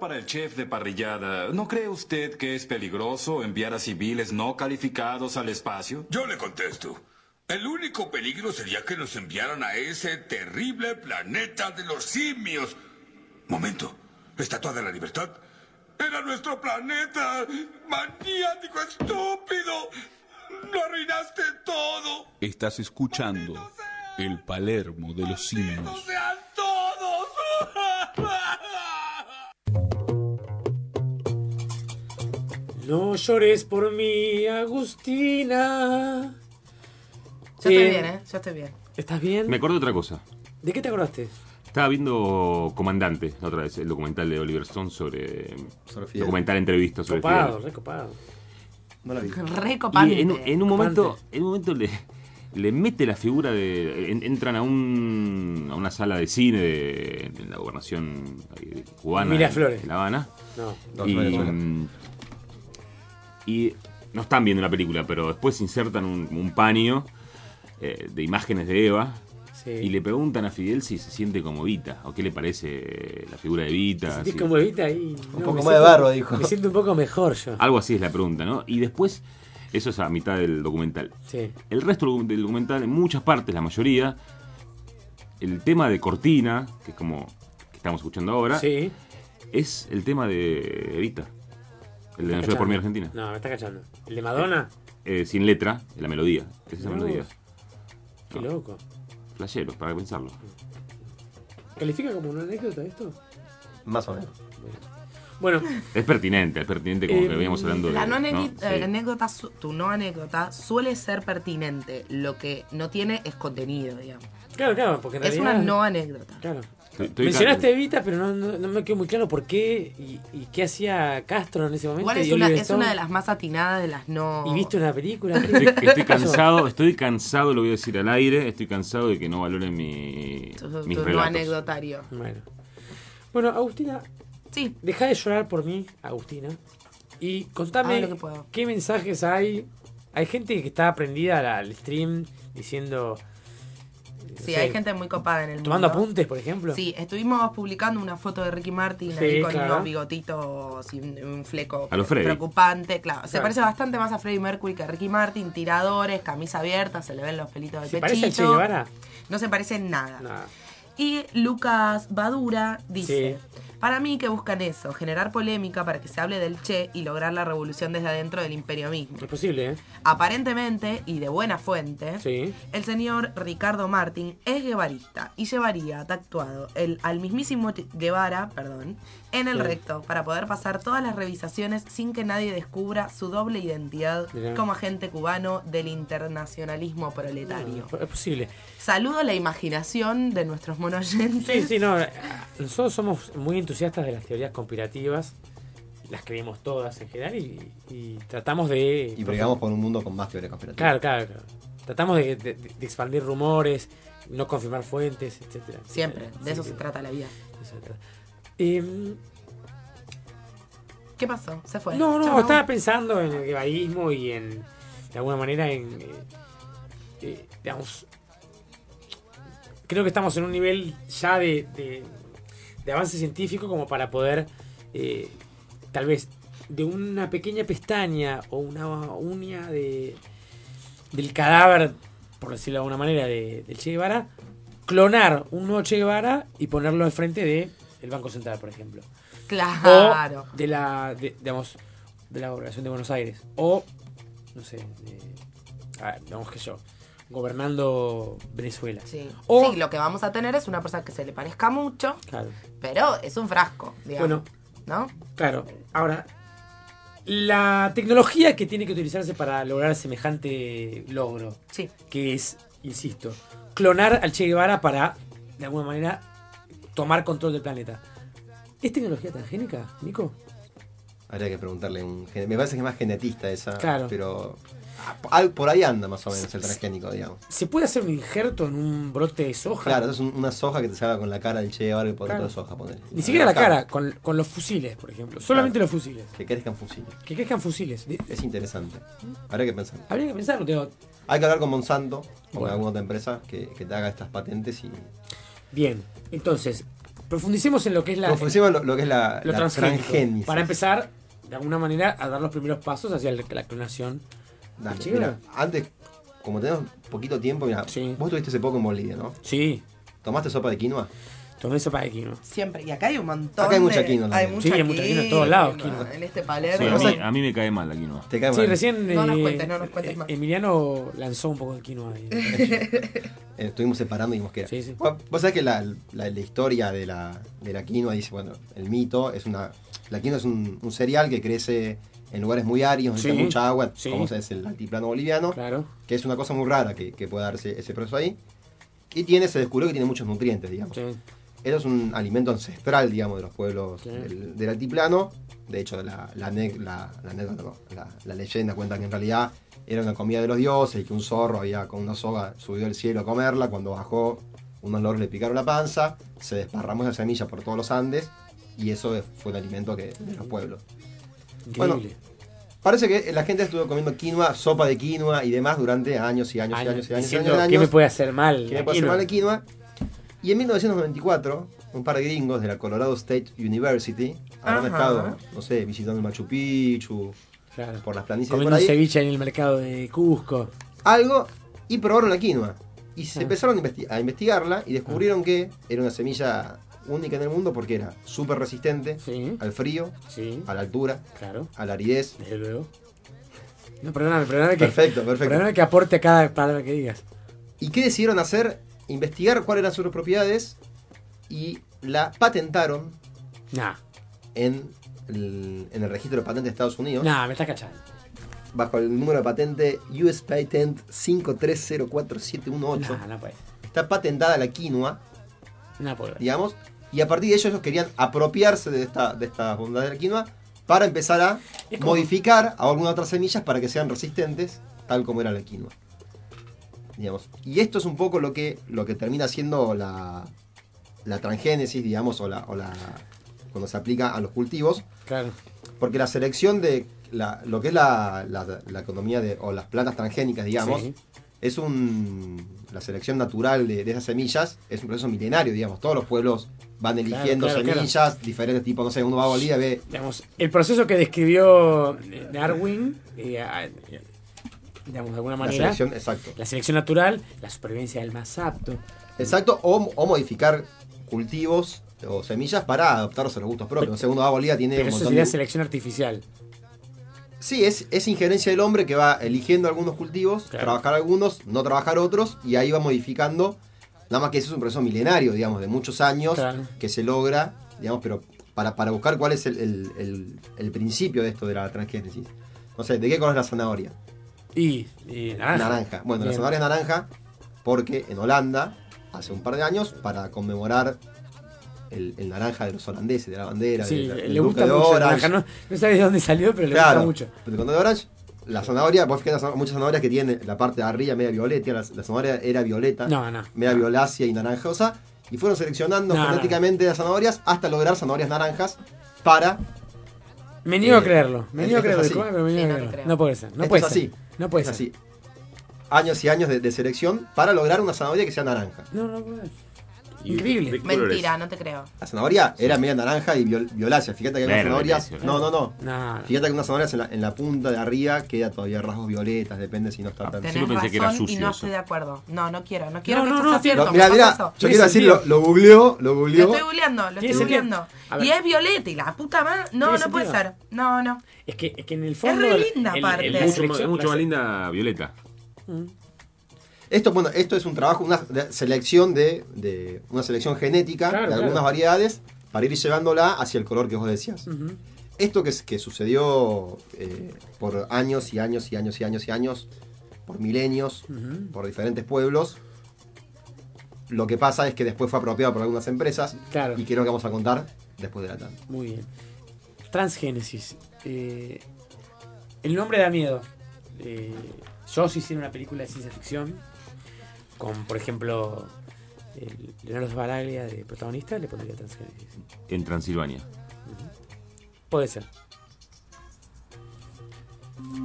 Speaker 33: para el chef de parrillada, ¿no cree usted que es peligroso enviar a civiles no calificados al espacio?
Speaker 34: Yo le contesto. El único peligro sería que nos enviaran a ese terrible planeta de los simios. Momento, Estatua de la Libertad. Era nuestro planeta. Maniático, estúpido. Lo arruinaste todo.
Speaker 22: Estás escuchando el Palermo de los simios.
Speaker 34: sean todos! [laughs]
Speaker 1: No llores por mí, Agustina.
Speaker 2: Yo estoy
Speaker 1: eh,
Speaker 2: bien, ¿eh? Yo estoy bien.
Speaker 1: ¿Estás bien?
Speaker 4: Me acuerdo de otra cosa.
Speaker 1: ¿De qué te acordaste?
Speaker 4: Estaba viendo Comandante otra vez, el documental de Oliver Stone sobre.
Speaker 3: Sobre
Speaker 4: Documental entrevista sobre
Speaker 1: Copado,
Speaker 4: Fidel.
Speaker 1: recopado.
Speaker 3: No la
Speaker 4: en, un momento, en un momento le, le mete la figura de. entran a un a una sala de cine de, la gobernación eh, cubana.
Speaker 1: Miraflores.
Speaker 4: En La Habana.
Speaker 1: No.
Speaker 3: No,
Speaker 4: y,
Speaker 3: Venezuela.
Speaker 4: mm, y no están viendo la película, pero después insertan un, un paño eh, de imágenes de Eva.
Speaker 1: Sí.
Speaker 4: Y le preguntan a Fidel si se siente como Vita, o qué le parece la figura de Vita. Si-
Speaker 1: como Evita ahí.
Speaker 3: Un
Speaker 1: no,
Speaker 3: poco más de barro, dijo.
Speaker 1: Me siento un poco mejor yo.
Speaker 4: Algo así es la pregunta, ¿no? Y después, eso es a mitad del documental.
Speaker 1: Sí.
Speaker 4: El resto del documental, en muchas partes, la mayoría, el tema de Cortina, que es como que estamos escuchando ahora,
Speaker 1: Sí.
Speaker 4: es el tema de Evita. El de No llores por mi. Argentina.
Speaker 1: No, me está cachando. ¿El de Madonna?
Speaker 4: Eh, sin letra, la melodía. Es esa melodía.
Speaker 1: Qué loco.
Speaker 4: Flashero, para pensarlo.
Speaker 1: ¿Califica como una anécdota esto?
Speaker 3: Más o menos.
Speaker 1: Bueno,
Speaker 4: Es pertinente, es pertinente, como
Speaker 1: Eh,
Speaker 4: que veníamos hablando de.
Speaker 2: La no anécdota,
Speaker 4: Sí.
Speaker 2: eh, anécdota su- tu no anécdota suele ser pertinente. Lo que no tiene es contenido, digamos.
Speaker 1: claro, claro, porque en
Speaker 2: Es
Speaker 1: realidad...
Speaker 2: una no anécdota.
Speaker 1: Claro.
Speaker 4: Estoy-
Speaker 1: Mencionaste Evita, pero no, no, no me quedó muy claro por qué y, y qué hacía Castro en ese momento.
Speaker 2: Igual es una, es de las más atinadas de las no.
Speaker 1: ¿Y viste una película? [laughs]
Speaker 4: Estoy, cansado, estoy cansado, lo voy a decir al aire, estoy cansado de que no valoren mi,
Speaker 2: Tu,
Speaker 4: mis
Speaker 2: tu no
Speaker 4: relatos.
Speaker 2: anecdotario.
Speaker 1: Bueno. Bueno, Agustina,
Speaker 2: Sí.
Speaker 1: deja de llorar por mí, Agustina, y contame qué mensajes hay. Hay gente que está aprendida al stream diciendo...
Speaker 2: Sí,
Speaker 1: sé,
Speaker 2: hay gente muy copada en el
Speaker 1: Tomando
Speaker 2: mundo.
Speaker 1: apuntes, por ejemplo.
Speaker 2: Sí, estuvimos publicando una foto de Ricky Martin
Speaker 1: Sí,
Speaker 2: ahí con
Speaker 1: claro.
Speaker 2: unos bigotitos y un, fleco
Speaker 4: A
Speaker 2: preocupante. Claro, se parece bastante más a Freddie Mercury que a Ricky Martin. Tiradores, camisa abierta, se le ven los pelitos del
Speaker 1: ¿Se
Speaker 2: pechito.
Speaker 1: parece al Che Guevara?
Speaker 2: No se parece en nada.
Speaker 1: Nada.
Speaker 2: Y Lucas Badura dice,
Speaker 1: Sí.
Speaker 2: Para mí que buscan eso, generar polémica para que se hable del Che y lograr la revolución desde adentro del imperio mismo.
Speaker 1: Es posible, ¿eh?
Speaker 2: Aparentemente, y de buena fuente,
Speaker 1: Sí.
Speaker 2: el señor Ricardo Martín es guevarista y llevaría tatuado el, al mismísimo Guevara perdón, en el
Speaker 1: Sí.
Speaker 2: recto para poder pasar todas las revisaciones sin que nadie descubra su doble identidad
Speaker 1: Mirá.
Speaker 2: como agente cubano del internacionalismo proletario.
Speaker 1: Es posible.
Speaker 2: Saludo la imaginación de nuestros monoyentes.
Speaker 1: Sí, sí, no. Nosotros somos muy entusiastas de las teorías conspirativas, las creemos todas en general y, y tratamos de.
Speaker 3: Y bregamos por un mundo con más teoría conspirativa.
Speaker 1: Claro, claro, claro. Tratamos de, de- de expandir rumores, no confirmar fuentes, etcétera.
Speaker 2: Siempre,
Speaker 1: etcétera.
Speaker 2: de eso
Speaker 1: Sí,
Speaker 2: se trata la vida.
Speaker 1: eso se trata. Em,
Speaker 2: ¿Qué pasó? Se fue.
Speaker 1: no, no,
Speaker 2: Chau.
Speaker 1: estaba pensando en el guevarismo y en, de alguna manera, en, eh, eh, digamos, creo que estamos en un nivel ya de, de- de avance científico como para poder, eh, tal vez, de una pequeña pestaña o una uña de, del cadáver, por decirlo de alguna manera, de, del Che Guevara, clonar un nuevo Che Guevara y ponerlo al frente de el Banco Central, por ejemplo.
Speaker 2: Claro.
Speaker 1: O de la, de, digamos, de la gobernación de Buenos Aires. O, no sé, de, a ver, digamos que yo, gobernando Venezuela.
Speaker 2: Sí.
Speaker 1: O,
Speaker 2: Sí, lo que vamos a tener es una persona que se le parezca mucho,
Speaker 1: claro,
Speaker 2: pero es un frasco, digamos.
Speaker 1: Bueno.
Speaker 2: ¿No?
Speaker 1: claro. Ahora, la tecnología que tiene que utilizarse para lograr semejante logro,
Speaker 2: Sí.
Speaker 1: que es, insisto, clonar al Che Guevara para, de alguna manera, tomar control del planeta. ¿Es tecnología transgénica, Nico?
Speaker 3: Habría que preguntarle un. Me parece que es más genetista esa.
Speaker 1: Claro.
Speaker 3: Pero. por- ahí anda más o menos el transgénico, digamos.
Speaker 1: ¿Se puede hacer un injerto en un brote de soja?
Speaker 3: Claro, es un- una soja que te salga con la cara del Che Guevara y por
Speaker 1: Claro.
Speaker 3: de soja, poner.
Speaker 1: Ni siquiera la cara, con, con los fusiles, por ejemplo. Solamente los fusiles.
Speaker 3: Que crezcan fusiles.
Speaker 1: Que crezcan fusiles.
Speaker 3: Es interesante. Habría que pensar.
Speaker 1: Habría que pensarlo, digo,
Speaker 3: Hay que hablar con Monsanto o con alguna otra empresa que, que te haga estas patentes y.
Speaker 1: Bien, entonces, profundicemos en lo que es la,
Speaker 3: Profundicemos lo, lo que es la,
Speaker 1: lo
Speaker 3: la
Speaker 1: transgénico,
Speaker 3: transgénesis.
Speaker 1: Para empezar, de alguna manera, a dar los primeros pasos hacia la clonación.
Speaker 3: Dale, mira, antes, como tenemos poquito tiempo, mira,
Speaker 1: Sí.
Speaker 3: vos estuviste hace poco en Bolivia, ¿no?
Speaker 1: Sí,
Speaker 3: ¿Tomaste sopa de quinoa?
Speaker 1: Tomé sopa de quinoa.
Speaker 2: Siempre. Y acá hay un montón.
Speaker 3: Acá hay mucha
Speaker 2: de-
Speaker 3: quinoa
Speaker 2: Hay mucha
Speaker 1: Sí, hay mucha quinoa en todos lados, quinoa.
Speaker 2: En este
Speaker 4: Sí,
Speaker 2: Palermo.
Speaker 4: a, mí, a me cae mal la quinoa.
Speaker 3: ¿Te cae
Speaker 1: Sí,
Speaker 3: mal?
Speaker 1: recién
Speaker 2: No nos
Speaker 1: eh,
Speaker 2: cuentes, no nos cuentes
Speaker 1: eh,
Speaker 2: más.
Speaker 1: Emiliano lanzó un poco de quinoa ahí. [laughs]
Speaker 3: Eh, estuvimos separando y dijimos que era.
Speaker 1: Sí, sí.
Speaker 3: Vos vos sabés que la, la- la historia de la, de la quinoa dice, bueno, el mito es una. La quinoa es un, un cereal que crece en lugares muy áridos, donde
Speaker 1: Sí,
Speaker 3: hay mucha agua,
Speaker 1: sí.
Speaker 3: como es el altiplano boliviano,
Speaker 1: Claro.
Speaker 3: que es una cosa muy rara que, que puede darse ese proceso ahí. Y tiene, se descubrió que tiene muchos nutrientes, digamos.
Speaker 1: Sí.
Speaker 3: Eso es un alimento ancestral, digamos, de los pueblos del, del altiplano. De hecho, la, la, la- leyenda cuenta que en realidad era una comida de los dioses y que un zorro había con una soga subido al cielo a comerla. Cuando bajó, unos loros le picaron la panza, se desparramó esa semilla por todos los Andes y eso fue un alimento que, de los pueblos. Bueno,
Speaker 1: Increíble.
Speaker 3: Parece que la gente estuvo comiendo quinoa, sopa de quinoa y demás durante años y años y
Speaker 1: Años,
Speaker 3: años y años. y años y
Speaker 1: ¿qué me
Speaker 3: años.
Speaker 1: puede hacer mal?
Speaker 3: ¿Qué me puede hacer mal la quinoa? Y en 1994, un par de gringos de la Colorado State University habrán estado, no sé, visitando el Machu Picchu, por las planicies de
Speaker 1: Comiendo
Speaker 3: por ahí,
Speaker 1: ceviche en el mercado de Cusco.
Speaker 3: algo, y probaron la quinoa. Y se
Speaker 1: Ah.
Speaker 3: empezaron a, investi- a investigarla y descubrieron que era una semilla única en el mundo porque era súper resistente al frío, a la altura, a la aridez.
Speaker 1: Desde luego. No, perdóname, perdóname que,
Speaker 3: Perfecto, perfecto.
Speaker 1: perdóname que aporte a cada palabra que digas.
Speaker 3: ¿Y qué decidieron hacer? Investigar cuáles eran sus propiedades y la patentaron
Speaker 1: Nah,
Speaker 3: en el, en el registro de patentes de Estados Unidos.
Speaker 1: nah, me estás cachando.
Speaker 3: Bajo el número de patente US Patent 5304718.
Speaker 1: Nah, no puede.
Speaker 3: Está patentada la quinoa,
Speaker 1: No puede.
Speaker 3: digamos, y a partir de ello ellos querían apropiarse de esta, de esta bondad de la quinoa para empezar a
Speaker 1: como-
Speaker 3: modificar a algunas otras semillas para que sean resistentes, tal como era la quinoa. Digamos. Y esto es un poco lo que, lo que termina siendo la, la transgénesis, digamos, o la, o la cuando se aplica a los cultivos.
Speaker 1: Claro.
Speaker 3: Porque la selección de la- lo que es la, la- economía de, o las plantas transgénicas, digamos,
Speaker 1: Sí.
Speaker 3: es un. La selección natural de, de esas semillas es un proceso milenario, digamos. Todos los pueblos van eligiendo
Speaker 1: claro, claro.
Speaker 3: semillas, diferentes tipos, no sé, uno va a Bolivia, ve.
Speaker 1: Digamos, el proceso que describió Darwin, eh, digamos, de alguna
Speaker 3: La
Speaker 1: manera.
Speaker 3: selección, exacto.
Speaker 1: La selección natural, la supervivencia del más apto.
Speaker 3: Exacto, o, o modificar cultivos o semillas para adaptarlos a los gustos propios. Tiene
Speaker 1: Pero
Speaker 3: un
Speaker 1: eso
Speaker 3: montón
Speaker 1: sería
Speaker 3: de-
Speaker 1: selección artificial.
Speaker 3: Sí, es, es injerencia del hombre que va eligiendo algunos cultivos, trabajar algunos, no trabajar otros, y ahí va modificando. Nada más que eso es un proceso milenario, digamos, de muchos años
Speaker 1: Claro.
Speaker 3: que se logra, digamos, pero para, para buscar cuál es el, el- el- el principio de esto de la transgénesis. No sé, ¿de qué color es la zanahoria?
Speaker 1: Y, y naranja.
Speaker 3: Bueno, la
Speaker 1: Bien.
Speaker 3: zanahoria es naranja porque en Holanda, hace un par de años, para conmemorar el, el naranja de los holandeses, de la bandera,
Speaker 1: Sí,
Speaker 3: de-
Speaker 1: le, gusta
Speaker 3: de
Speaker 1: mucho el
Speaker 3: Orange.
Speaker 1: naranja. No, no sabes de dónde salió, pero le
Speaker 3: Claro,
Speaker 1: gusta mucho.
Speaker 3: pero cuando de Orange, la zanahoria, vos fíjate, las- muchas zanahorias que tienen la parte de arriba media violeta, la, la zanahoria era violeta,
Speaker 1: No, no.
Speaker 3: media violácea y naranjosa, y fueron seleccionando
Speaker 1: No, no.
Speaker 3: genéticamente las zanahorias hasta lograr zanahorias naranjas para...
Speaker 1: Me niego a
Speaker 3: Eh,
Speaker 1: creerlo. Me niego a creerlo.
Speaker 3: así.
Speaker 1: disculpa, pero me niego a creerlo. No puede ser. No
Speaker 3: Esto
Speaker 1: puede
Speaker 3: es
Speaker 1: ser.
Speaker 3: así.
Speaker 1: No puede ser.
Speaker 3: así. Años y años de, de selección para lograr una zanahoria que sea naranja.
Speaker 1: No, no puede ser. Increíble.
Speaker 4: ¿de qué color es?
Speaker 2: Mentira, no te creo.
Speaker 3: La zanahoria era media naranja y viol- violácea. Fíjate que hay unas zanahorias. No, no, no.
Speaker 1: No, no.
Speaker 3: Fíjate que unas zanahorias en la, en la punta de arriba queda todavía rasgos violetas, depende si no está tan.
Speaker 2: Tenés
Speaker 4: Siempre pensé que era
Speaker 2: razón y
Speaker 4: sucio
Speaker 2: no estoy de acuerdo. No, no quiero. No quiero
Speaker 1: No,
Speaker 2: que
Speaker 1: no,
Speaker 2: esto
Speaker 1: no,
Speaker 2: sea cierto.
Speaker 3: Mira, mira, yo quiero decir,
Speaker 1: sentido.
Speaker 3: lo, lo googleó, lo
Speaker 2: Lo
Speaker 3: googleó.
Speaker 2: estoy googleando, lo estoy googleando. Y es violeta y la puta madre. No, no puede ser. No, no.
Speaker 1: Es que, es que en el fondo.
Speaker 2: re
Speaker 1: el-
Speaker 2: linda, aparte. Es
Speaker 4: Mucho, más- es linda Violeta.
Speaker 3: Esto, bueno, esto es un trabajo, una selección de, de una selección genética
Speaker 1: Claro,
Speaker 3: de algunas
Speaker 1: claro.
Speaker 3: variedades para ir llevándola hacia el color que vos decías. Esto que, que sucedió eh, por años y años y años y años y años, por milenios, por diferentes pueblos, lo que pasa es que después fue apropiado por algunas empresas
Speaker 1: Claro.
Speaker 3: y lo que vamos a contar después de la tanda.
Speaker 1: Muy bien. Transgénesis. Eh, el nombre da miedo. Eh, yo si hiciera una película de ciencia ficción, con por ejemplo el Leonardo Sbaraglia de protagonista, le pondría Transgénesis.
Speaker 4: En Transilvania.
Speaker 1: Puede ser.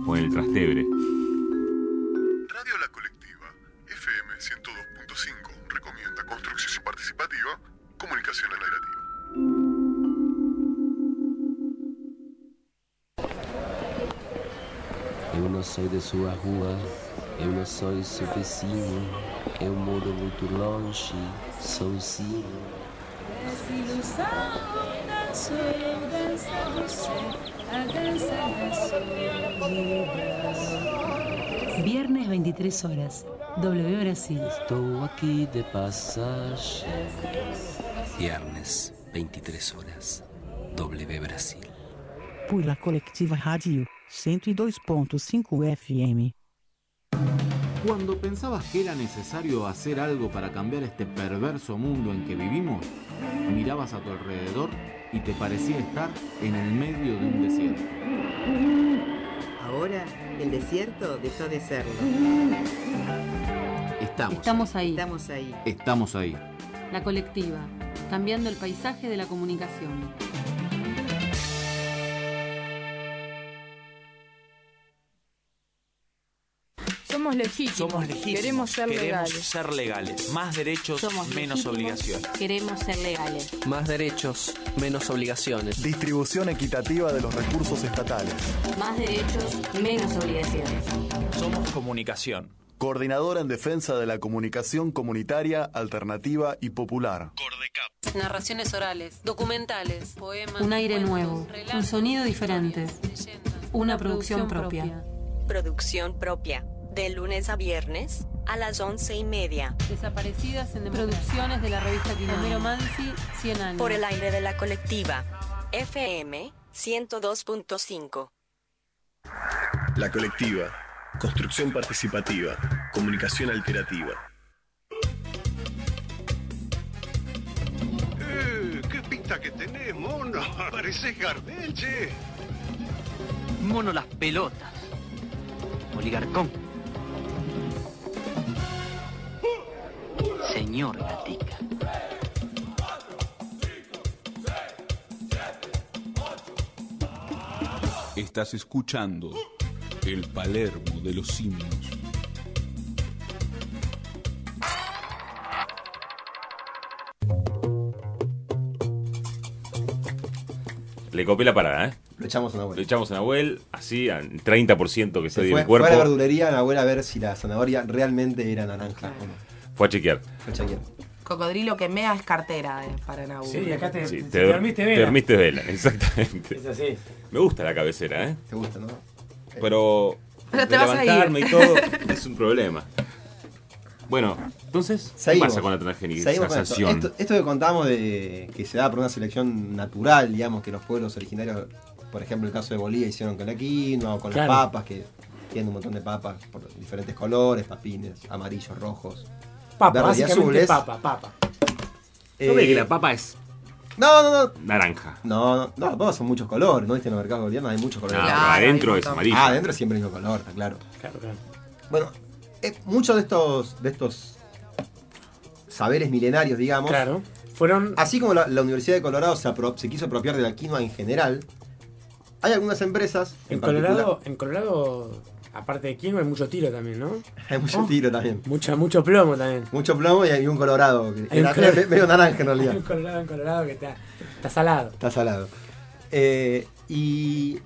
Speaker 4: O en el Trastebre.
Speaker 25: Radio La Colectiva, FM 102.5, recomienda construcción participativa, comunicación alternativa.
Speaker 35: Eu não sou da sua rua, eu não sou seu vizinho. Eu moro muito longe, sozinho.
Speaker 36: Viernes 23 horas. W Brasil.
Speaker 35: Estou aqui de passagem. Viernes, 23 horas. W Brasil.
Speaker 37: Por La Colectiva Rádio 102.5 FM. Cuando pensabas que era necesario hacer algo para cambiar este perverso mundo en que vivimos, mirabas a tu alrededor y te parecía estar en el medio de un desierto.
Speaker 29: Ahora el desierto dejó de serlo.
Speaker 37: Estamos.
Speaker 38: Estamos ahí.
Speaker 29: Estamos ahí.
Speaker 37: Estamos ahí.
Speaker 38: La colectiva, cambiando el paisaje de la comunicación.
Speaker 39: Somos legítimos.
Speaker 40: Somos legítimos.
Speaker 39: Queremos ser
Speaker 40: Queremos
Speaker 39: legales.
Speaker 40: ser legales. Más derechos,
Speaker 38: Somos
Speaker 40: menos obligaciones.
Speaker 38: Queremos ser legales.
Speaker 35: Más derechos, menos obligaciones.
Speaker 41: Distribución equitativa de los recursos estatales.
Speaker 38: Más derechos, menos obligaciones.
Speaker 40: Somos comunicación.
Speaker 41: Coordinadora en defensa de la comunicación comunitaria, alternativa y popular.
Speaker 38: Narraciones orales, documentales, poemas. Un aire nuevo, un sonido diferente. Una producción propia.
Speaker 9: Producción propia. De lunes a viernes a las once y media.
Speaker 38: Desaparecidas en producciones de la revista Quilomero Mansi, 100 años.
Speaker 9: Por el aire de la colectiva. FM 102.5.
Speaker 25: La colectiva. Construcción participativa. Comunicación alterativa.
Speaker 42: Eh, ¿Qué pinta que tenés, mono? [laughs] Pareces Gardel, che.
Speaker 43: Mono las pelotas. Oligarcón. Señor Gatica.
Speaker 22: Estás escuchando el Palermo de los simios.
Speaker 4: Le copié la parada, ¿eh?
Speaker 3: Lo echamos a Nahuel.
Speaker 4: Lo echamos a Nahuel, así, a 30% que se dio el cuerpo.
Speaker 3: fue a la verdulería Nahuel a ver si la zanahoria realmente era naranja o no.
Speaker 4: Fue a chequear.
Speaker 3: Fue a chequear.
Speaker 2: Cocodrilo que mea es cartera eh, para Nahu.
Speaker 1: Sí, acá te,
Speaker 4: Sí,
Speaker 1: te-
Speaker 4: te,
Speaker 1: te dormiste vela.
Speaker 4: te dormiste vela, [laughs] exactamente.
Speaker 1: Es así.
Speaker 4: Me gusta la cabecera, ¿eh?
Speaker 3: Te gusta, ¿no?
Speaker 4: Pero,
Speaker 2: Pero te
Speaker 4: de
Speaker 2: vas a ir.
Speaker 4: levantarme y todo [laughs] es un problema. Bueno, entonces, ¿qué pasa con la
Speaker 3: con esto. Esto, esto que contamos de que se da por una selección natural, digamos, que los pueblos originarios, por ejemplo, el caso de Bolivia hicieron con la quinoa o con
Speaker 1: Claro.
Speaker 3: las papas, que tienen un montón de papas por diferentes colores, papines, amarillos, rojos,
Speaker 1: Papa, básicamente
Speaker 3: azules.
Speaker 1: papa, papa.
Speaker 4: ¿No ve
Speaker 3: Eh,
Speaker 4: que la papa es
Speaker 3: No, no, no.
Speaker 4: naranja?
Speaker 3: No, no, no, las papas son muchos colores, ¿no? Viste, en los mercados bolivianos hay muchos colores.
Speaker 4: No, pero adentro es amarillo.
Speaker 3: Ah, adentro siempre el mismo color, está claro.
Speaker 1: Claro, claro.
Speaker 3: Bueno, eh, muchos de estos, de estos saberes milenarios, digamos.
Speaker 1: Claro. Fueron.
Speaker 3: Así como la, la Universidad de Colorado se, apro- se quiso apropiar de la quinoa en general, hay algunas empresas.
Speaker 1: En
Speaker 3: particular-
Speaker 1: Colorado, en Colorado, aparte de quinoa, hay mucho tiro también, ¿no? [laughs]
Speaker 3: Hay mucho
Speaker 1: Oh.
Speaker 3: tiro también.
Speaker 1: Mucho plomo también.
Speaker 3: Mucho plomo y hay un colorado. Que
Speaker 1: Hay un
Speaker 3: medio naranja en realidad. [laughs]
Speaker 1: Hay un Colorado en Colorado que está, está salado.
Speaker 3: Está salado. Eh, y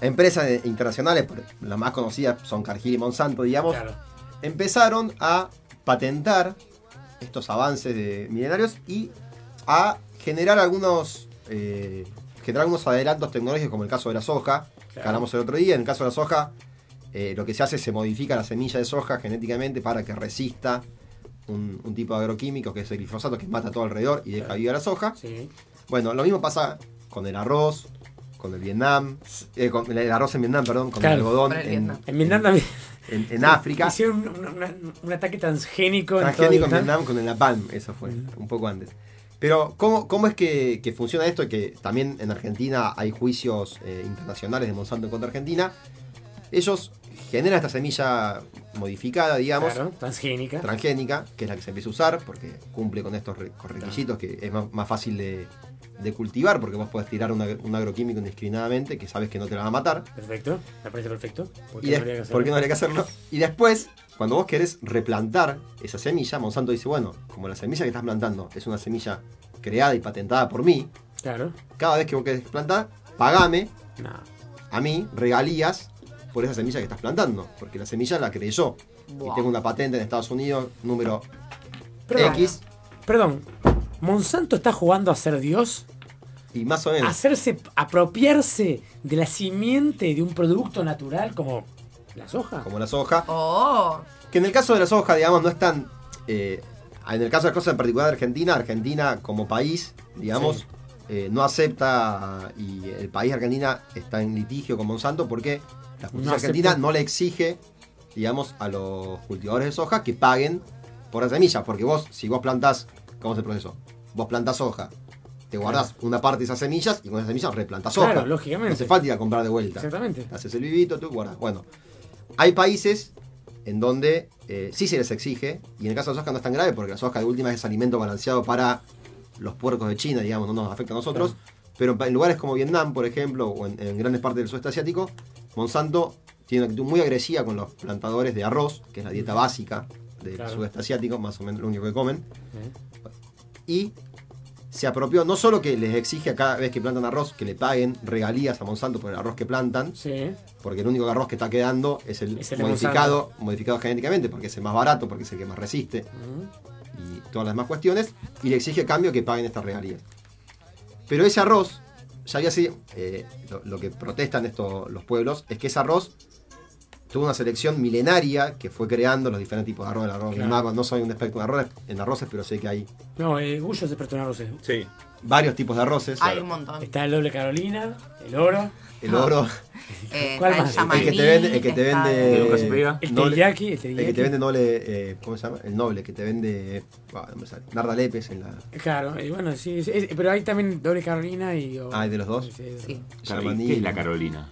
Speaker 3: empresas internacionales, las más conocidas son Cargill y Monsanto, digamos,
Speaker 1: Claro.
Speaker 3: empezaron a patentar estos avances de milenarios y a generar algunos eh, generar algunos adelantos tecnológicos como el caso de la soja que
Speaker 1: Claro.
Speaker 3: hablamos el otro día en el caso de la soja eh, lo que se hace es se modifica la semilla de soja genéticamente para que resista un, un tipo de agroquímico que es el glifosato que mata todo alrededor y deja viva la soja
Speaker 1: Sí.
Speaker 3: bueno lo mismo pasa con el arroz con el Vietnam eh, con el arroz en Vietnam perdón con
Speaker 1: Claro.
Speaker 3: el algodón
Speaker 2: el
Speaker 3: en,
Speaker 2: Vietnam.
Speaker 1: En Vietnam también.
Speaker 3: en- en África
Speaker 1: Hicieron un, un- un ataque transgénico, en todo
Speaker 3: Transgénico en
Speaker 1: Vietnam.
Speaker 3: Con el napalm, eso fue, un poco antes. Pero, ¿cómo, cómo es que, que funciona esto? Y que también en Argentina hay juicios eh, internacionales de Monsanto contra Argentina. Ellos generan esta semilla modificada, digamos,
Speaker 1: Claro, transgénica.
Speaker 3: transgénica, que es la que se empieza a usar, porque cumple con estos requisitos que es más, más fácil de, de cultivar, porque vos podés tirar un agroquímico indiscriminadamente, que sabes que no te la va a matar.
Speaker 1: Perfecto, me parece perfecto. ¿Por
Speaker 3: Y
Speaker 1: qué
Speaker 3: des-
Speaker 1: no habría que hacerlo?
Speaker 3: ¿Por qué no habría que hacerlo? Y después, cuando vos querés replantar esa semilla, Monsanto dice, bueno, como la semilla que estás plantando es una semilla creada y patentada por mí,
Speaker 1: Claro.
Speaker 3: cada vez que vos querés plantar, pagame
Speaker 1: No.
Speaker 3: a mí regalías por esa semilla que estás plantando, porque la semilla la creé yo. Y tengo una patente en Estados Unidos, número
Speaker 1: Perdón.
Speaker 3: X,
Speaker 1: Perdón, ¿Monsanto está jugando a ser Dios?
Speaker 3: y más o menos.
Speaker 1: Hacerse, apropiarse de la simiente de un producto natural como la soja.
Speaker 3: Como la soja.
Speaker 2: Oh,
Speaker 3: Que en el caso de la soja, digamos, no es tan. eh, en el caso de las cosas en particular de Argentina, Argentina como país, digamos,
Speaker 1: Sí.
Speaker 3: eh, no acepta y el país Argentina está en litigio con Monsanto porque la justicia
Speaker 1: No
Speaker 3: argentina
Speaker 1: acepta.
Speaker 3: no le exige digamos, a los cultivadores de soja que paguen por la semilla. Porque vos, si vos plantás, ¿cómo es el proceso? Vos plantás soja, te guardás una parte de esas semillas y con esas semillas replantás soja.
Speaker 1: Claro, lógicamente.
Speaker 3: No hace falta ir a comprar de vuelta.
Speaker 1: Exactamente.
Speaker 3: Haces el vivito, tú guardas. Bueno, hay países en donde eh, sí se les exige, y en el caso de la soja no es tan grave, porque la soja de última es alimento balanceado para los puercos de China, digamos, no nos afecta a nosotros. Pero en lugares como Vietnam, por ejemplo, o en, en grandes partes del sudeste asiático, Monsanto tiene una actitud muy agresiva con los plantadores de arroz, que es la dieta básica del
Speaker 1: Claro.
Speaker 3: sudeste asiático, más o menos lo único que comen. Y se apropió, no solo que les exige a cada vez que plantan arroz que le paguen regalías a Monsanto por el arroz que plantan, porque el único arroz que está quedando es el,
Speaker 1: Es el de
Speaker 3: modificado, modificado genéticamente, porque es el más barato, porque es el que más resiste, y todas las demás cuestiones, y le exige a cambio que paguen estas regalías. Pero ese arroz, ya había sido, eh, lo, lo que protestan estos, los pueblos, es que ese arroz tuvo una selección milenaria que fue creando los diferentes tipos de arroz. El arroz
Speaker 1: Claro.
Speaker 3: Mago, no soy un experto en arroz, en arroces, pero sé que hay
Speaker 1: No, eh, Gullo se prestó en arroces.
Speaker 4: Sí.
Speaker 3: Varios tipos de arroces.
Speaker 2: Hay un montón.
Speaker 1: Está el doble Carolina, el oro.
Speaker 3: El oro. [laughs]
Speaker 2: Eh,
Speaker 1: ¿Cuál más?
Speaker 2: el
Speaker 3: El que te vende, el que te vende
Speaker 1: el- se pega. El
Speaker 3: noble-
Speaker 1: teriyaki, el
Speaker 3: el que
Speaker 1: teriyaki.
Speaker 3: te vende noble, eh, ¿cómo se llama? El noble, que te vende, ah, no me sale, Narda Lepes en la,
Speaker 1: Claro, y bueno, sí, sí, es- pero hay también doble Carolina y...
Speaker 3: ah, ¿de los dos?
Speaker 1: Sí,
Speaker 2: Sí.
Speaker 4: Claro, ¿y
Speaker 3: Yamaní.
Speaker 4: ¿Qué es la Carolina?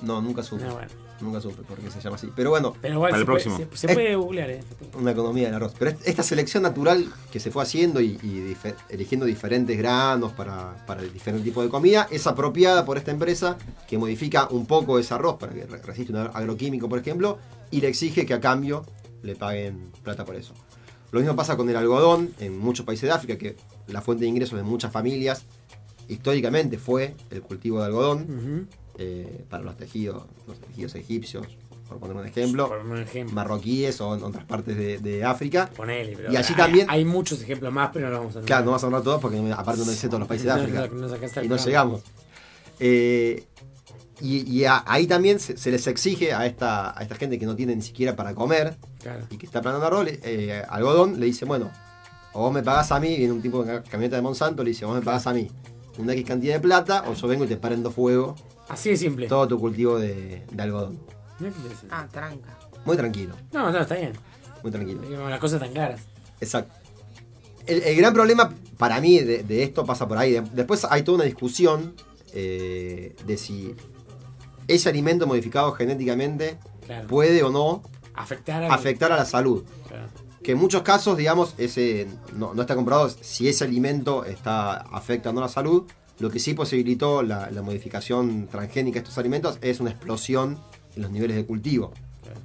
Speaker 3: No, nunca supe.
Speaker 1: Ah, bueno.
Speaker 3: Nunca supe por qué se llama así. Pero bueno,
Speaker 1: Pero igual
Speaker 4: Para
Speaker 1: se,
Speaker 4: el
Speaker 1: puede,
Speaker 4: próximo.
Speaker 1: se, puede googlear, eh.
Speaker 3: una economía del arroz. Pero est- esta selección natural que se fue haciendo y, y dife- eligiendo diferentes granos para, para el diferente tipo de comida es apropiada por esta empresa que modifica un poco ese arroz para que re- resista un agro- agroquímico, por ejemplo, y le exige que a cambio le paguen plata por eso. Lo mismo pasa con el algodón en muchos países de África, que la fuente de ingresos de muchas familias históricamente fue el cultivo de algodón
Speaker 1: Ujú.
Speaker 3: Eh, para los tejidos, los tejidos egipcios, por poner un ejemplo,
Speaker 1: Por un ejemplo.
Speaker 3: marroquíes o en otras partes de, de África.
Speaker 1: Ponele, pero
Speaker 3: Y allí
Speaker 1: hay-
Speaker 3: también-
Speaker 1: Hay muchos ejemplos más, pero no los vamos a
Speaker 3: Claro, no vas a hablar todos porque no- aparte no sé todos los países de
Speaker 1: No,
Speaker 3: África.
Speaker 1: no, no el
Speaker 3: y no llegamos. Eh, y y a- ahí también se, se les exige a esta, a esta gente que no tiene ni siquiera para comer
Speaker 1: Claro.
Speaker 3: y que está plantando arroz, eh, algodón, le dice, bueno, o vos me pagás a mí, viene un tipo en camioneta de Monsanto, le dice, vos me pagás a mí una X cantidad de plata, o yo vengo y te prendo fuego
Speaker 1: Así de simple.
Speaker 3: todo tu cultivo de, de algodón.
Speaker 1: Mirá qué interesante.
Speaker 2: Ah, tranca.
Speaker 3: Muy tranquilo,
Speaker 1: No, no, está bien.
Speaker 3: muy tranquilo.
Speaker 1: Digamos, Las cosas tan claras.
Speaker 3: Exacto. El, el gran problema para mí de, de esto pasa por ahí. De- después hay toda una discusión eh, de si ese alimento modificado genéticamente
Speaker 1: Claro.
Speaker 3: puede o no
Speaker 1: Afectar a...
Speaker 3: afectar a la salud.
Speaker 1: Claro.
Speaker 3: Que en muchos casos, digamos, ese no, no está comprobado si ese alimento está afectando a la salud. Lo que sí posibilitó la, la modificación transgénica de estos alimentos es una explosión en los niveles de cultivo,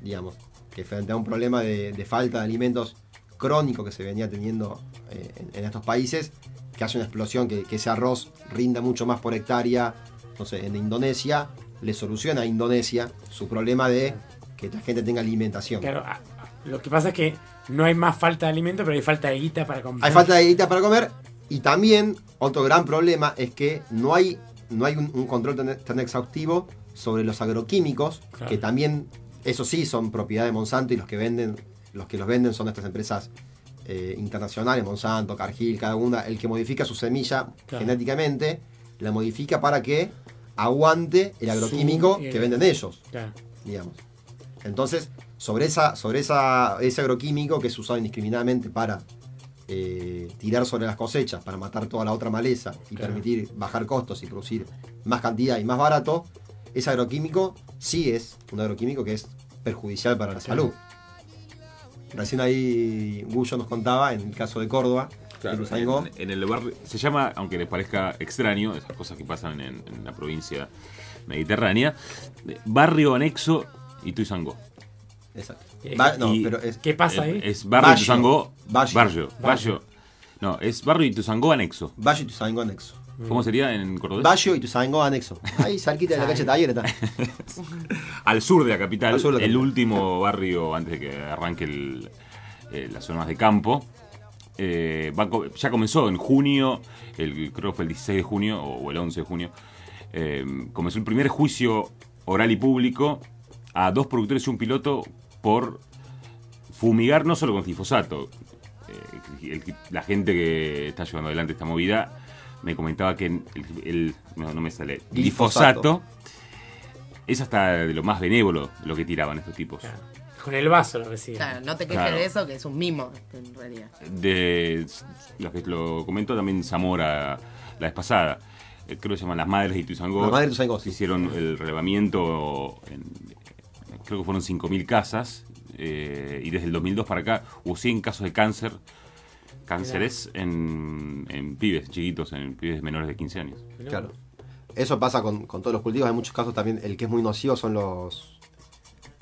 Speaker 3: digamos. Que frente a un problema de, de falta de alimentos crónico que se venía teniendo eh, en, en estos países, que haya una explosión, que, que ese arroz rinda mucho más por hectárea, no sé, en Indonesia, le soluciona a Indonesia su problema de que la gente tenga alimentación.
Speaker 1: Claro, lo que pasa es que no hay más falta de alimento, pero hay falta de guita para comprar.
Speaker 3: Hay falta de guita para comer y también otro gran problema es que no hay, no hay un, un control tan, tan exhaustivo sobre los agroquímicos,
Speaker 1: Claro.
Speaker 3: que también, eso sí, son propiedad de Monsanto y los que venden, los que los venden son estas empresas eh, internacionales, Monsanto, Cargill, cada una, el que modifica su semilla
Speaker 1: Claro.
Speaker 3: genéticamente, la modifica para que aguante el agroquímico
Speaker 1: Su- eh,
Speaker 3: que venden ellos
Speaker 1: Claro.
Speaker 3: digamos. Entonces, sobre, esa, sobre esa, ese agroquímico que es usado indiscriminadamente para eh, tirar sobre las cosechas, para matar toda la otra maleza y
Speaker 1: Claro.
Speaker 3: permitir bajar costos y producir más cantidad y más barato, ese agroquímico sí es un agroquímico que es perjudicial para la
Speaker 1: Claro.
Speaker 3: salud. Recién ahí Gullo nos contaba, en el caso de Córdoba,
Speaker 4: Claro, en, en el barrio, se llama, aunque les parezca extraño, esas cosas que pasan en, en la provincia mediterránea, barrio anexo Ituzaingó.
Speaker 3: Exacto. Va- no,
Speaker 4: Y-
Speaker 3: pero es,
Speaker 1: ¿Qué pasa
Speaker 4: Eh,
Speaker 1: ahí?
Speaker 4: Es barrio
Speaker 3: Barrio.
Speaker 4: Ituzaingó.
Speaker 3: Barrio.
Speaker 4: Barrio. Barrio. No, es barrio Ituzaingó anexo.
Speaker 3: Valle Ituzaingó anexo.
Speaker 4: ¿Cómo sería en cordobés?
Speaker 3: Valle Ituzaingó anexo. Ahí, cerquita de la calle Taller está. [laughs]
Speaker 4: Al sur de la capital,
Speaker 3: Al sur de la
Speaker 4: el último barrio antes de que arranque el, eh, las zonas de campo. Eh, va ya comenzó en junio, el, creo que fue el 16 de junio o el 11 de junio. eh, comenzó el primer juicio oral y público a dos productores y un piloto por fumigar no solo con glifosato. Eh, el- la gente que está llevando adelante esta movida me comentaba que el, el- no, no me sale
Speaker 3: Glifosato.
Speaker 4: glifosato es hasta de lo más benévolo lo que tiraban estos tipos.
Speaker 1: Con el vaso lo recibe.
Speaker 2: Claro, no te quejes
Speaker 4: Claro.
Speaker 2: de eso, que es un mimo, en realidad.
Speaker 4: de lo que lo comentó también Zamora la vez pasada. Eh, Creo que se llaman Las Madres de Ituzaingó.
Speaker 3: Las Madres de Ituzaingó, sí.
Speaker 4: Hicieron el relevamiento, en, creo que fueron 5.000 casas, eh, y desde el 2002 para acá hubo 100 casos de cáncer, cánceres en, en pibes chiquitos, en pibes menores de 15 años.
Speaker 3: Claro. Eso pasa con, con todos los cultivos. Hay muchos casos también. El que es muy nocivo son los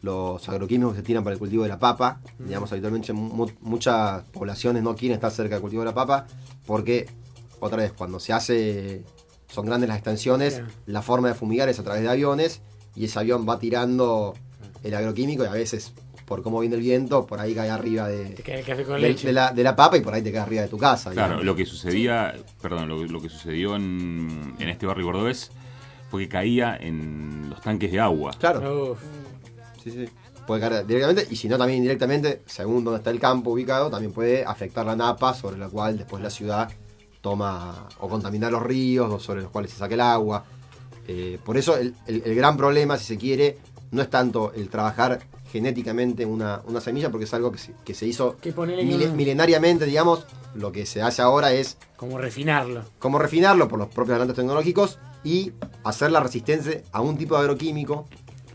Speaker 3: los agroquímicos que se tiran para el cultivo de la papa.
Speaker 1: Mm.
Speaker 3: Digamos, habitualmente mu- muchas poblaciones no quieren estar cerca del cultivo de la papa porque, otra vez, cuando se hace, son grandes las extensiones, la forma de fumigar es a través de aviones y ese avión va tirando el agroquímico y a veces, por cómo viene el viento, por ahí cae arriba de,
Speaker 1: Te cae el café con
Speaker 3: de-
Speaker 1: leche.
Speaker 3: de la, de la papa y por ahí te cae arriba de tu casa.
Speaker 4: Claro,
Speaker 3: digamos.
Speaker 4: lo que sucedía, perdón, lo, lo que sucedió en, en este barrio cordobés fue que caía en los tanques de agua.
Speaker 3: Claro.
Speaker 1: Uf.
Speaker 3: Sí, sí. Puede caer directamente y si no también indirectamente, según donde está el campo ubicado, también puede afectar la napa sobre la cual después la ciudad toma o contaminar los ríos o sobre los cuales se saca el agua. Eh, por eso el, el- el gran problema, si se quiere, no es tanto el trabajar genéticamente una, una semilla, porque es algo que se, que se hizo
Speaker 1: Que
Speaker 3: milenariamente, digamos. Lo que se hace ahora es
Speaker 1: Como refinarlo.
Speaker 3: cómo refinarlo por los propios adelantos tecnológicos y hacer la resistencia a un tipo de agroquímico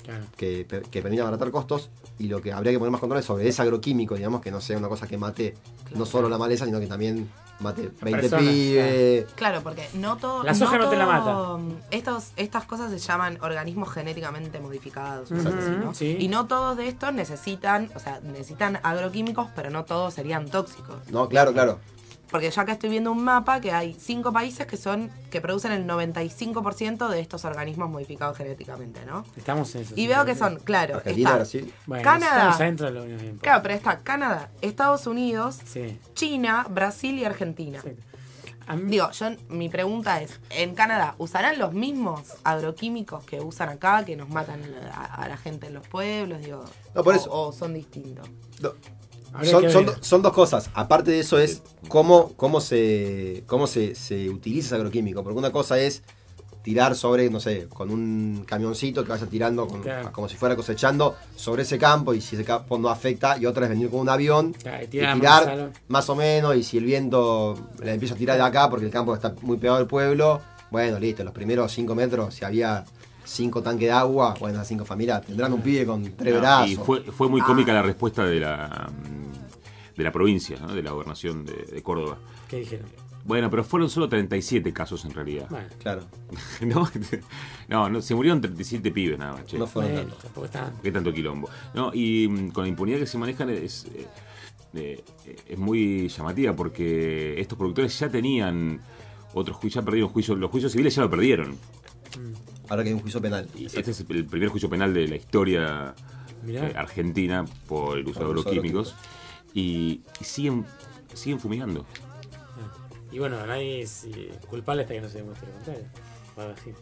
Speaker 1: Claro.
Speaker 3: que, que permita abaratar costos y lo que habría que poner más controles sobre ese agroquímico, digamos, que no sea una cosa que mate no solo la maleza, sino que también mate 20
Speaker 1: personas,
Speaker 3: pibes.
Speaker 2: Claro, porque no todo.
Speaker 1: La soja no te la
Speaker 2: todo- Estos, estas cosas se llaman organismos genéticamente modificados. así, ¿no?
Speaker 1: sí.
Speaker 2: Y no todos de estos necesitan, o sea, necesitan agroquímicos, pero no todos serían tóxicos.
Speaker 3: No, claro, claro.
Speaker 2: Porque ya que estoy viendo un mapa que hay cinco países que son que producen el 95% de estos organismos modificados genéticamente, ¿no?
Speaker 1: Estamos en eso.
Speaker 2: Y veo que son, claro,
Speaker 3: Argentina,
Speaker 2: está
Speaker 3: Brasil.
Speaker 1: Bueno,
Speaker 2: Canadá.
Speaker 1: estamos adentro de la Unión Europea.
Speaker 2: Claro, pero está Canadá, Estados Unidos,
Speaker 1: Sí.
Speaker 2: China, Brasil y Argentina.
Speaker 1: Mí-
Speaker 2: Digo, yo, mi pregunta es, ¿en Canadá usarán los mismos agroquímicos que usan acá, que nos matan a, a la gente en los pueblos? Digo,
Speaker 3: No, por
Speaker 2: o-
Speaker 3: eso.
Speaker 2: o son distintos?
Speaker 1: Habría
Speaker 3: Son, son dos cosas. Aparte de eso es cómo, cómo, se, cómo se, se utiliza ese agroquímico. Porque una cosa es tirar sobre, no sé, con un camioncito que vaya tirando con-
Speaker 1: Claro.
Speaker 3: como si fuera cosechando sobre ese campo y si ese campo no afecta. Y otra es venir con un avión
Speaker 1: Claro, y
Speaker 3: y
Speaker 1: tirar
Speaker 3: más o menos. Y si el viento le empieza a tirar de acá porque el campo está muy pegado al pueblo, bueno, listo. Los primeros cinco metros, si había cinco tanques de agua, bueno, esas cinco familias tendrán un pibe con tres
Speaker 4: No,
Speaker 3: brazos.
Speaker 4: y fue, fue muy cómica la respuesta de la mm, de la provincia, ¿no? de la gobernación de, de Córdoba.
Speaker 1: ¿Qué dijeron?
Speaker 4: Bueno, pero fueron solo 37 casos en realidad.
Speaker 1: Bueno,
Speaker 3: Claro. [laughs]
Speaker 4: ¿No? no, no, se murieron 37 pibes nada más. che.
Speaker 3: No fueron
Speaker 1: bueno,
Speaker 3: tantos.
Speaker 1: tampoco están.
Speaker 4: ¿Qué tanto quilombo? No, y mm, con la impunidad que se manejan es, eh, eh, es muy llamativa porque estos productores ya tenían otros juicios, ya perdieron juicios, los juicios civiles ya lo perdieron.
Speaker 3: Ahora que hay un juicio penal.
Speaker 4: Y este es el primer juicio penal de la historia eh, argentina por el uso de
Speaker 3: Por de
Speaker 4: agroquímicos y, y siguen siguen fumigando.
Speaker 1: Y bueno, nadie es eh, culpable hasta que no se demuestre lo contrario. Algo así.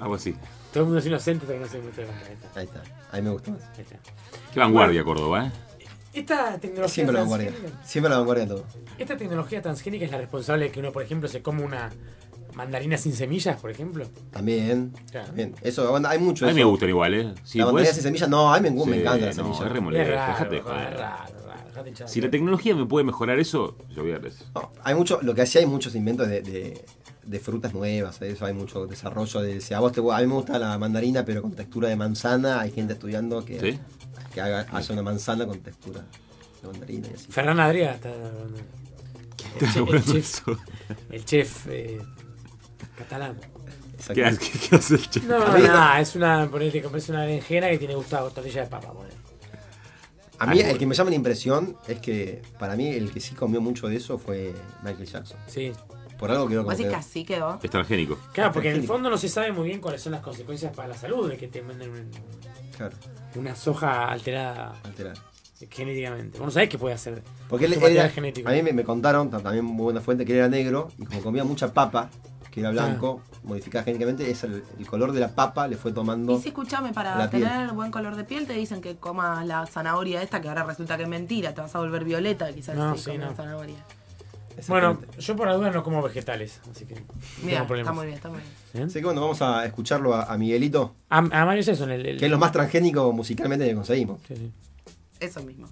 Speaker 4: Algo así.
Speaker 1: Todo el mundo es inocente hasta que no se demuestre lo contrario.
Speaker 3: Ahí está. Ahí me gusta más.
Speaker 1: Ahí está.
Speaker 4: Qué vanguardia Córdoba, ¿eh?
Speaker 1: Esta tecnología
Speaker 3: Siempre la vanguardia. Siempre la vanguardia en todo.
Speaker 1: Esta tecnología transgénica es la responsable de que uno, por ejemplo, se come una mandarina sin semillas, por ejemplo.
Speaker 3: También.
Speaker 1: Claro.
Speaker 3: También. Eso, bueno, hay mucho
Speaker 4: A mí
Speaker 3: eso.
Speaker 4: me gustan igual, ¿eh? Si
Speaker 3: la mandarina
Speaker 4: podés-
Speaker 3: sin semillas, no, a mí me, me
Speaker 4: Sí,
Speaker 3: encanta la
Speaker 4: no,
Speaker 3: semilla.
Speaker 4: es
Speaker 1: raro,
Speaker 4: dejate de
Speaker 1: joder, raro,
Speaker 4: Si
Speaker 1: la
Speaker 4: tecnología me puede mejorar eso, yo voy a.
Speaker 3: No, hay mucho, lo que hacía hay muchos inventos de, de- de frutas nuevas, eso hay mucho desarrollo de si a vos te a mí me gusta la mandarina pero con textura de manzana, hay gente estudiando que,
Speaker 4: ¿Sí?
Speaker 3: que haga, hace una manzana con textura de mandarina y así.
Speaker 1: Ferran Adrià está [laughs] hablando. El,
Speaker 4: está
Speaker 1: che- el chef,
Speaker 4: eso?
Speaker 1: el chef eh, catalán.
Speaker 4: ¿Qué, hace- qué- qué hace el chef?
Speaker 1: No, no, nada, es una, ponete, compres una berenjena que tiene gusto a tortilla de papa, ponele.
Speaker 3: A mí el que me llama la impresión es que para mí el que sí comió mucho de eso fue Michael Jackson.
Speaker 1: Sí.
Speaker 3: Por algo quedó como
Speaker 2: ¿Vos decís
Speaker 3: que-
Speaker 2: así quedó?
Speaker 4: Es transgénico.
Speaker 1: Claro, porque en el fondo no se sabe muy bien cuáles son las consecuencias para la salud de que te manden un-
Speaker 3: Claro,
Speaker 1: una soja alterada
Speaker 3: alterar.
Speaker 1: genéticamente. Vos no sabés qué puede hacer.
Speaker 3: Porque él,
Speaker 1: tu
Speaker 3: él
Speaker 1: material
Speaker 3: era-
Speaker 1: genético.
Speaker 3: a mí me, me contaron, ta- también muy buena fuente, que él era negro y como comía mucha papa, que era blanco, modificada genéticamente, es el, el color de la papa le fue tomando.
Speaker 2: Y si escuchame, para
Speaker 3: piel.
Speaker 2: tener buen color de piel te dicen que comas la zanahoria esta, que ahora resulta que es mentira, te vas a volver violeta quizás
Speaker 1: No,
Speaker 2: si
Speaker 1: sí,
Speaker 2: comes
Speaker 1: no.
Speaker 2: zanahoria.
Speaker 1: Bueno, yo por la duda no como vegetales, así que no
Speaker 2: Mira, está muy bien, está muy bien.
Speaker 1: ¿Eh?
Speaker 3: Así que bueno, vamos a escucharlo a, a Miguelito,
Speaker 1: A, a Mario Jackson, el, el-
Speaker 3: que es lo más transgénico musicalmente que conseguimos.
Speaker 1: Sí, sí.
Speaker 44: Eso mismo.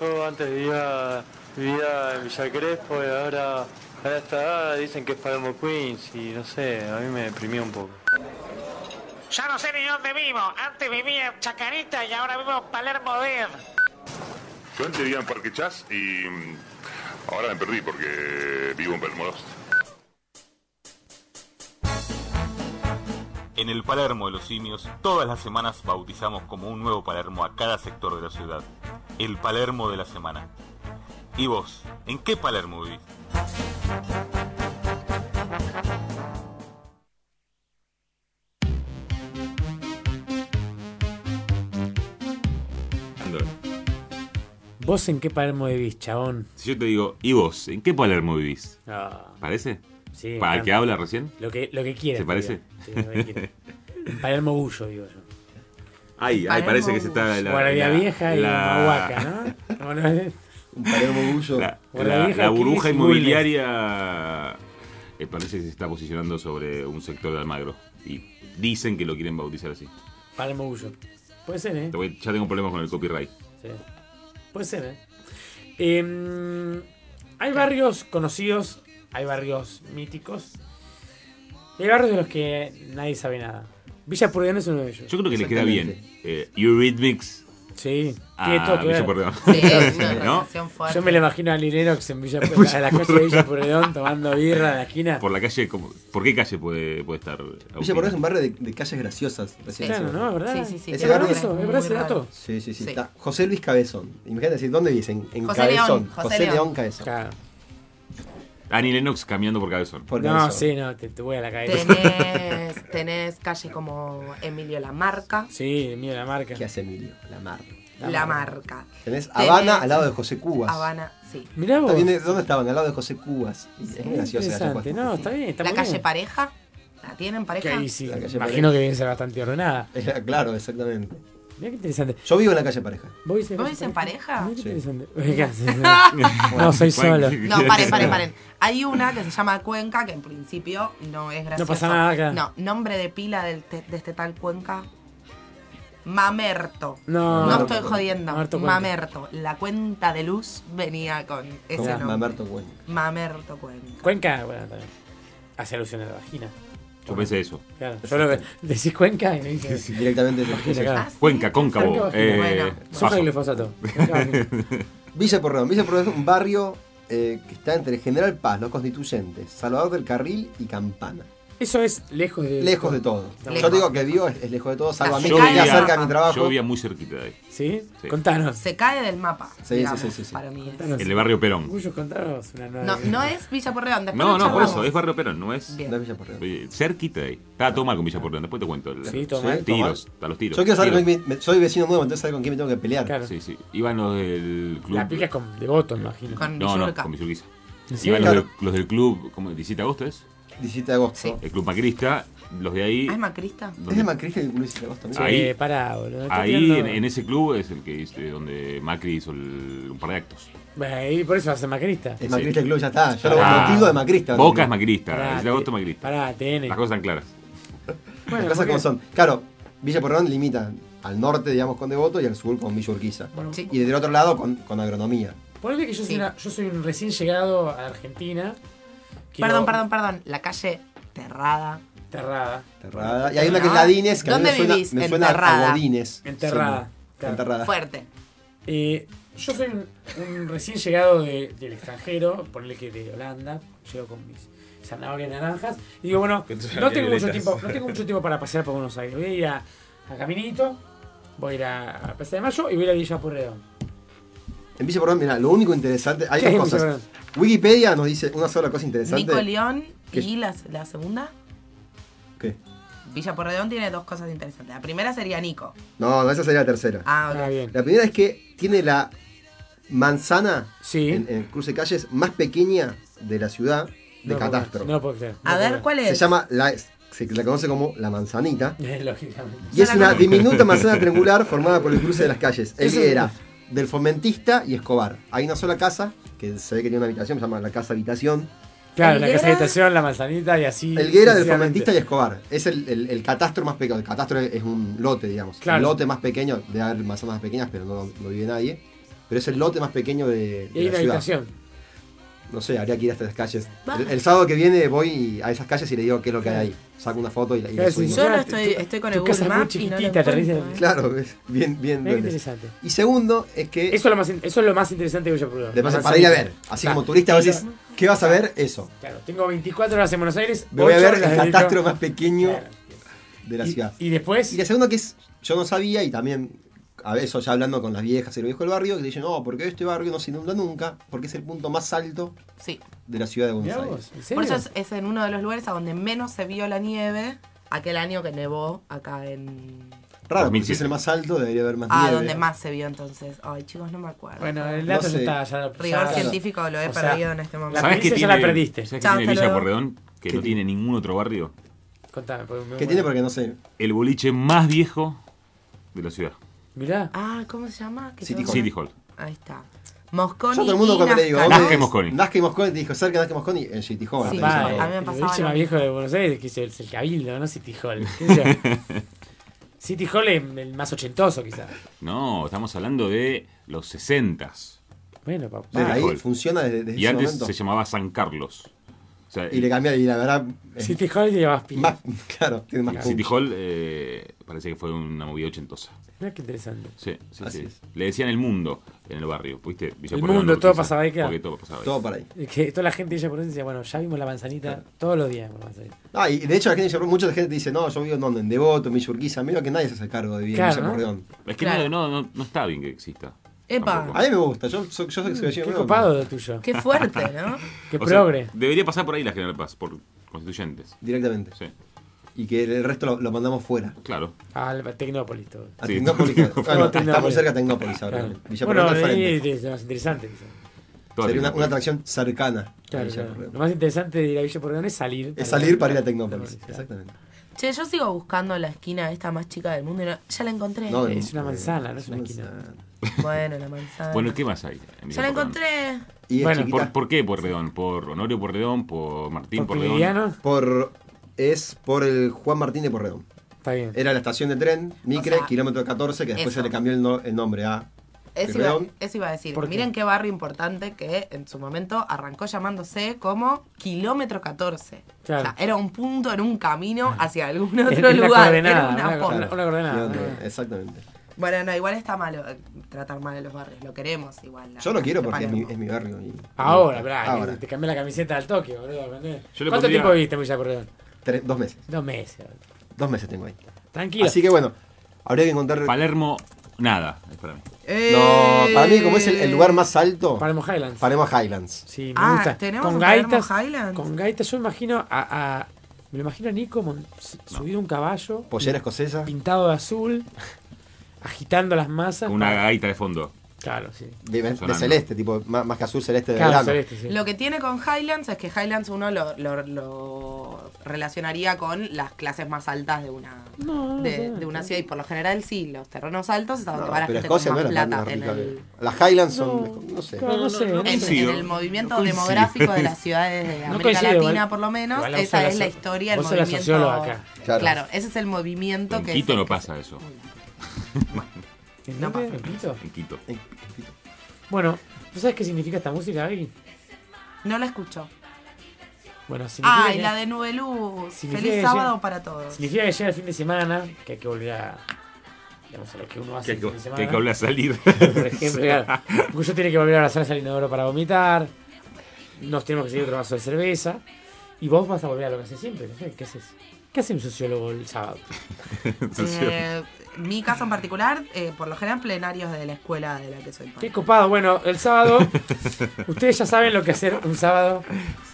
Speaker 45: Yo antes vivía, vivía en Villa Crespo y ahora a esta edad dicen que es Palermo Queens y no sé, a mí me deprimió un poco.
Speaker 46: Ya no sé ni dónde vivo. Antes vivía en Chacarita y ahora vivo en Palermo Dead.
Speaker 47: Yo antes vivía en Parque Chas y mm, ahora me perdí porque vivo en Palermo Lost.
Speaker 22: En el Palermo de los Simios, todas las semanas bautizamos como un nuevo Palermo a cada sector de la ciudad. El Palermo de la semana. ¿Y vos? ¿En qué Palermo vivís?
Speaker 1: ¿Vos en qué Palermo vivís, chabón?
Speaker 4: Si yo te digo, ¿y vos? ¿En qué Palermo vivís?
Speaker 1: Ah,
Speaker 4: ¿Parece?
Speaker 1: sí,
Speaker 4: ¿Para el que habla recién?
Speaker 1: Lo que, lo que quieras.
Speaker 4: ¿Se parece?
Speaker 1: Sí, lo que. [laughs] En Palermo Bullo, digo yo.
Speaker 4: Ay, ay, parece que se está la,
Speaker 1: Guardia
Speaker 4: la-
Speaker 1: Vieja y
Speaker 4: la-
Speaker 1: Mahuaca, ¿no?
Speaker 3: Un Palermo Bullo.
Speaker 4: La, la- la
Speaker 1: ¿qué
Speaker 4: burbuja inmobiliaria eh, parece que se está posicionando sobre un sector de Almagro. Y dicen que lo quieren bautizar así.
Speaker 1: Palermo Bullo. Puede ser, ¿eh?
Speaker 4: Te voy- Ya tengo problemas con el copyright.
Speaker 1: Sí. Puede ser, ¿eh? Em, hay barrios conocidos, hay barrios míticos. Y hay barrios de los que nadie sabe nada. Villa Purredón es uno de ellos.
Speaker 4: Yo creo que le queda bien. Eh, Eurythmics.
Speaker 1: Sí,
Speaker 4: a
Speaker 1: tiene todo que
Speaker 4: Villa
Speaker 1: ver.
Speaker 4: Porredón.
Speaker 2: Sí, es una [laughs]
Speaker 4: ¿No?
Speaker 2: relación fuerte.
Speaker 1: Yo me lo imagino a Linenox en Villa [laughs] Purredón, a la calle de Villa Purredón tomando birra en la esquina.
Speaker 4: Por la calle, como- ¿por qué calle puede, puede estar?
Speaker 3: Villa? Porredón es un barrio de, de calles graciosas.
Speaker 1: Claro, ¿no? ¿Es verdad?
Speaker 2: Sí, sí, sí,
Speaker 3: Ese
Speaker 2: tiene
Speaker 3: barrio
Speaker 2: nombres
Speaker 1: eso, ¿es verdad ese
Speaker 2: raros.
Speaker 1: dato?
Speaker 3: Sí, sí, sí.
Speaker 2: Sí.
Speaker 3: Está José Luis Cabezón. Imagínate decir, ¿dónde vives? En, en
Speaker 2: José
Speaker 3: Cabezón.
Speaker 2: León, José
Speaker 3: José
Speaker 2: León.
Speaker 3: León Cabezón.
Speaker 1: Claro.
Speaker 4: Annie Lennox caminando por cabezón.
Speaker 3: Por
Speaker 1: No,
Speaker 3: Cabezón.
Speaker 1: sí, no, te, te voy a la cabeza.
Speaker 2: Tenés, tenés calle como Emilio Lamarca.
Speaker 1: Sí, mira la marca.
Speaker 3: ¿Qué hace Emilio? La mar.
Speaker 2: La marca.
Speaker 3: Tenés
Speaker 2: Tenés-
Speaker 3: Habana al lado de José Cubas.
Speaker 2: Habana, sí.
Speaker 1: Mirá vos.
Speaker 3: ¿Dónde estaban? Al lado de José Cubas. Y es muy gracioso.
Speaker 1: Interesante, no, está bien, está
Speaker 2: La
Speaker 1: muy
Speaker 2: calle
Speaker 1: bien.
Speaker 2: Pareja. ¿La tienen
Speaker 1: Que
Speaker 2: pareja?
Speaker 1: ahí sí,
Speaker 3: La calle
Speaker 1: imagino
Speaker 3: Pareja.
Speaker 1: que debe ser bastante ordenada. [laughs]
Speaker 3: Claro, exactamente.
Speaker 1: Mira qué interesante.
Speaker 3: Yo vivo en la calle Pareja.
Speaker 1: ¿Vos vivís en,
Speaker 2: ¿Vos vivís en pareja?
Speaker 1: Mira qué
Speaker 3: Sí.
Speaker 1: interesante. [laughs] ¿Qué haces? [laughs] no, soy solo.
Speaker 2: No, paren, paren, paren. Hay una que se llama Cuenca, que en principio no es gracioso.
Speaker 1: pasa nada acá.
Speaker 2: No, nombre de pila del te- de este tal Cuenca. Mamerto.
Speaker 1: No.
Speaker 2: No estoy jodiendo.
Speaker 1: Mamerto.
Speaker 2: Mamerto. La cuenta de luz venía con ese nombre.
Speaker 3: Mamerto Cuenca.
Speaker 2: Mamerto Cuenca.
Speaker 1: Cuenca, bueno, también. Hace alusión a la vagina.
Speaker 4: Yo pensé eso.
Speaker 1: Claro, yo lo que decís Cuenca y me dice.
Speaker 3: Directamente te
Speaker 1: Vagina, claro.
Speaker 2: Ah, sí.
Speaker 4: Cuenca, cóncavo.
Speaker 1: Vagina.
Speaker 4: eh,
Speaker 2: Bueno.
Speaker 1: Soja
Speaker 4: bajo.
Speaker 1: y glifosato. [laughs]
Speaker 3: Villa Porredón. Villa Porredón es un barrio eh, que está entre General Paz, los constituyentes, Salvador del Carril y Campana.
Speaker 1: Eso es lejos de.
Speaker 3: Lejos de todo.
Speaker 2: Lejos.
Speaker 3: Yo digo que vivo es, es lejos de todo, salvo a mí que me queda
Speaker 2: del
Speaker 3: cerca de
Speaker 2: mapa.
Speaker 3: mi trabajo.
Speaker 4: Yo vivía muy cerquita de ahí.
Speaker 1: ¿Sí?
Speaker 4: Sí.
Speaker 1: Contanos.
Speaker 2: Se cae del mapa.
Speaker 3: Sí, sí,
Speaker 2: digamos,
Speaker 3: sí, sí, sí.
Speaker 2: Para mí es.
Speaker 4: El de Barrio Perón.
Speaker 1: Orgullo, contanos una nueva.
Speaker 2: No, no es Villa Porredón. después
Speaker 4: No, no, por eso, es Barrio Perón, no es.
Speaker 2: Bien.
Speaker 3: No es Villa Porredón.
Speaker 4: Oye, Cerquita de ahí. Estaba todo mal con Villa Porredón, después te cuento. el-
Speaker 1: Sí, todo
Speaker 3: Sí,
Speaker 1: mal.
Speaker 4: Tiros, a los tiros.
Speaker 3: Yo quiero saber con
Speaker 4: Tiros.
Speaker 3: me- soy vecino nuevo, entonces saber con quién me tengo que pelear.
Speaker 1: Claro.
Speaker 4: Sí, sí. Iban los del club.
Speaker 1: La pica es con devoto, imagino.
Speaker 2: Con
Speaker 4: No, no, con Villurquiza.
Speaker 1: ¿En serio?
Speaker 4: Iban los del, club, ¿cómo? 17 de agosto es?
Speaker 3: 17 de agosto.
Speaker 2: Sí.
Speaker 4: El club macrista, los de ahí.
Speaker 2: Ah, ¿es macrista?
Speaker 3: ¿Es
Speaker 4: donde-
Speaker 3: de Macrista el 17 de agosto?
Speaker 1: Sí,
Speaker 3: amigo?
Speaker 4: Ahí-
Speaker 1: pará, boludo.
Speaker 4: Ahí
Speaker 1: tirando-
Speaker 4: en, en ese club es el que este, donde Macri hizo el- un par de actos.
Speaker 1: Bueno, Ahí por eso va a ser macrista.
Speaker 3: Es Macrista el club, ya está. Yo lo
Speaker 4: Ah,
Speaker 3: lo tildo de Macrista.
Speaker 4: Boca es macrista,
Speaker 1: Pará,
Speaker 4: 17 de agosto macrista.
Speaker 1: Pará, TN.
Speaker 4: Las cosas están claras.
Speaker 1: Bueno,
Speaker 3: Las cosas como son. Claro, Villa Porredón limita al norte, digamos, con Devoto y al sur con Villa Urquiza.
Speaker 1: Bueno,
Speaker 2: Sí.
Speaker 3: Y del otro lado con, con agronomía.
Speaker 1: Ponele que yo soy,
Speaker 2: Sí.
Speaker 1: una- yo soy un recién llegado a Argentina. Quiero-
Speaker 2: Perdón, perdón, perdón. La calle Terrada.
Speaker 1: Enterrada.
Speaker 3: Enterrada. Y hay una que es Ladines, que a mí
Speaker 2: ¿Dónde
Speaker 3: me suena,
Speaker 2: vivís?
Speaker 3: me suena
Speaker 2: Enterrada.
Speaker 3: a Godines.
Speaker 1: Enterrada.
Speaker 3: Sí,
Speaker 1: Claro.
Speaker 3: Enterrada.
Speaker 2: Fuerte.
Speaker 1: Eh, yo soy un, un recién llegado de- del extranjero, ponele que de Holanda, llego con mis zanahorias naranjas, y digo, bueno, no tengo, mucho tiempo, no tengo mucho tiempo para pasear por Buenos Aires. Voy a ir a, a Caminito, voy a ir a, a Plaza de Mayo y voy a ir a Villa Porredón.
Speaker 3: En Villa Porredón, mira, lo único interesante. Hay
Speaker 1: ¿Qué hay en
Speaker 3: dos cosas. Wikipedia nos dice una sola cosa interesante.
Speaker 2: Nico León
Speaker 3: ¿Qué?
Speaker 2: y la, la segunda.
Speaker 3: ¿Qué?
Speaker 2: Villa Porredón tiene dos cosas interesantes. La primera sería Nico.
Speaker 3: No, no, esa sería la tercera.
Speaker 2: Ah, ok.
Speaker 1: Ah, bien.
Speaker 3: La primera es que tiene la manzana
Speaker 1: Sí.
Speaker 3: en, en el cruce de calles más pequeña de la ciudad de
Speaker 1: No puedo
Speaker 3: Catastro.
Speaker 1: No puedo creer.
Speaker 2: A ver, ¿cuál es?
Speaker 3: Se llama, la, se la conoce como la manzanita.
Speaker 1: Eh, [laughs] Lógicamente.
Speaker 3: Y es una diminuta manzana triangular formada por el cruce de las calles. Que era del Fomentista y Escobar. Hay una sola casa, que se ve que tiene una habitación, se llama la casa habitación.
Speaker 1: Claro, la casa estación, la manzanita y así.
Speaker 3: Elguera del. Fomentista y Escobar. Es el, el, el catastro más pequeño. El catastro es un lote, digamos.
Speaker 1: Claro.
Speaker 3: El lote más pequeño, de haber manzanas más pequeñas, pero no, no vive nadie. Pero es el lote más pequeño de,
Speaker 1: Y
Speaker 3: de
Speaker 1: hay
Speaker 3: la
Speaker 1: una
Speaker 3: ciudad.
Speaker 1: habitación.
Speaker 3: No sé, habría que ir hasta las calles. El, el sábado que viene voy a esas calles y le digo qué es lo que hay ahí. Saco una foto y la, y la
Speaker 1: Claro,
Speaker 3: subimos.
Speaker 2: Yo no estoy, con
Speaker 1: tu
Speaker 2: el Google Maps y no lo encuentro, ¿eh?
Speaker 3: Claro, es bien, bien.
Speaker 1: Interesante.
Speaker 3: Y segundo, es que.
Speaker 1: Eso es lo más, eso es lo más interesante que yo probé.
Speaker 3: de para ir a ver. Así como turista, vos decís, ¿qué vas a ver? Eso.
Speaker 1: Claro, tengo 24 horas en Buenos Aires.
Speaker 3: Me voy a ver el catastro más pequeño
Speaker 1: Claro.
Speaker 3: de la
Speaker 1: Y-
Speaker 3: ciudad.
Speaker 1: Y después.
Speaker 3: Y la segunda que es, yo no sabía y también, a eso ya hablando con las viejas y los viejos del barrio, que dicen, no, porque este barrio no se inunda nunca, porque es el punto más alto
Speaker 2: Sí.
Speaker 3: de la ciudad de Buenos Aires.
Speaker 2: Por eso es, es en uno de los lugares a donde menos se vio la nieve aquel año que nevó acá en...
Speaker 3: Raro, porque
Speaker 4: 2007.
Speaker 3: si es el más alto, debería haber más
Speaker 2: Ah,
Speaker 3: nieve.
Speaker 2: donde más se vio entonces. Ay, chicos, no me acuerdo.
Speaker 1: Bueno, el
Speaker 3: No
Speaker 1: dato
Speaker 3: sé.
Speaker 1: ya está. Ya,
Speaker 2: Rigor
Speaker 1: ya-
Speaker 2: científico lo he
Speaker 1: o sea,
Speaker 2: perdido en este momento.
Speaker 4: ¿Sabes qué
Speaker 1: primicia
Speaker 4: tiene,
Speaker 1: ya la perdiste.
Speaker 4: ¿sabes qué
Speaker 2: Chao,
Speaker 4: tiene Villa. Porredón? Que no tiene ningún otro barrio.
Speaker 1: Contame. porque me
Speaker 3: ¿Qué tiene? Porque no sé.
Speaker 4: El boliche más viejo de la ciudad.
Speaker 1: Mirá.
Speaker 2: Ah, ¿cómo se llama?
Speaker 3: City
Speaker 2: todo-
Speaker 4: City Hall.
Speaker 2: Ahí está. Mosconi
Speaker 3: Yo todo el mundo cuando le digo,
Speaker 2: Nazca,
Speaker 3: ¿dónde
Speaker 4: Nazca y? Mosconi.
Speaker 3: Nazca y Mosconi, te dijo cerca de Nazca y Mosconi en City Hall.
Speaker 2: Sí,
Speaker 3: te
Speaker 1: Va,
Speaker 3: dicen,
Speaker 2: a mí me
Speaker 1: el
Speaker 2: pasaba lo
Speaker 1: más viejo de Buenos Aires, que es el, el Cabildo, ¿no? City Hall. [laughs] City Hall es el más ochentoso, quizás.
Speaker 4: No, estamos hablando de los 60
Speaker 1: Bueno, papá.
Speaker 3: Desde ahí
Speaker 4: Hall.
Speaker 3: funciona desde, desde
Speaker 4: Y
Speaker 3: ese
Speaker 4: antes
Speaker 3: momento.
Speaker 4: se llamaba San Carlos. O sea,
Speaker 3: Y le cambié, y la verdad.
Speaker 1: City Hall llevabas pila.
Speaker 3: más, [laughs] claro, tiene más
Speaker 4: City. Hall eh, parece que fue una movida ochentosa.
Speaker 1: Mirá qué interesante.
Speaker 4: Sí, sí,
Speaker 3: Así
Speaker 4: sí.
Speaker 3: es.
Speaker 4: Le decían el mundo en el barrio, ¿viste? Villa
Speaker 1: El mundo, todo pasaba ahí, claro.
Speaker 4: Porque todo pasaba ahí.
Speaker 3: Todo para ahí.
Speaker 1: Es [laughs] que toda la gente de Villa Porredón decía, bueno, ya vimos la manzanita todos los días. manzanita.
Speaker 3: Ah, y de hecho la gente dice, mucha gente dice, no, yo vivo en donde, en Devoto, en Villa Urquiza, medio que nadie se hace cargo de vivir
Speaker 1: Claro,
Speaker 3: en Villa
Speaker 1: ¿no?
Speaker 4: Es que
Speaker 2: Claro.
Speaker 4: no, no, no, está bien que exista.
Speaker 2: Epa.
Speaker 4: Tampoco.
Speaker 3: A mí me gusta, yo, so- yo soy vecino
Speaker 1: Qué
Speaker 3: de
Speaker 1: copado lo tuyo.
Speaker 2: Qué fuerte, ¿no? [laughs]
Speaker 1: Qué
Speaker 4: O sea,
Speaker 1: progre.
Speaker 4: debería pasar por ahí la General Paz, por constituyentes.
Speaker 3: Directamente.
Speaker 4: Sí,
Speaker 3: Y que el resto lo, lo mandamos fuera.
Speaker 4: claro.
Speaker 1: Al Tecnópolis todo.
Speaker 3: A
Speaker 4: Sí.
Speaker 3: Tecnópolis. [laughs] muy
Speaker 1: Tecnópolis.
Speaker 3: cerca de Tecnópolis ahora.
Speaker 1: Claro.
Speaker 3: Villa
Speaker 1: Bueno,
Speaker 3: al frente.
Speaker 1: es lo más interesante.
Speaker 3: Sería una, atracción cercana. a
Speaker 1: Claro,
Speaker 3: Villa
Speaker 1: claro.
Speaker 3: Porredón.
Speaker 1: Lo más interesante de ir a Villa Porredón es salir.
Speaker 3: Es salir para ir a Tecnópolis.
Speaker 1: claro.
Speaker 3: Exactamente.
Speaker 2: Che, yo sigo buscando la esquina esta más chica del mundo y no- ya la encontré.
Speaker 3: No,
Speaker 1: Es una manzana, no es una esquina.
Speaker 2: Bueno, la manzana.
Speaker 4: Bueno, ¿qué más hay?
Speaker 2: ya la encontré.
Speaker 3: Y
Speaker 1: Bueno.
Speaker 4: ¿Por, por qué Porredón? ¿Por Honorio Porredón? ¿Por Martín
Speaker 1: ¿Por
Speaker 4: Porredón?
Speaker 3: Por, es por el Juan Martín de Porredón.
Speaker 1: Está bien.
Speaker 3: Era la estación de tren, Micre,
Speaker 2: O sea,
Speaker 3: kilómetro 14, que después
Speaker 2: eso.
Speaker 3: se le cambió el, no- el nombre a
Speaker 2: Eso iba,
Speaker 3: Porredón.
Speaker 2: eso iba a decir. Miren qué barrio importante que en su momento arrancó llamándose como Kilómetro 14.
Speaker 1: Claro.
Speaker 2: O sea, era un punto en un camino hacia algún otro
Speaker 1: es
Speaker 2: lugar. era una
Speaker 1: una-
Speaker 2: posta.
Speaker 1: una- una coordenada. Ah.
Speaker 3: Exactamente.
Speaker 2: Bueno, no, igual está malo eh, tratar mal a los barrios. Lo queremos igual. la
Speaker 3: Yo lo quiero porque es mi,
Speaker 2: Palermo.
Speaker 3: es mi barrio. y-
Speaker 1: Ahora,
Speaker 3: Ahora.
Speaker 1: te cambié la camiseta al toque, boludo. ¿Cuánto
Speaker 4: pondría-
Speaker 1: tiempo viviste en Villa Porredón?
Speaker 3: Tres- dos meses.
Speaker 1: Dos meses.
Speaker 3: Dos meses tengo ahí.
Speaker 1: Tranquilo.
Speaker 3: Así que bueno, habría que encontrar.
Speaker 4: Palermo, nada, es para mí.
Speaker 2: ¡Eh!
Speaker 3: No, para mí, como es el, el lugar más alto,
Speaker 1: Palermo Highlands.
Speaker 3: Palermo Highlands.
Speaker 1: Sí, me
Speaker 2: Ah,
Speaker 1: gusta.
Speaker 2: ¿tenemos
Speaker 1: con
Speaker 2: un Palermo
Speaker 1: gaitas.
Speaker 2: Highlands?
Speaker 1: Con gaitas. Yo me imagino a. a- me lo imagino a Nico subido a un caballo.
Speaker 3: Pollera escocesa.
Speaker 1: Pintado de azul. Agitando las masas.
Speaker 4: Con una
Speaker 1: para-
Speaker 4: gaita de fondo.
Speaker 1: Claro, sí.
Speaker 3: De, celeste, tipo, más, más que azul celeste de
Speaker 1: Claro,
Speaker 3: verano.
Speaker 1: celeste, sí.
Speaker 2: Lo que tiene con Highlands es que Highlands uno lo, lo- lo relacionaría con las clases más altas de una
Speaker 1: No, no
Speaker 2: de, una ciudad y por lo general sí, los terrenos altos es donde
Speaker 3: No,
Speaker 2: va la gente con más plata
Speaker 3: más
Speaker 2: en el,
Speaker 3: Las Highlands son, no, sé.
Speaker 1: Claro, no, sé. no
Speaker 2: en, el movimiento demográfico de las [laughs] ciudades de
Speaker 1: No
Speaker 2: América
Speaker 1: coincido,
Speaker 2: Latina
Speaker 1: igual-
Speaker 2: por lo menos, esa es
Speaker 1: la
Speaker 2: historia, el movimiento.
Speaker 1: acá.
Speaker 3: Claro.
Speaker 2: Claro, ese es el movimiento
Speaker 4: En
Speaker 2: que
Speaker 4: Quito no pasa eso. [laughs] [laughs]
Speaker 1: ¿En Quito?
Speaker 4: En Quito.
Speaker 1: Bueno, ¿tú sabes qué significa esta música, Vicky?
Speaker 2: No la escucho.
Speaker 1: Bueno, significa.
Speaker 2: Ay,
Speaker 1: que-
Speaker 2: la de Nube Luz.
Speaker 1: Significa
Speaker 2: Feliz
Speaker 1: que
Speaker 2: sábado
Speaker 1: llega-
Speaker 2: para todos.
Speaker 1: Significa que llega el fin de semana, que hay que volver a. Digamos, a lo que uno hace
Speaker 4: Que hay
Speaker 1: el
Speaker 4: que,
Speaker 1: fin de semana.
Speaker 4: que hay que volver a salir.
Speaker 1: Por ejemplo, claro, [laughs] Cuyo tiene que volver a abrazarse al inodoro para vomitar. Nos tenemos que seguir otro vaso de cerveza. Y vos vas a volver a lo que haces siempre. no sé, ¿Qué haces? ¿Qué hace un sociólogo el sábado? [laughs]
Speaker 2: Eh, mi caso en particular, eh, por lo general, plenarios de la escuela de la que soy parte.
Speaker 1: Qué copado. Bueno, el sábado. [laughs] ustedes ya saben lo que hacer un sábado.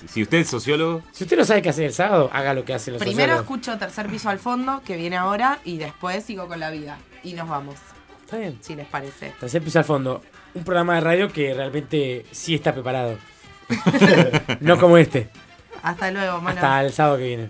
Speaker 4: Si usted es sociólogo,
Speaker 1: Si usted no sabe qué hacer el sábado, haga lo que hacen los
Speaker 2: Primero
Speaker 1: sociólogos.
Speaker 2: escucho tercer piso al fondo, que viene ahora, y después sigo con la vida. Y nos vamos,
Speaker 1: Está bien.
Speaker 2: si les parece.
Speaker 1: Tercer piso al fondo. Un programa de radio que realmente sí está preparado. [laughs] no como este.
Speaker 2: Hasta luego, mano.
Speaker 1: Hasta el sábado que viene.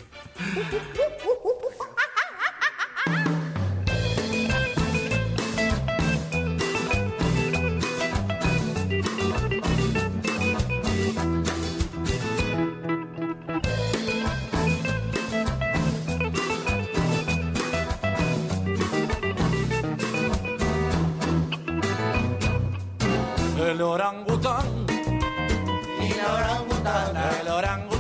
Speaker 1: El orangután.
Speaker 2: El orangután. El orangután.